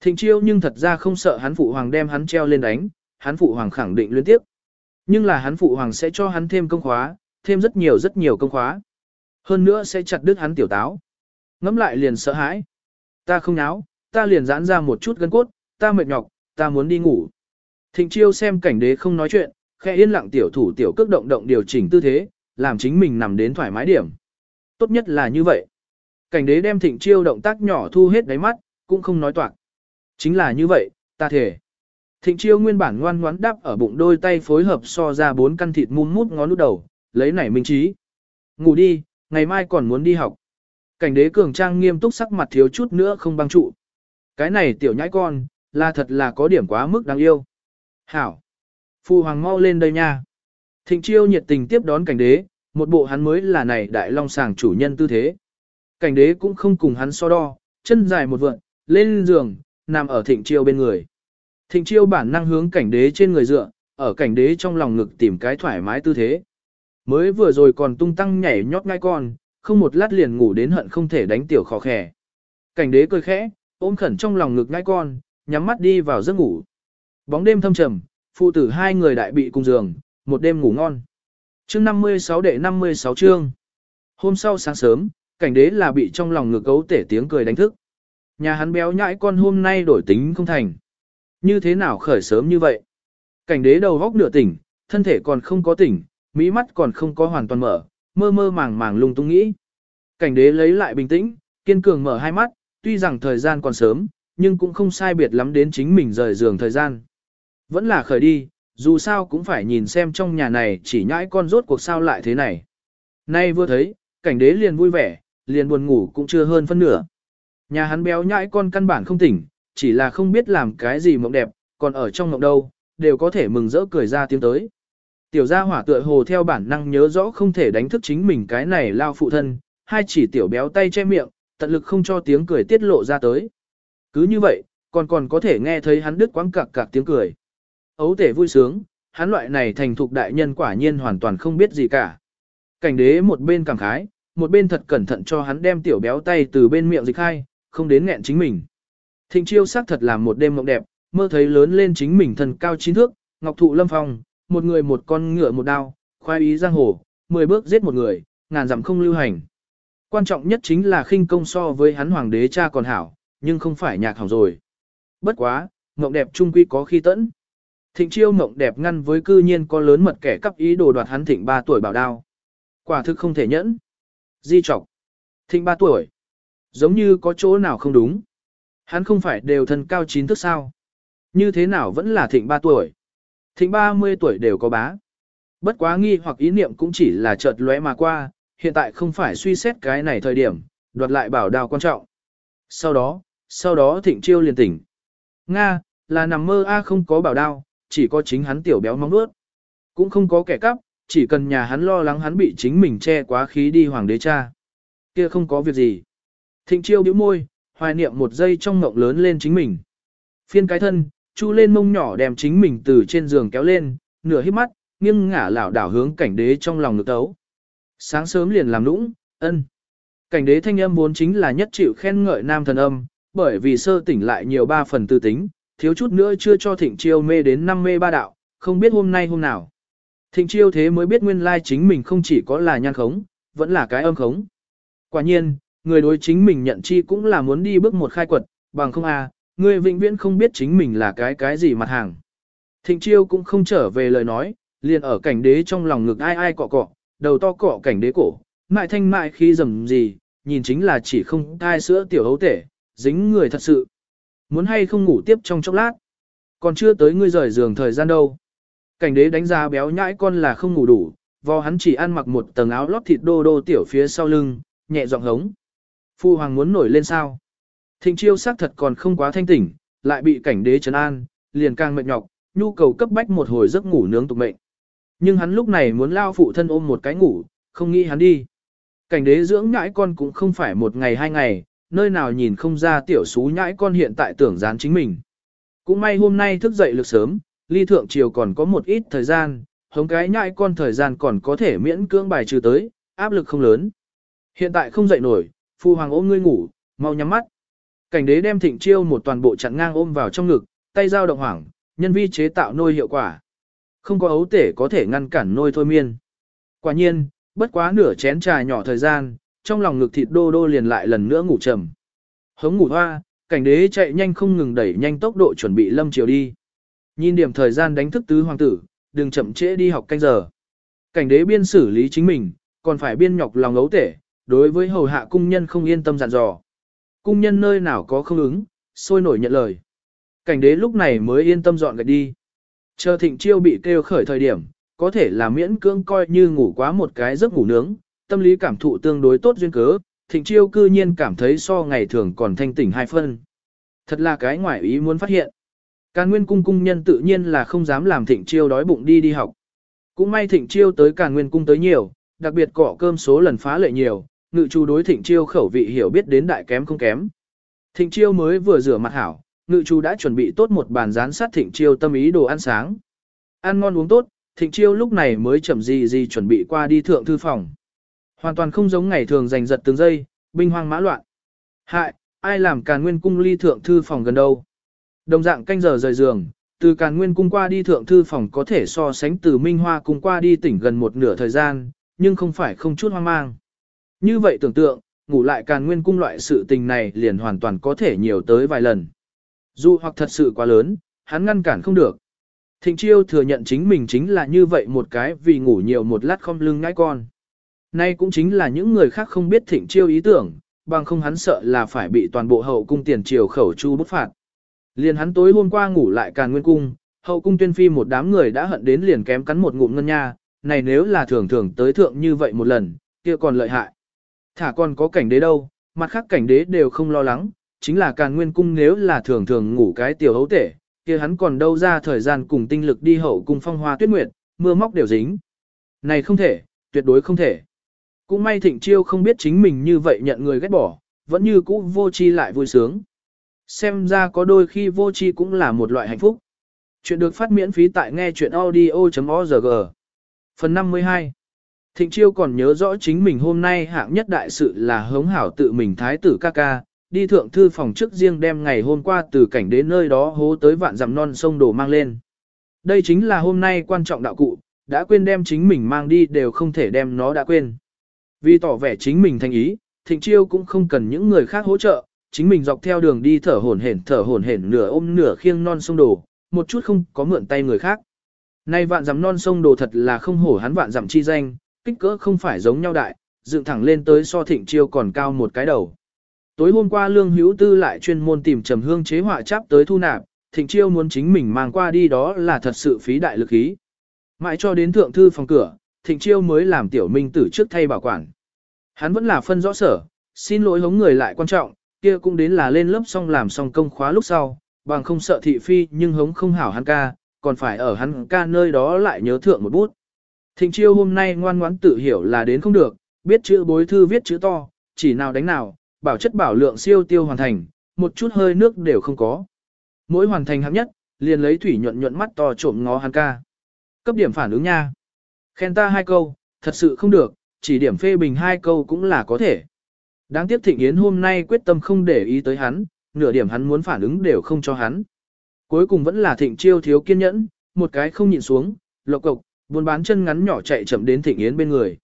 Thịnh chiêu nhưng thật ra không sợ hắn phụ hoàng đem hắn treo lên đánh, hắn phụ hoàng khẳng định liên tiếp. Nhưng là hắn phụ hoàng sẽ cho hắn thêm công khóa, thêm rất nhiều rất nhiều công khóa. Hơn nữa sẽ chặt đứt hắn tiểu táo. Ngắm lại liền sợ hãi. Ta không náo, ta liền giãn ra một chút gân cốt, ta mệt nhọc, ta muốn đi ngủ. Thịnh chiêu xem cảnh đế không nói chuyện, khẽ yên lặng tiểu thủ tiểu cước động động điều chỉnh tư thế, làm chính mình nằm đến thoải mái điểm. Tốt nhất là như vậy. Cảnh đế đem thịnh chiêu động tác nhỏ thu hết đáy mắt, cũng không nói toạc. Chính là như vậy, Ta thể. Thịnh chiêu nguyên bản ngoan ngoãn đáp ở bụng đôi tay phối hợp so ra bốn căn thịt mum mút ngón út đầu, lấy nảy minh trí. Ngủ đi, ngày mai còn muốn đi học. Cảnh đế cường trang nghiêm túc sắc mặt thiếu chút nữa không băng trụ. Cái này tiểu nhãi con, là thật là có điểm quá mức đáng yêu. Hảo. Phu hoàng mau lên đây nha. Thịnh chiêu nhiệt tình tiếp đón cảnh đế, một bộ hắn mới là này đại long sàng chủ nhân tư thế. Cảnh đế cũng không cùng hắn so đo, chân dài một vượn, lên giường, nằm ở thịnh chiêu bên người. Thịnh chiêu bản năng hướng cảnh đế trên người dựa, ở cảnh đế trong lòng ngực tìm cái thoải mái tư thế. Mới vừa rồi còn tung tăng nhảy nhót ngai con, không một lát liền ngủ đến hận không thể đánh tiểu khó khẻ. Cảnh đế cười khẽ, ôm khẩn trong lòng ngực ngai con, nhắm mắt đi vào giấc ngủ. Bóng đêm thâm trầm, phụ tử hai người đại bị cùng giường, một đêm ngủ ngon. Chương 56 đệ 56 chương. Hôm sau sáng sớm, cảnh đế là bị trong lòng ngực gấu tể tiếng cười đánh thức. Nhà hắn béo nhãi con hôm nay đổi tính không thành. Như thế nào khởi sớm như vậy? Cảnh đế đầu góc nửa tỉnh, thân thể còn không có tỉnh, mỹ mắt còn không có hoàn toàn mở, mơ mơ màng màng lung tung nghĩ. Cảnh đế lấy lại bình tĩnh, kiên cường mở hai mắt, tuy rằng thời gian còn sớm, nhưng cũng không sai biệt lắm đến chính mình rời giường thời gian. Vẫn là khởi đi, dù sao cũng phải nhìn xem trong nhà này chỉ nhãi con rốt cuộc sao lại thế này. Nay vừa thấy, cảnh đế liền vui vẻ, liền buồn ngủ cũng chưa hơn phân nửa. Nhà hắn béo nhãi con căn bản không tỉnh, chỉ là không biết làm cái gì mộng đẹp, còn ở trong mộng đâu, đều có thể mừng rỡ cười ra tiếng tới. Tiểu gia hỏa tựa hồ theo bản năng nhớ rõ không thể đánh thức chính mình cái này lao phụ thân, hai chỉ tiểu béo tay che miệng, tận lực không cho tiếng cười tiết lộ ra tới. Cứ như vậy, còn còn có thể nghe thấy hắn đứt quãng cạc cạc tiếng cười. Ấu tể vui sướng, hắn loại này thành thục đại nhân quả nhiên hoàn toàn không biết gì cả. Cảnh đế một bên cảm khái, một bên thật cẩn thận cho hắn đem tiểu béo tay từ bên miệng dịch hai, không đến nghẹn chính mình. Thịnh chiêu sắc thật là một đêm mộng đẹp, mơ thấy lớn lên chính mình thân cao chín thước, ngọc thụ lâm phong, một người một con ngựa một đao, khoai ý giang hồ, mười bước giết một người, ngàn dặm không lưu hành. Quan trọng nhất chính là khinh công so với hắn hoàng đế cha còn hảo, nhưng không phải nhạc hỏng rồi. Bất quá, mộng đẹp trung quy có khi tẫn. Thịnh chiêu mộng đẹp ngăn với cư nhiên có lớn mật kẻ cắp ý đồ đoạt hắn thịnh 3 tuổi bảo đao. Quả thực không thể nhẫn. Di trọc. Thịnh 3 tuổi. Giống như có chỗ nào không đúng. Hắn không phải đều thân cao chín thước sao. Như thế nào vẫn là thịnh 3 tuổi. Thịnh 30 tuổi đều có bá. Bất quá nghi hoặc ý niệm cũng chỉ là chợt lóe mà qua, hiện tại không phải suy xét cái này thời điểm, đoạt lại bảo đao quan trọng. Sau đó, sau đó thịnh chiêu liền tỉnh. Nga, là nằm mơ A không có bảo đao, chỉ có chính hắn tiểu béo mong nuốt. Cũng không có kẻ cắp, chỉ cần nhà hắn lo lắng hắn bị chính mình che quá khí đi hoàng đế cha. Kia không có việc gì. Thịnh chiêu bĩu môi, hoài niệm một giây trong ngộng lớn lên chính mình. Phiên cái thân, chu lên mông nhỏ đem chính mình từ trên giường kéo lên, nửa hít mắt, nghiêng ngả lảo đảo hướng cảnh đế trong lòng ngực tấu. Sáng sớm liền làm nũng, ân. Cảnh đế thanh âm vốn chính là nhất chịu khen ngợi nam thần âm, bởi vì sơ tỉnh lại nhiều ba phần tư tính, thiếu chút nữa chưa cho thịnh chiêu mê đến năm mê ba đạo, không biết hôm nay hôm nào. Thịnh chiêu thế mới biết nguyên lai chính mình không chỉ có là nhan khống, vẫn là cái âm khống. Quả nhiên, người đối chính mình nhận chi cũng là muốn đi bước một khai quật, bằng không à, Ngươi vĩnh viễn không biết chính mình là cái cái gì mặt hàng. Thịnh chiêu cũng không trở về lời nói, liền ở cảnh đế trong lòng ngực ai ai cọ cọ, đầu to cọ cảnh đế cổ, mại thanh mại khi dầm gì, nhìn chính là chỉ không thai sữa tiểu hấu tể, dính người thật sự. Muốn hay không ngủ tiếp trong chốc lát. Còn chưa tới ngươi rời giường thời gian đâu. Cảnh đế đánh giá béo nhãi con là không ngủ đủ, vò hắn chỉ ăn mặc một tầng áo lót thịt đô đô tiểu phía sau lưng, nhẹ giọng hống. Phu hoàng muốn nổi lên sao? Thịnh chiêu xác thật còn không quá thanh tỉnh, lại bị cảnh đế trấn an, liền càng mệt nhọc, nhu cầu cấp bách một hồi giấc ngủ nướng tục mệnh. Nhưng hắn lúc này muốn lao phụ thân ôm một cái ngủ, không nghĩ hắn đi. Cảnh đế dưỡng nhãi con cũng không phải một ngày hai ngày, nơi nào nhìn không ra tiểu xú nhãi con hiện tại tưởng dán chính mình. Cũng may hôm nay thức dậy lực sớm, ly thượng chiều còn có một ít thời gian, hống cái nhãi con thời gian còn có thể miễn cưỡng bài trừ tới, áp lực không lớn. Hiện tại không dậy nổi, phu hoàng ôm ngươi ngủ, mau nhắm mắt. Cảnh đế đem thịnh chiêu một toàn bộ chặn ngang ôm vào trong ngực, tay dao động hoảng, nhân vi chế tạo nôi hiệu quả. Không có ấu tể có thể ngăn cản nôi thôi miên. Quả nhiên, bất quá nửa chén trà nhỏ thời gian, trong lòng ngực thịt đô đô liền lại lần nữa ngủ trầm. Hống ngủ hoa, cảnh đế chạy nhanh không ngừng đẩy nhanh tốc độ chuẩn bị lâm chiều đi. Nhìn điểm thời gian đánh thức tứ hoàng tử, đừng chậm trễ đi học canh giờ. Cảnh đế biên xử lý chính mình, còn phải biên nhọc lòng ấu tể, đối với hầu hạ cung nhân không yên tâm dặn dò. Cung nhân nơi nào có không ứng, sôi nổi nhận lời. Cảnh đế lúc này mới yên tâm dọn gạch đi. Chờ thịnh chiêu bị kêu khởi thời điểm, có thể là miễn cưỡng coi như ngủ quá một cái giấc ngủ nướng, tâm lý cảm thụ tương đối tốt duyên cớ, thịnh chiêu cư nhiên cảm thấy so ngày thường còn thanh tỉnh hai phân. Thật là cái ngoại ý muốn phát hiện. Càn nguyên cung cung nhân tự nhiên là không dám làm thịnh chiêu đói bụng đi đi học. Cũng may thịnh chiêu tới càn nguyên cung tới nhiều, đặc biệt cọ cơm số lần phá lệ nhiều, ngự Chu đối thịnh chiêu khẩu vị hiểu biết đến đại kém không kém. Thịnh chiêu mới vừa rửa mặt hảo, ngự Chu đã chuẩn bị tốt một bàn rán sát thịnh chiêu tâm ý đồ ăn sáng. Ăn ngon uống tốt, thịnh chiêu lúc này mới chậm gì gì chuẩn bị qua đi thượng thư phòng. Hoàn toàn không giống ngày thường giành giật từng giây, binh hoang mã loạn. Hại, ai làm càn nguyên cung ly thượng thư phòng gần đâu. Đồng dạng canh giờ rời giường, từ càn nguyên cung qua đi thượng thư phòng có thể so sánh từ minh hoa cung qua đi tỉnh gần một nửa thời gian, nhưng không phải không chút hoang mang. Như vậy tưởng tượng, ngủ lại càn nguyên cung loại sự tình này liền hoàn toàn có thể nhiều tới vài lần. Dù hoặc thật sự quá lớn, hắn ngăn cản không được. Thịnh chiêu thừa nhận chính mình chính là như vậy một cái vì ngủ nhiều một lát không lưng ngãi con. Nay cũng chính là những người khác không biết thịnh chiêu ý tưởng, bằng không hắn sợ là phải bị toàn bộ hậu cung tiền triều khẩu chu bút phạt. Liền hắn tối hôm qua ngủ lại càn nguyên cung, hậu cung tuyên phi một đám người đã hận đến liền kém cắn một ngụm ngân nha, này nếu là thường thường tới thượng như vậy một lần, kia còn lợi hại. Thả còn có cảnh đế đâu, mặt khác cảnh đế đều không lo lắng, chính là càn nguyên cung nếu là thường thường ngủ cái tiểu hấu tể, kia hắn còn đâu ra thời gian cùng tinh lực đi hậu cung phong hoa tuyết nguyệt, mưa móc đều dính. Này không thể, tuyệt đối không thể. Cũng may thịnh chiêu không biết chính mình như vậy nhận người ghét bỏ, vẫn như cũ vô chi lại vui sướng. Xem ra có đôi khi vô chi cũng là một loại hạnh phúc. Chuyện được phát miễn phí tại nghe chuyện audio.org. Phần 52 Thịnh chiêu còn nhớ rõ chính mình hôm nay hạng nhất đại sự là hống hảo tự mình thái tử ca ca, đi thượng thư phòng trước riêng đem ngày hôm qua từ cảnh đến nơi đó hố tới vạn dặm non sông đổ mang lên. Đây chính là hôm nay quan trọng đạo cụ, đã quên đem chính mình mang đi đều không thể đem nó đã quên. Vì tỏ vẻ chính mình thành ý, thịnh chiêu cũng không cần những người khác hỗ trợ, chính mình dọc theo đường đi thở hổn hển thở hổn hển nửa ôm nửa khiêng non sông đổ, một chút không có mượn tay người khác. Nay vạn dặm non sông đồ thật là không hổ hắn vạn dặm chi danh, kích cỡ không phải giống nhau đại, dựng thẳng lên tới so thịnh chiêu còn cao một cái đầu. Tối hôm qua Lương Hữu Tư lại chuyên môn tìm trầm hương chế họa chắp tới thu nạp, thịnh chiêu muốn chính mình mang qua đi đó là thật sự phí đại lực ý. Mãi cho đến thượng thư phòng cửa, thịnh chiêu mới làm tiểu minh tử trước thay bảo quản. Hắn vẫn là phân rõ sở, xin lỗi hống người lại quan trọng, kia cũng đến là lên lớp xong làm xong công khóa lúc sau, bằng không sợ thị phi nhưng hống không hảo hắn ca, còn phải ở hắn ca nơi đó lại nhớ thượng một bút. Thịnh chiêu hôm nay ngoan ngoãn tự hiểu là đến không được, biết chữ bối thư viết chữ to, chỉ nào đánh nào, bảo chất bảo lượng siêu tiêu hoàn thành, một chút hơi nước đều không có. Mỗi hoàn thành hạng nhất, liền lấy thủy nhuận nhuận mắt to trộm ngó hắn ca. Cấp điểm phản ứng nha. Khen ta hai câu, thật sự không được, chỉ điểm phê bình hai câu cũng là có thể. Đáng tiếc Thịnh Yến hôm nay quyết tâm không để ý tới hắn, nửa điểm hắn muốn phản ứng đều không cho hắn. Cuối cùng vẫn là Thịnh Chiêu thiếu kiên nhẫn, một cái không nhịn xuống, lộc cộc, buôn bán chân ngắn nhỏ chạy chậm đến Thịnh Yến bên người.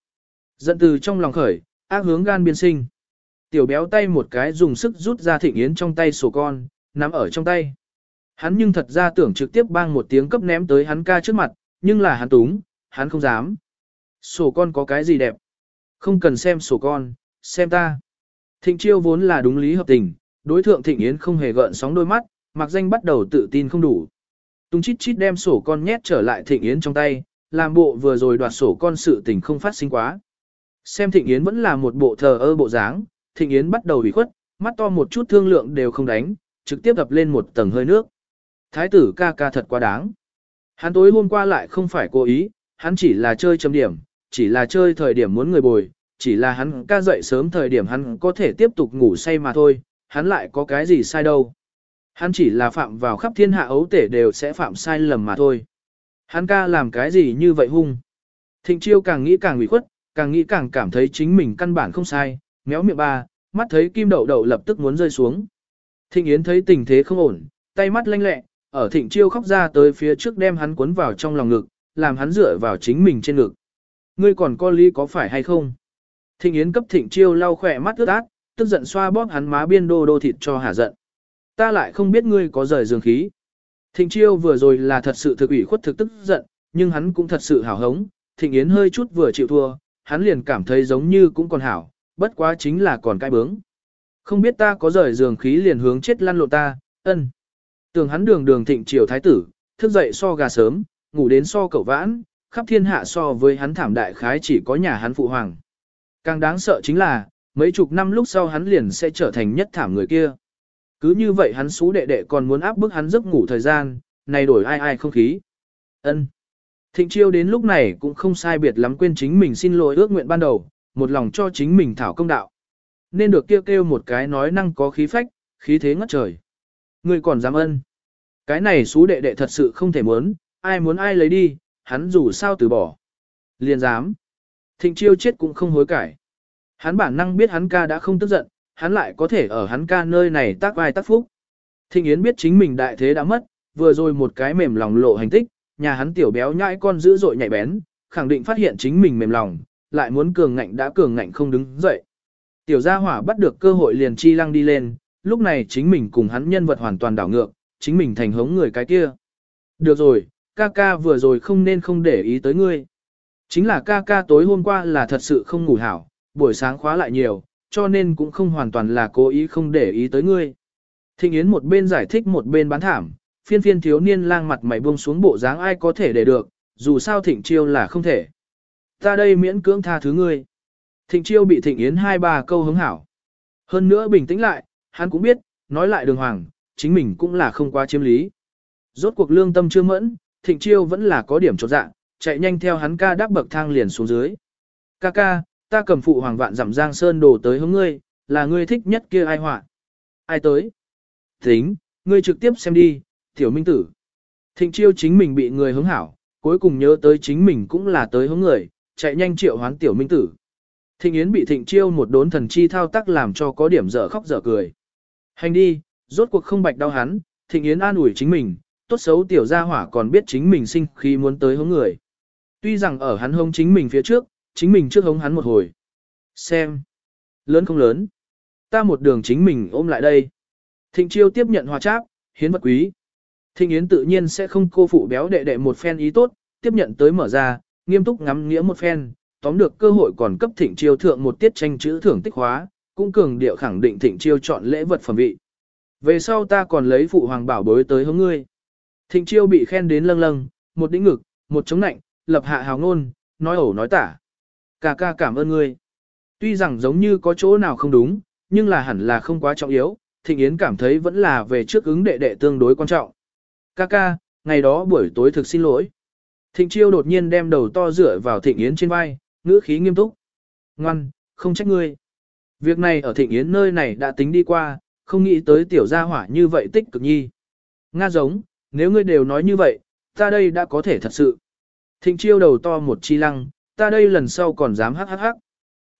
Giận từ trong lòng khởi, ác hướng gan biên sinh. Tiểu béo tay một cái dùng sức rút ra Thịnh Yến trong tay sổ con, nắm ở trong tay. Hắn nhưng thật ra tưởng trực tiếp bang một tiếng cấp ném tới hắn ca trước mặt, nhưng là hắn túng, hắn không dám. Sổ con có cái gì đẹp? Không cần xem sổ con, xem ta. Thịnh chiêu vốn là đúng lý hợp tình, đối thượng thịnh yến không hề gợn sóng đôi mắt, mặc danh bắt đầu tự tin không đủ. Tung chít chít đem sổ con nhét trở lại thịnh yến trong tay, làm bộ vừa rồi đoạt sổ con sự tình không phát sinh quá. Xem thịnh yến vẫn là một bộ thờ ơ bộ dáng, thịnh yến bắt đầu bị khuất, mắt to một chút thương lượng đều không đánh, trực tiếp đập lên một tầng hơi nước. Thái tử ca ca thật quá đáng. Hắn tối hôm qua lại không phải cố ý, hắn chỉ là chơi chấm điểm, chỉ là chơi thời điểm muốn người bồi, chỉ là hắn ca dậy sớm thời điểm hắn có thể tiếp tục ngủ say mà thôi, hắn lại có cái gì sai đâu. Hắn chỉ là phạm vào khắp thiên hạ ấu tể đều sẽ phạm sai lầm mà thôi. Hắn ca làm cái gì như vậy hung. Thịnh chiêu càng nghĩ càng ủy khuất, càng nghĩ càng cảm thấy chính mình căn bản không sai, méo miệng ba, mắt thấy kim đậu đậu lập tức muốn rơi xuống. Thịnh Yến thấy tình thế không ổn, tay mắt lanh lẹ, ở thịnh chiêu khóc ra tới phía trước đem hắn cuốn vào trong lòng ngực, làm hắn dựa vào chính mình trên ngực. Ngươi còn có lý có phải hay không? Thịnh Yến cấp thịnh chiêu lau khỏe mắt ướt át, tức giận xoa bóp hắn má biên đô đô thịt cho hả giận. Ta lại không biết ngươi có rời dương khí. Thịnh chiêu vừa rồi là thật sự thực ủy khuất thực tức giận, nhưng hắn cũng thật sự hào hống. Thịnh Yến hơi chút vừa chịu thua, hắn liền cảm thấy giống như cũng còn hảo, bất quá chính là còn cái bướng. Không biết ta có rời giường khí liền hướng chết lăn lộ ta, ân. Tưởng hắn đường đường thịnh triều thái tử, thức dậy so gà sớm, ngủ đến so cậu vãn, khắp thiên hạ so với hắn thảm đại khái chỉ có nhà hắn phụ hoàng. Càng đáng sợ chính là, mấy chục năm lúc sau hắn liền sẽ trở thành nhất thảm người kia. Cứ như vậy hắn xú đệ đệ còn muốn áp bức hắn giấc ngủ thời gian, này đổi ai ai không khí. ân Thịnh chiêu đến lúc này cũng không sai biệt lắm quên chính mình xin lỗi ước nguyện ban đầu, một lòng cho chính mình thảo công đạo. Nên được kêu kêu một cái nói năng có khí phách, khí thế ngất trời. Người còn dám ân. Cái này xú đệ đệ thật sự không thể muốn, ai muốn ai lấy đi, hắn dù sao từ bỏ. Liền dám. Thịnh chiêu chết cũng không hối cải. Hắn bản năng biết hắn ca đã không tức giận, hắn lại có thể ở hắn ca nơi này tác vai tác phúc. Thịnh Yến biết chính mình đại thế đã mất, vừa rồi một cái mềm lòng lộ hành tích, nhà hắn tiểu béo nhãi con dữ dội nhạy bén, khẳng định phát hiện chính mình mềm lòng, lại muốn cường ngạnh đã cường ngạnh không đứng dậy. Tiểu gia hỏa bắt được cơ hội liền chi lăng đi lên, lúc này chính mình cùng hắn nhân vật hoàn toàn đảo ngược, chính mình thành hống người cái kia. Được rồi, ca ca vừa rồi không nên không để ý tới ngươi. Chính là ca ca tối hôm qua là thật sự không ngủ hảo, buổi sáng khóa lại nhiều, cho nên cũng không hoàn toàn là cố ý không để ý tới ngươi. Thịnh Yến một bên giải thích một bên bán thảm, phiên phiên thiếu niên lang mặt mày buông xuống bộ dáng ai có thể để được, dù sao thịnh chiêu là không thể. Ta đây miễn cưỡng tha thứ ngươi. Thịnh chiêu bị thịnh Yến hai ba câu hứng hảo. Hơn nữa bình tĩnh lại, hắn cũng biết, nói lại đường hoàng, chính mình cũng là không quá chiếm lý. Rốt cuộc lương tâm chưa mẫn, thịnh chiêu vẫn là có điểm trọt dạng, chạy nhanh theo hắn ca đáp bậc thang liền xuống dưới. Ca ca, ta cầm phụ hoàng vạn giảm giang sơn đồ tới hướng ngươi, là ngươi thích nhất kia ai họa. Ai tới? Tính, ngươi trực tiếp xem đi, tiểu minh tử. Thịnh chiêu chính mình bị người hướng hảo, cuối cùng nhớ tới chính mình cũng là tới hướng người, chạy nhanh triệu hoán tiểu minh tử. Thịnh Yến bị thịnh chiêu một đốn thần chi thao tác làm cho có điểm dở khóc dở cười. Hành đi, rốt cuộc không bạch đau hắn, thịnh Yến an ủi chính mình, tốt xấu tiểu gia hỏa còn biết chính mình sinh khi muốn tới hướng người. Tuy rằng ở hắn hông chính mình phía trước, chính mình trước hống hắn một hồi. Xem. Lớn không lớn. Ta một đường chính mình ôm lại đây. Thịnh chiêu tiếp nhận hòa tráp, hiến vật quý. Thịnh Yến tự nhiên sẽ không cô phụ béo đệ đệ một phen ý tốt, tiếp nhận tới mở ra, nghiêm túc ngắm nghĩa một phen, tóm được cơ hội còn cấp thịnh chiêu thượng một tiết tranh chữ thưởng tích hóa, cũng cường điệu khẳng định thịnh chiêu chọn lễ vật phẩm vị. Về sau ta còn lấy phụ hoàng bảo bối tới hướng ngươi. Thịnh chiêu bị khen đến lâng lâng, một đĩnh ngực, một chống nạnh, lập hạ hào ngôn, nói ẩu nói tả. Ca ca cảm ơn ngươi. Tuy rằng giống như có chỗ nào không đúng, nhưng là hẳn là không quá trọng yếu, Thịnh Yến cảm thấy vẫn là về trước ứng đệ đệ tương đối quan trọng. Ca ca, ngày đó buổi tối thực xin lỗi. Thịnh Chiêu đột nhiên đem đầu to dựa vào Thịnh Yến trên vai, ngữ khí nghiêm túc. Ngoan, không trách ngươi. Việc này ở Thịnh Yến nơi này đã tính đi qua, không nghĩ tới tiểu gia hỏa như vậy tích cực nhi. Nga giống, nếu ngươi đều nói như vậy, ta đây đã có thể thật sự. Thịnh Chiêu đầu to một chi lăng, ta đây lần sau còn dám hắc hắc hắc.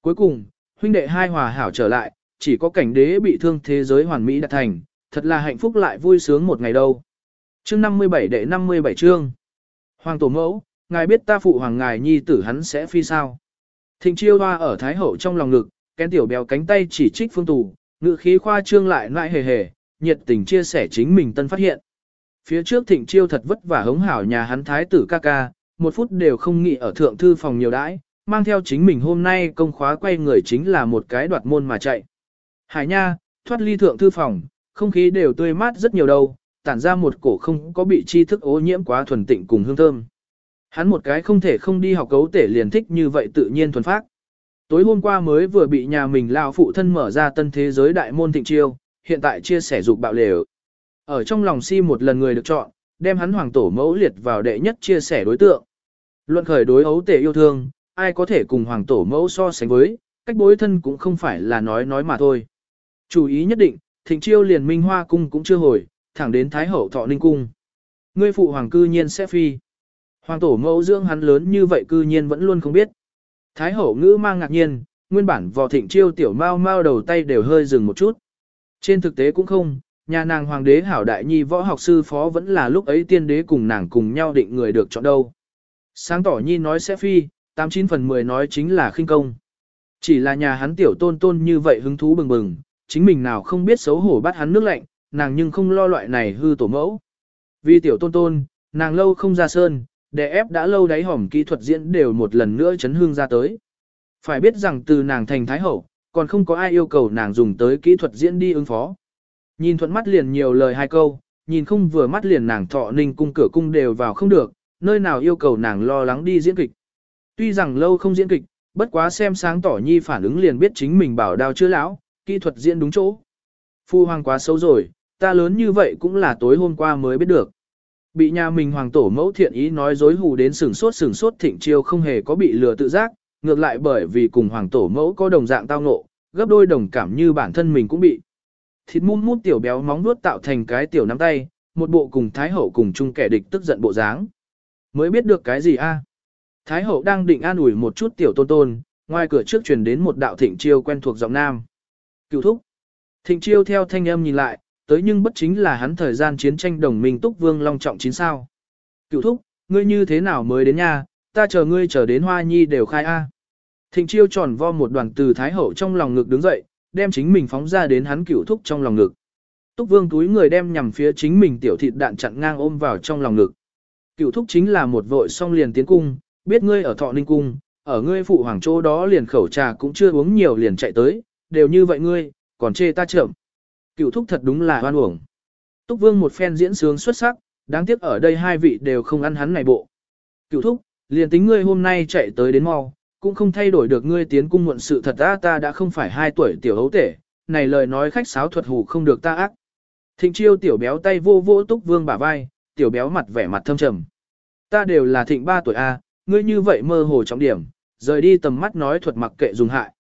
Cuối cùng, huynh đệ hai hòa hảo trở lại, chỉ có cảnh đế bị thương thế giới hoàn mỹ đạt thành, thật là hạnh phúc lại vui sướng một ngày đâu. Chương 57 đệ 57 chương. Hoàng tổ mẫu, ngài biết ta phụ hoàng ngài nhi tử hắn sẽ phi sao. Thịnh chiêu hoa ở thái hậu trong lòng ngực, kén tiểu béo cánh tay chỉ trích phương tù, ngự khí khoa trương lại lại hề hề, nhiệt tình chia sẻ chính mình tân phát hiện. Phía trước thịnh chiêu thật vất vả hống hảo nhà hắn thái tử ca ca, một phút đều không nghĩ ở thượng thư phòng nhiều đãi, mang theo chính mình hôm nay công khóa quay người chính là một cái đoạt môn mà chạy. Hải nha, thoát ly thượng thư phòng, không khí đều tươi mát rất nhiều đâu, tản ra một cổ không có bị chi thức ô nhiễm quá thuần tịnh cùng hương thơm. Hắn một cái không thể không đi học cấu tể liền thích như vậy tự nhiên thuần phát. Tối hôm qua mới vừa bị nhà mình lao phụ thân mở ra tân thế giới đại môn thịnh chiêu, hiện tại chia sẻ dục bạo lều. Ở trong lòng si một lần người được chọn, đem hắn hoàng tổ mẫu liệt vào đệ nhất chia sẻ đối tượng. Luận khởi đối ấu tể yêu thương, ai có thể cùng hoàng tổ mẫu so sánh với, cách bối thân cũng không phải là nói nói mà thôi. Chủ ý nhất định, thịnh chiêu liền minh hoa cung cũng chưa hồi, thẳng đến thái hậu thọ ninh cung. Ngươi phụ hoàng cư nhiên sẽ phi. Hoàng tổ mẫu dưỡng hắn lớn như vậy cư nhiên vẫn luôn không biết. Thái hậu ngữ mang ngạc nhiên, nguyên bản vò thịnh chiêu tiểu mau mau đầu tay đều hơi dừng một chút. Trên thực tế cũng không, nhà nàng hoàng đế hảo đại nhi võ học sư phó vẫn là lúc ấy tiên đế cùng nàng cùng nhau định người được chọn đâu. Sáng tỏ nhi nói sẽ phi, 89 phần 10 nói chính là khinh công. Chỉ là nhà hắn tiểu tôn tôn như vậy hứng thú bừng bừng, chính mình nào không biết xấu hổ bắt hắn nước lạnh, nàng nhưng không lo loại này hư tổ mẫu. Vì tiểu tôn tôn, nàng lâu không ra sơn, đè ép đã lâu đáy hỏng kỹ thuật diễn đều một lần nữa chấn hương ra tới. Phải biết rằng từ nàng thành thái hậu, còn không có ai yêu cầu nàng dùng tới kỹ thuật diễn đi ứng phó. Nhìn thuận mắt liền nhiều lời hai câu, nhìn không vừa mắt liền nàng thọ ninh cung cửa cung đều vào không được, nơi nào yêu cầu nàng lo lắng đi diễn kịch. Tuy rằng lâu không diễn kịch, bất quá xem sáng tỏ nhi phản ứng liền biết chính mình bảo đao chưa lão, kỹ thuật diễn đúng chỗ. Phu hoàng quá xấu rồi, ta lớn như vậy cũng là tối hôm qua mới biết được. Bị nhà mình hoàng tổ mẫu thiện ý nói dối hù đến sừng sốt sừng sốt thịnh chiêu không hề có bị lừa tự giác, ngược lại bởi vì cùng hoàng tổ mẫu có đồng dạng tao ngộ, gấp đôi đồng cảm như bản thân mình cũng bị. Thịt mút mút tiểu béo móng vuốt tạo thành cái tiểu nắm tay, một bộ cùng Thái Hậu cùng chung kẻ địch tức giận bộ dáng. Mới biết được cái gì a? Thái Hậu đang định an ủi một chút tiểu tôn tôn, ngoài cửa trước truyền đến một đạo thịnh chiêu quen thuộc giọng nam. Cựu thúc. Thịnh chiêu theo thanh âm nhìn lại, tới nhưng bất chính là hắn thời gian chiến tranh đồng minh túc vương long trọng chín sao. Cựu thúc, ngươi như thế nào mới đến nhà, ta chờ ngươi chờ đến hoa nhi đều khai a. Thịnh chiêu tròn vo một đoàn từ thái hậu trong lòng ngực đứng dậy, đem chính mình phóng ra đến hắn cựu thúc trong lòng ngực. Túc vương túi người đem nhằm phía chính mình tiểu thịt đạn chặn ngang ôm vào trong lòng ngực. Cựu thúc chính là một vội song liền tiến cung, biết ngươi ở thọ ninh cung, ở ngươi phụ hoàng chỗ đó liền khẩu trà cũng chưa uống nhiều liền chạy tới, đều như vậy ngươi, còn chê ta chậm. Cựu thúc thật đúng là hoan uổng. Túc vương một phen diễn sướng xuất sắc, đáng tiếc ở đây hai vị đều không ăn hắn này bộ. Cựu thúc, liền tính ngươi hôm nay chạy tới đến mau, cũng không thay đổi được ngươi tiến cung muộn sự thật ta ta đã không phải hai tuổi tiểu hấu tể, này lời nói khách sáo thuật hủ không được ta ác. Thịnh chiêu tiểu béo tay vô vô túc vương bả vai, tiểu béo mặt vẻ mặt thâm trầm. Ta đều là thịnh ba tuổi A, ngươi như vậy mơ hồ trọng điểm, rời đi tầm mắt nói thuật mặc kệ dùng hại.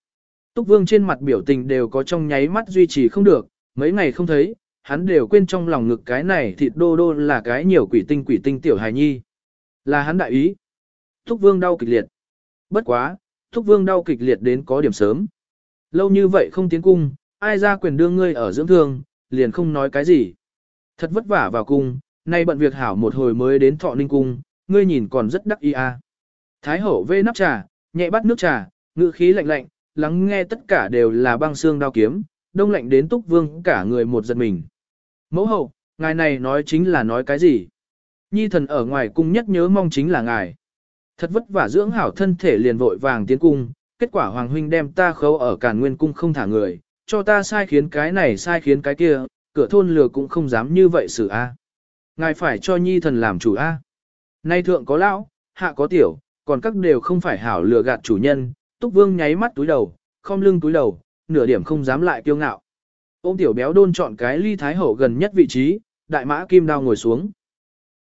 Túc vương trên mặt biểu tình đều có trong nháy mắt duy trì không được, mấy ngày không thấy, hắn đều quên trong lòng ngực cái này thịt đô đô là cái nhiều quỷ tinh quỷ tinh tiểu hài nhi. Là hắn đại ý. Túc vương đau kịch liệt. Bất quá, thúc vương đau kịch liệt đến có điểm sớm. Lâu như vậy không tiến cung, ai ra quyền đương ngươi ở dưỡng thương, liền không nói cái gì. Thật vất vả vào cung, nay bận việc hảo một hồi mới đến thọ ninh cung, ngươi nhìn còn rất đắc ý à. Thái hậu vê nắp trà, nhẹ bắt nước trà, ngữ khí lạnh lạnh, lắng nghe tất cả đều là băng xương đao kiếm, đông lạnh đến túc vương cả người một giật mình. Mẫu hậu, ngài này nói chính là nói cái gì? Nhi thần ở ngoài cung nhất nhớ mong chính là ngài. Thật vất vả dưỡng hảo thân thể liền vội vàng tiến cung, kết quả hoàng huynh đem ta khấu ở càn nguyên cung không thả người, cho ta sai khiến cái này sai khiến cái kia, cửa thôn lừa cũng không dám như vậy xử a. Ngài phải cho nhi thần làm chủ a. Nay thượng có lão, hạ có tiểu, còn các đều không phải hảo lừa gạt chủ nhân, túc vương nháy mắt túi đầu, không lưng túi đầu, nửa điểm không dám lại kiêu ngạo. Ôm tiểu béo đôn chọn cái ly thái hậu gần nhất vị trí, đại mã kim đao ngồi xuống.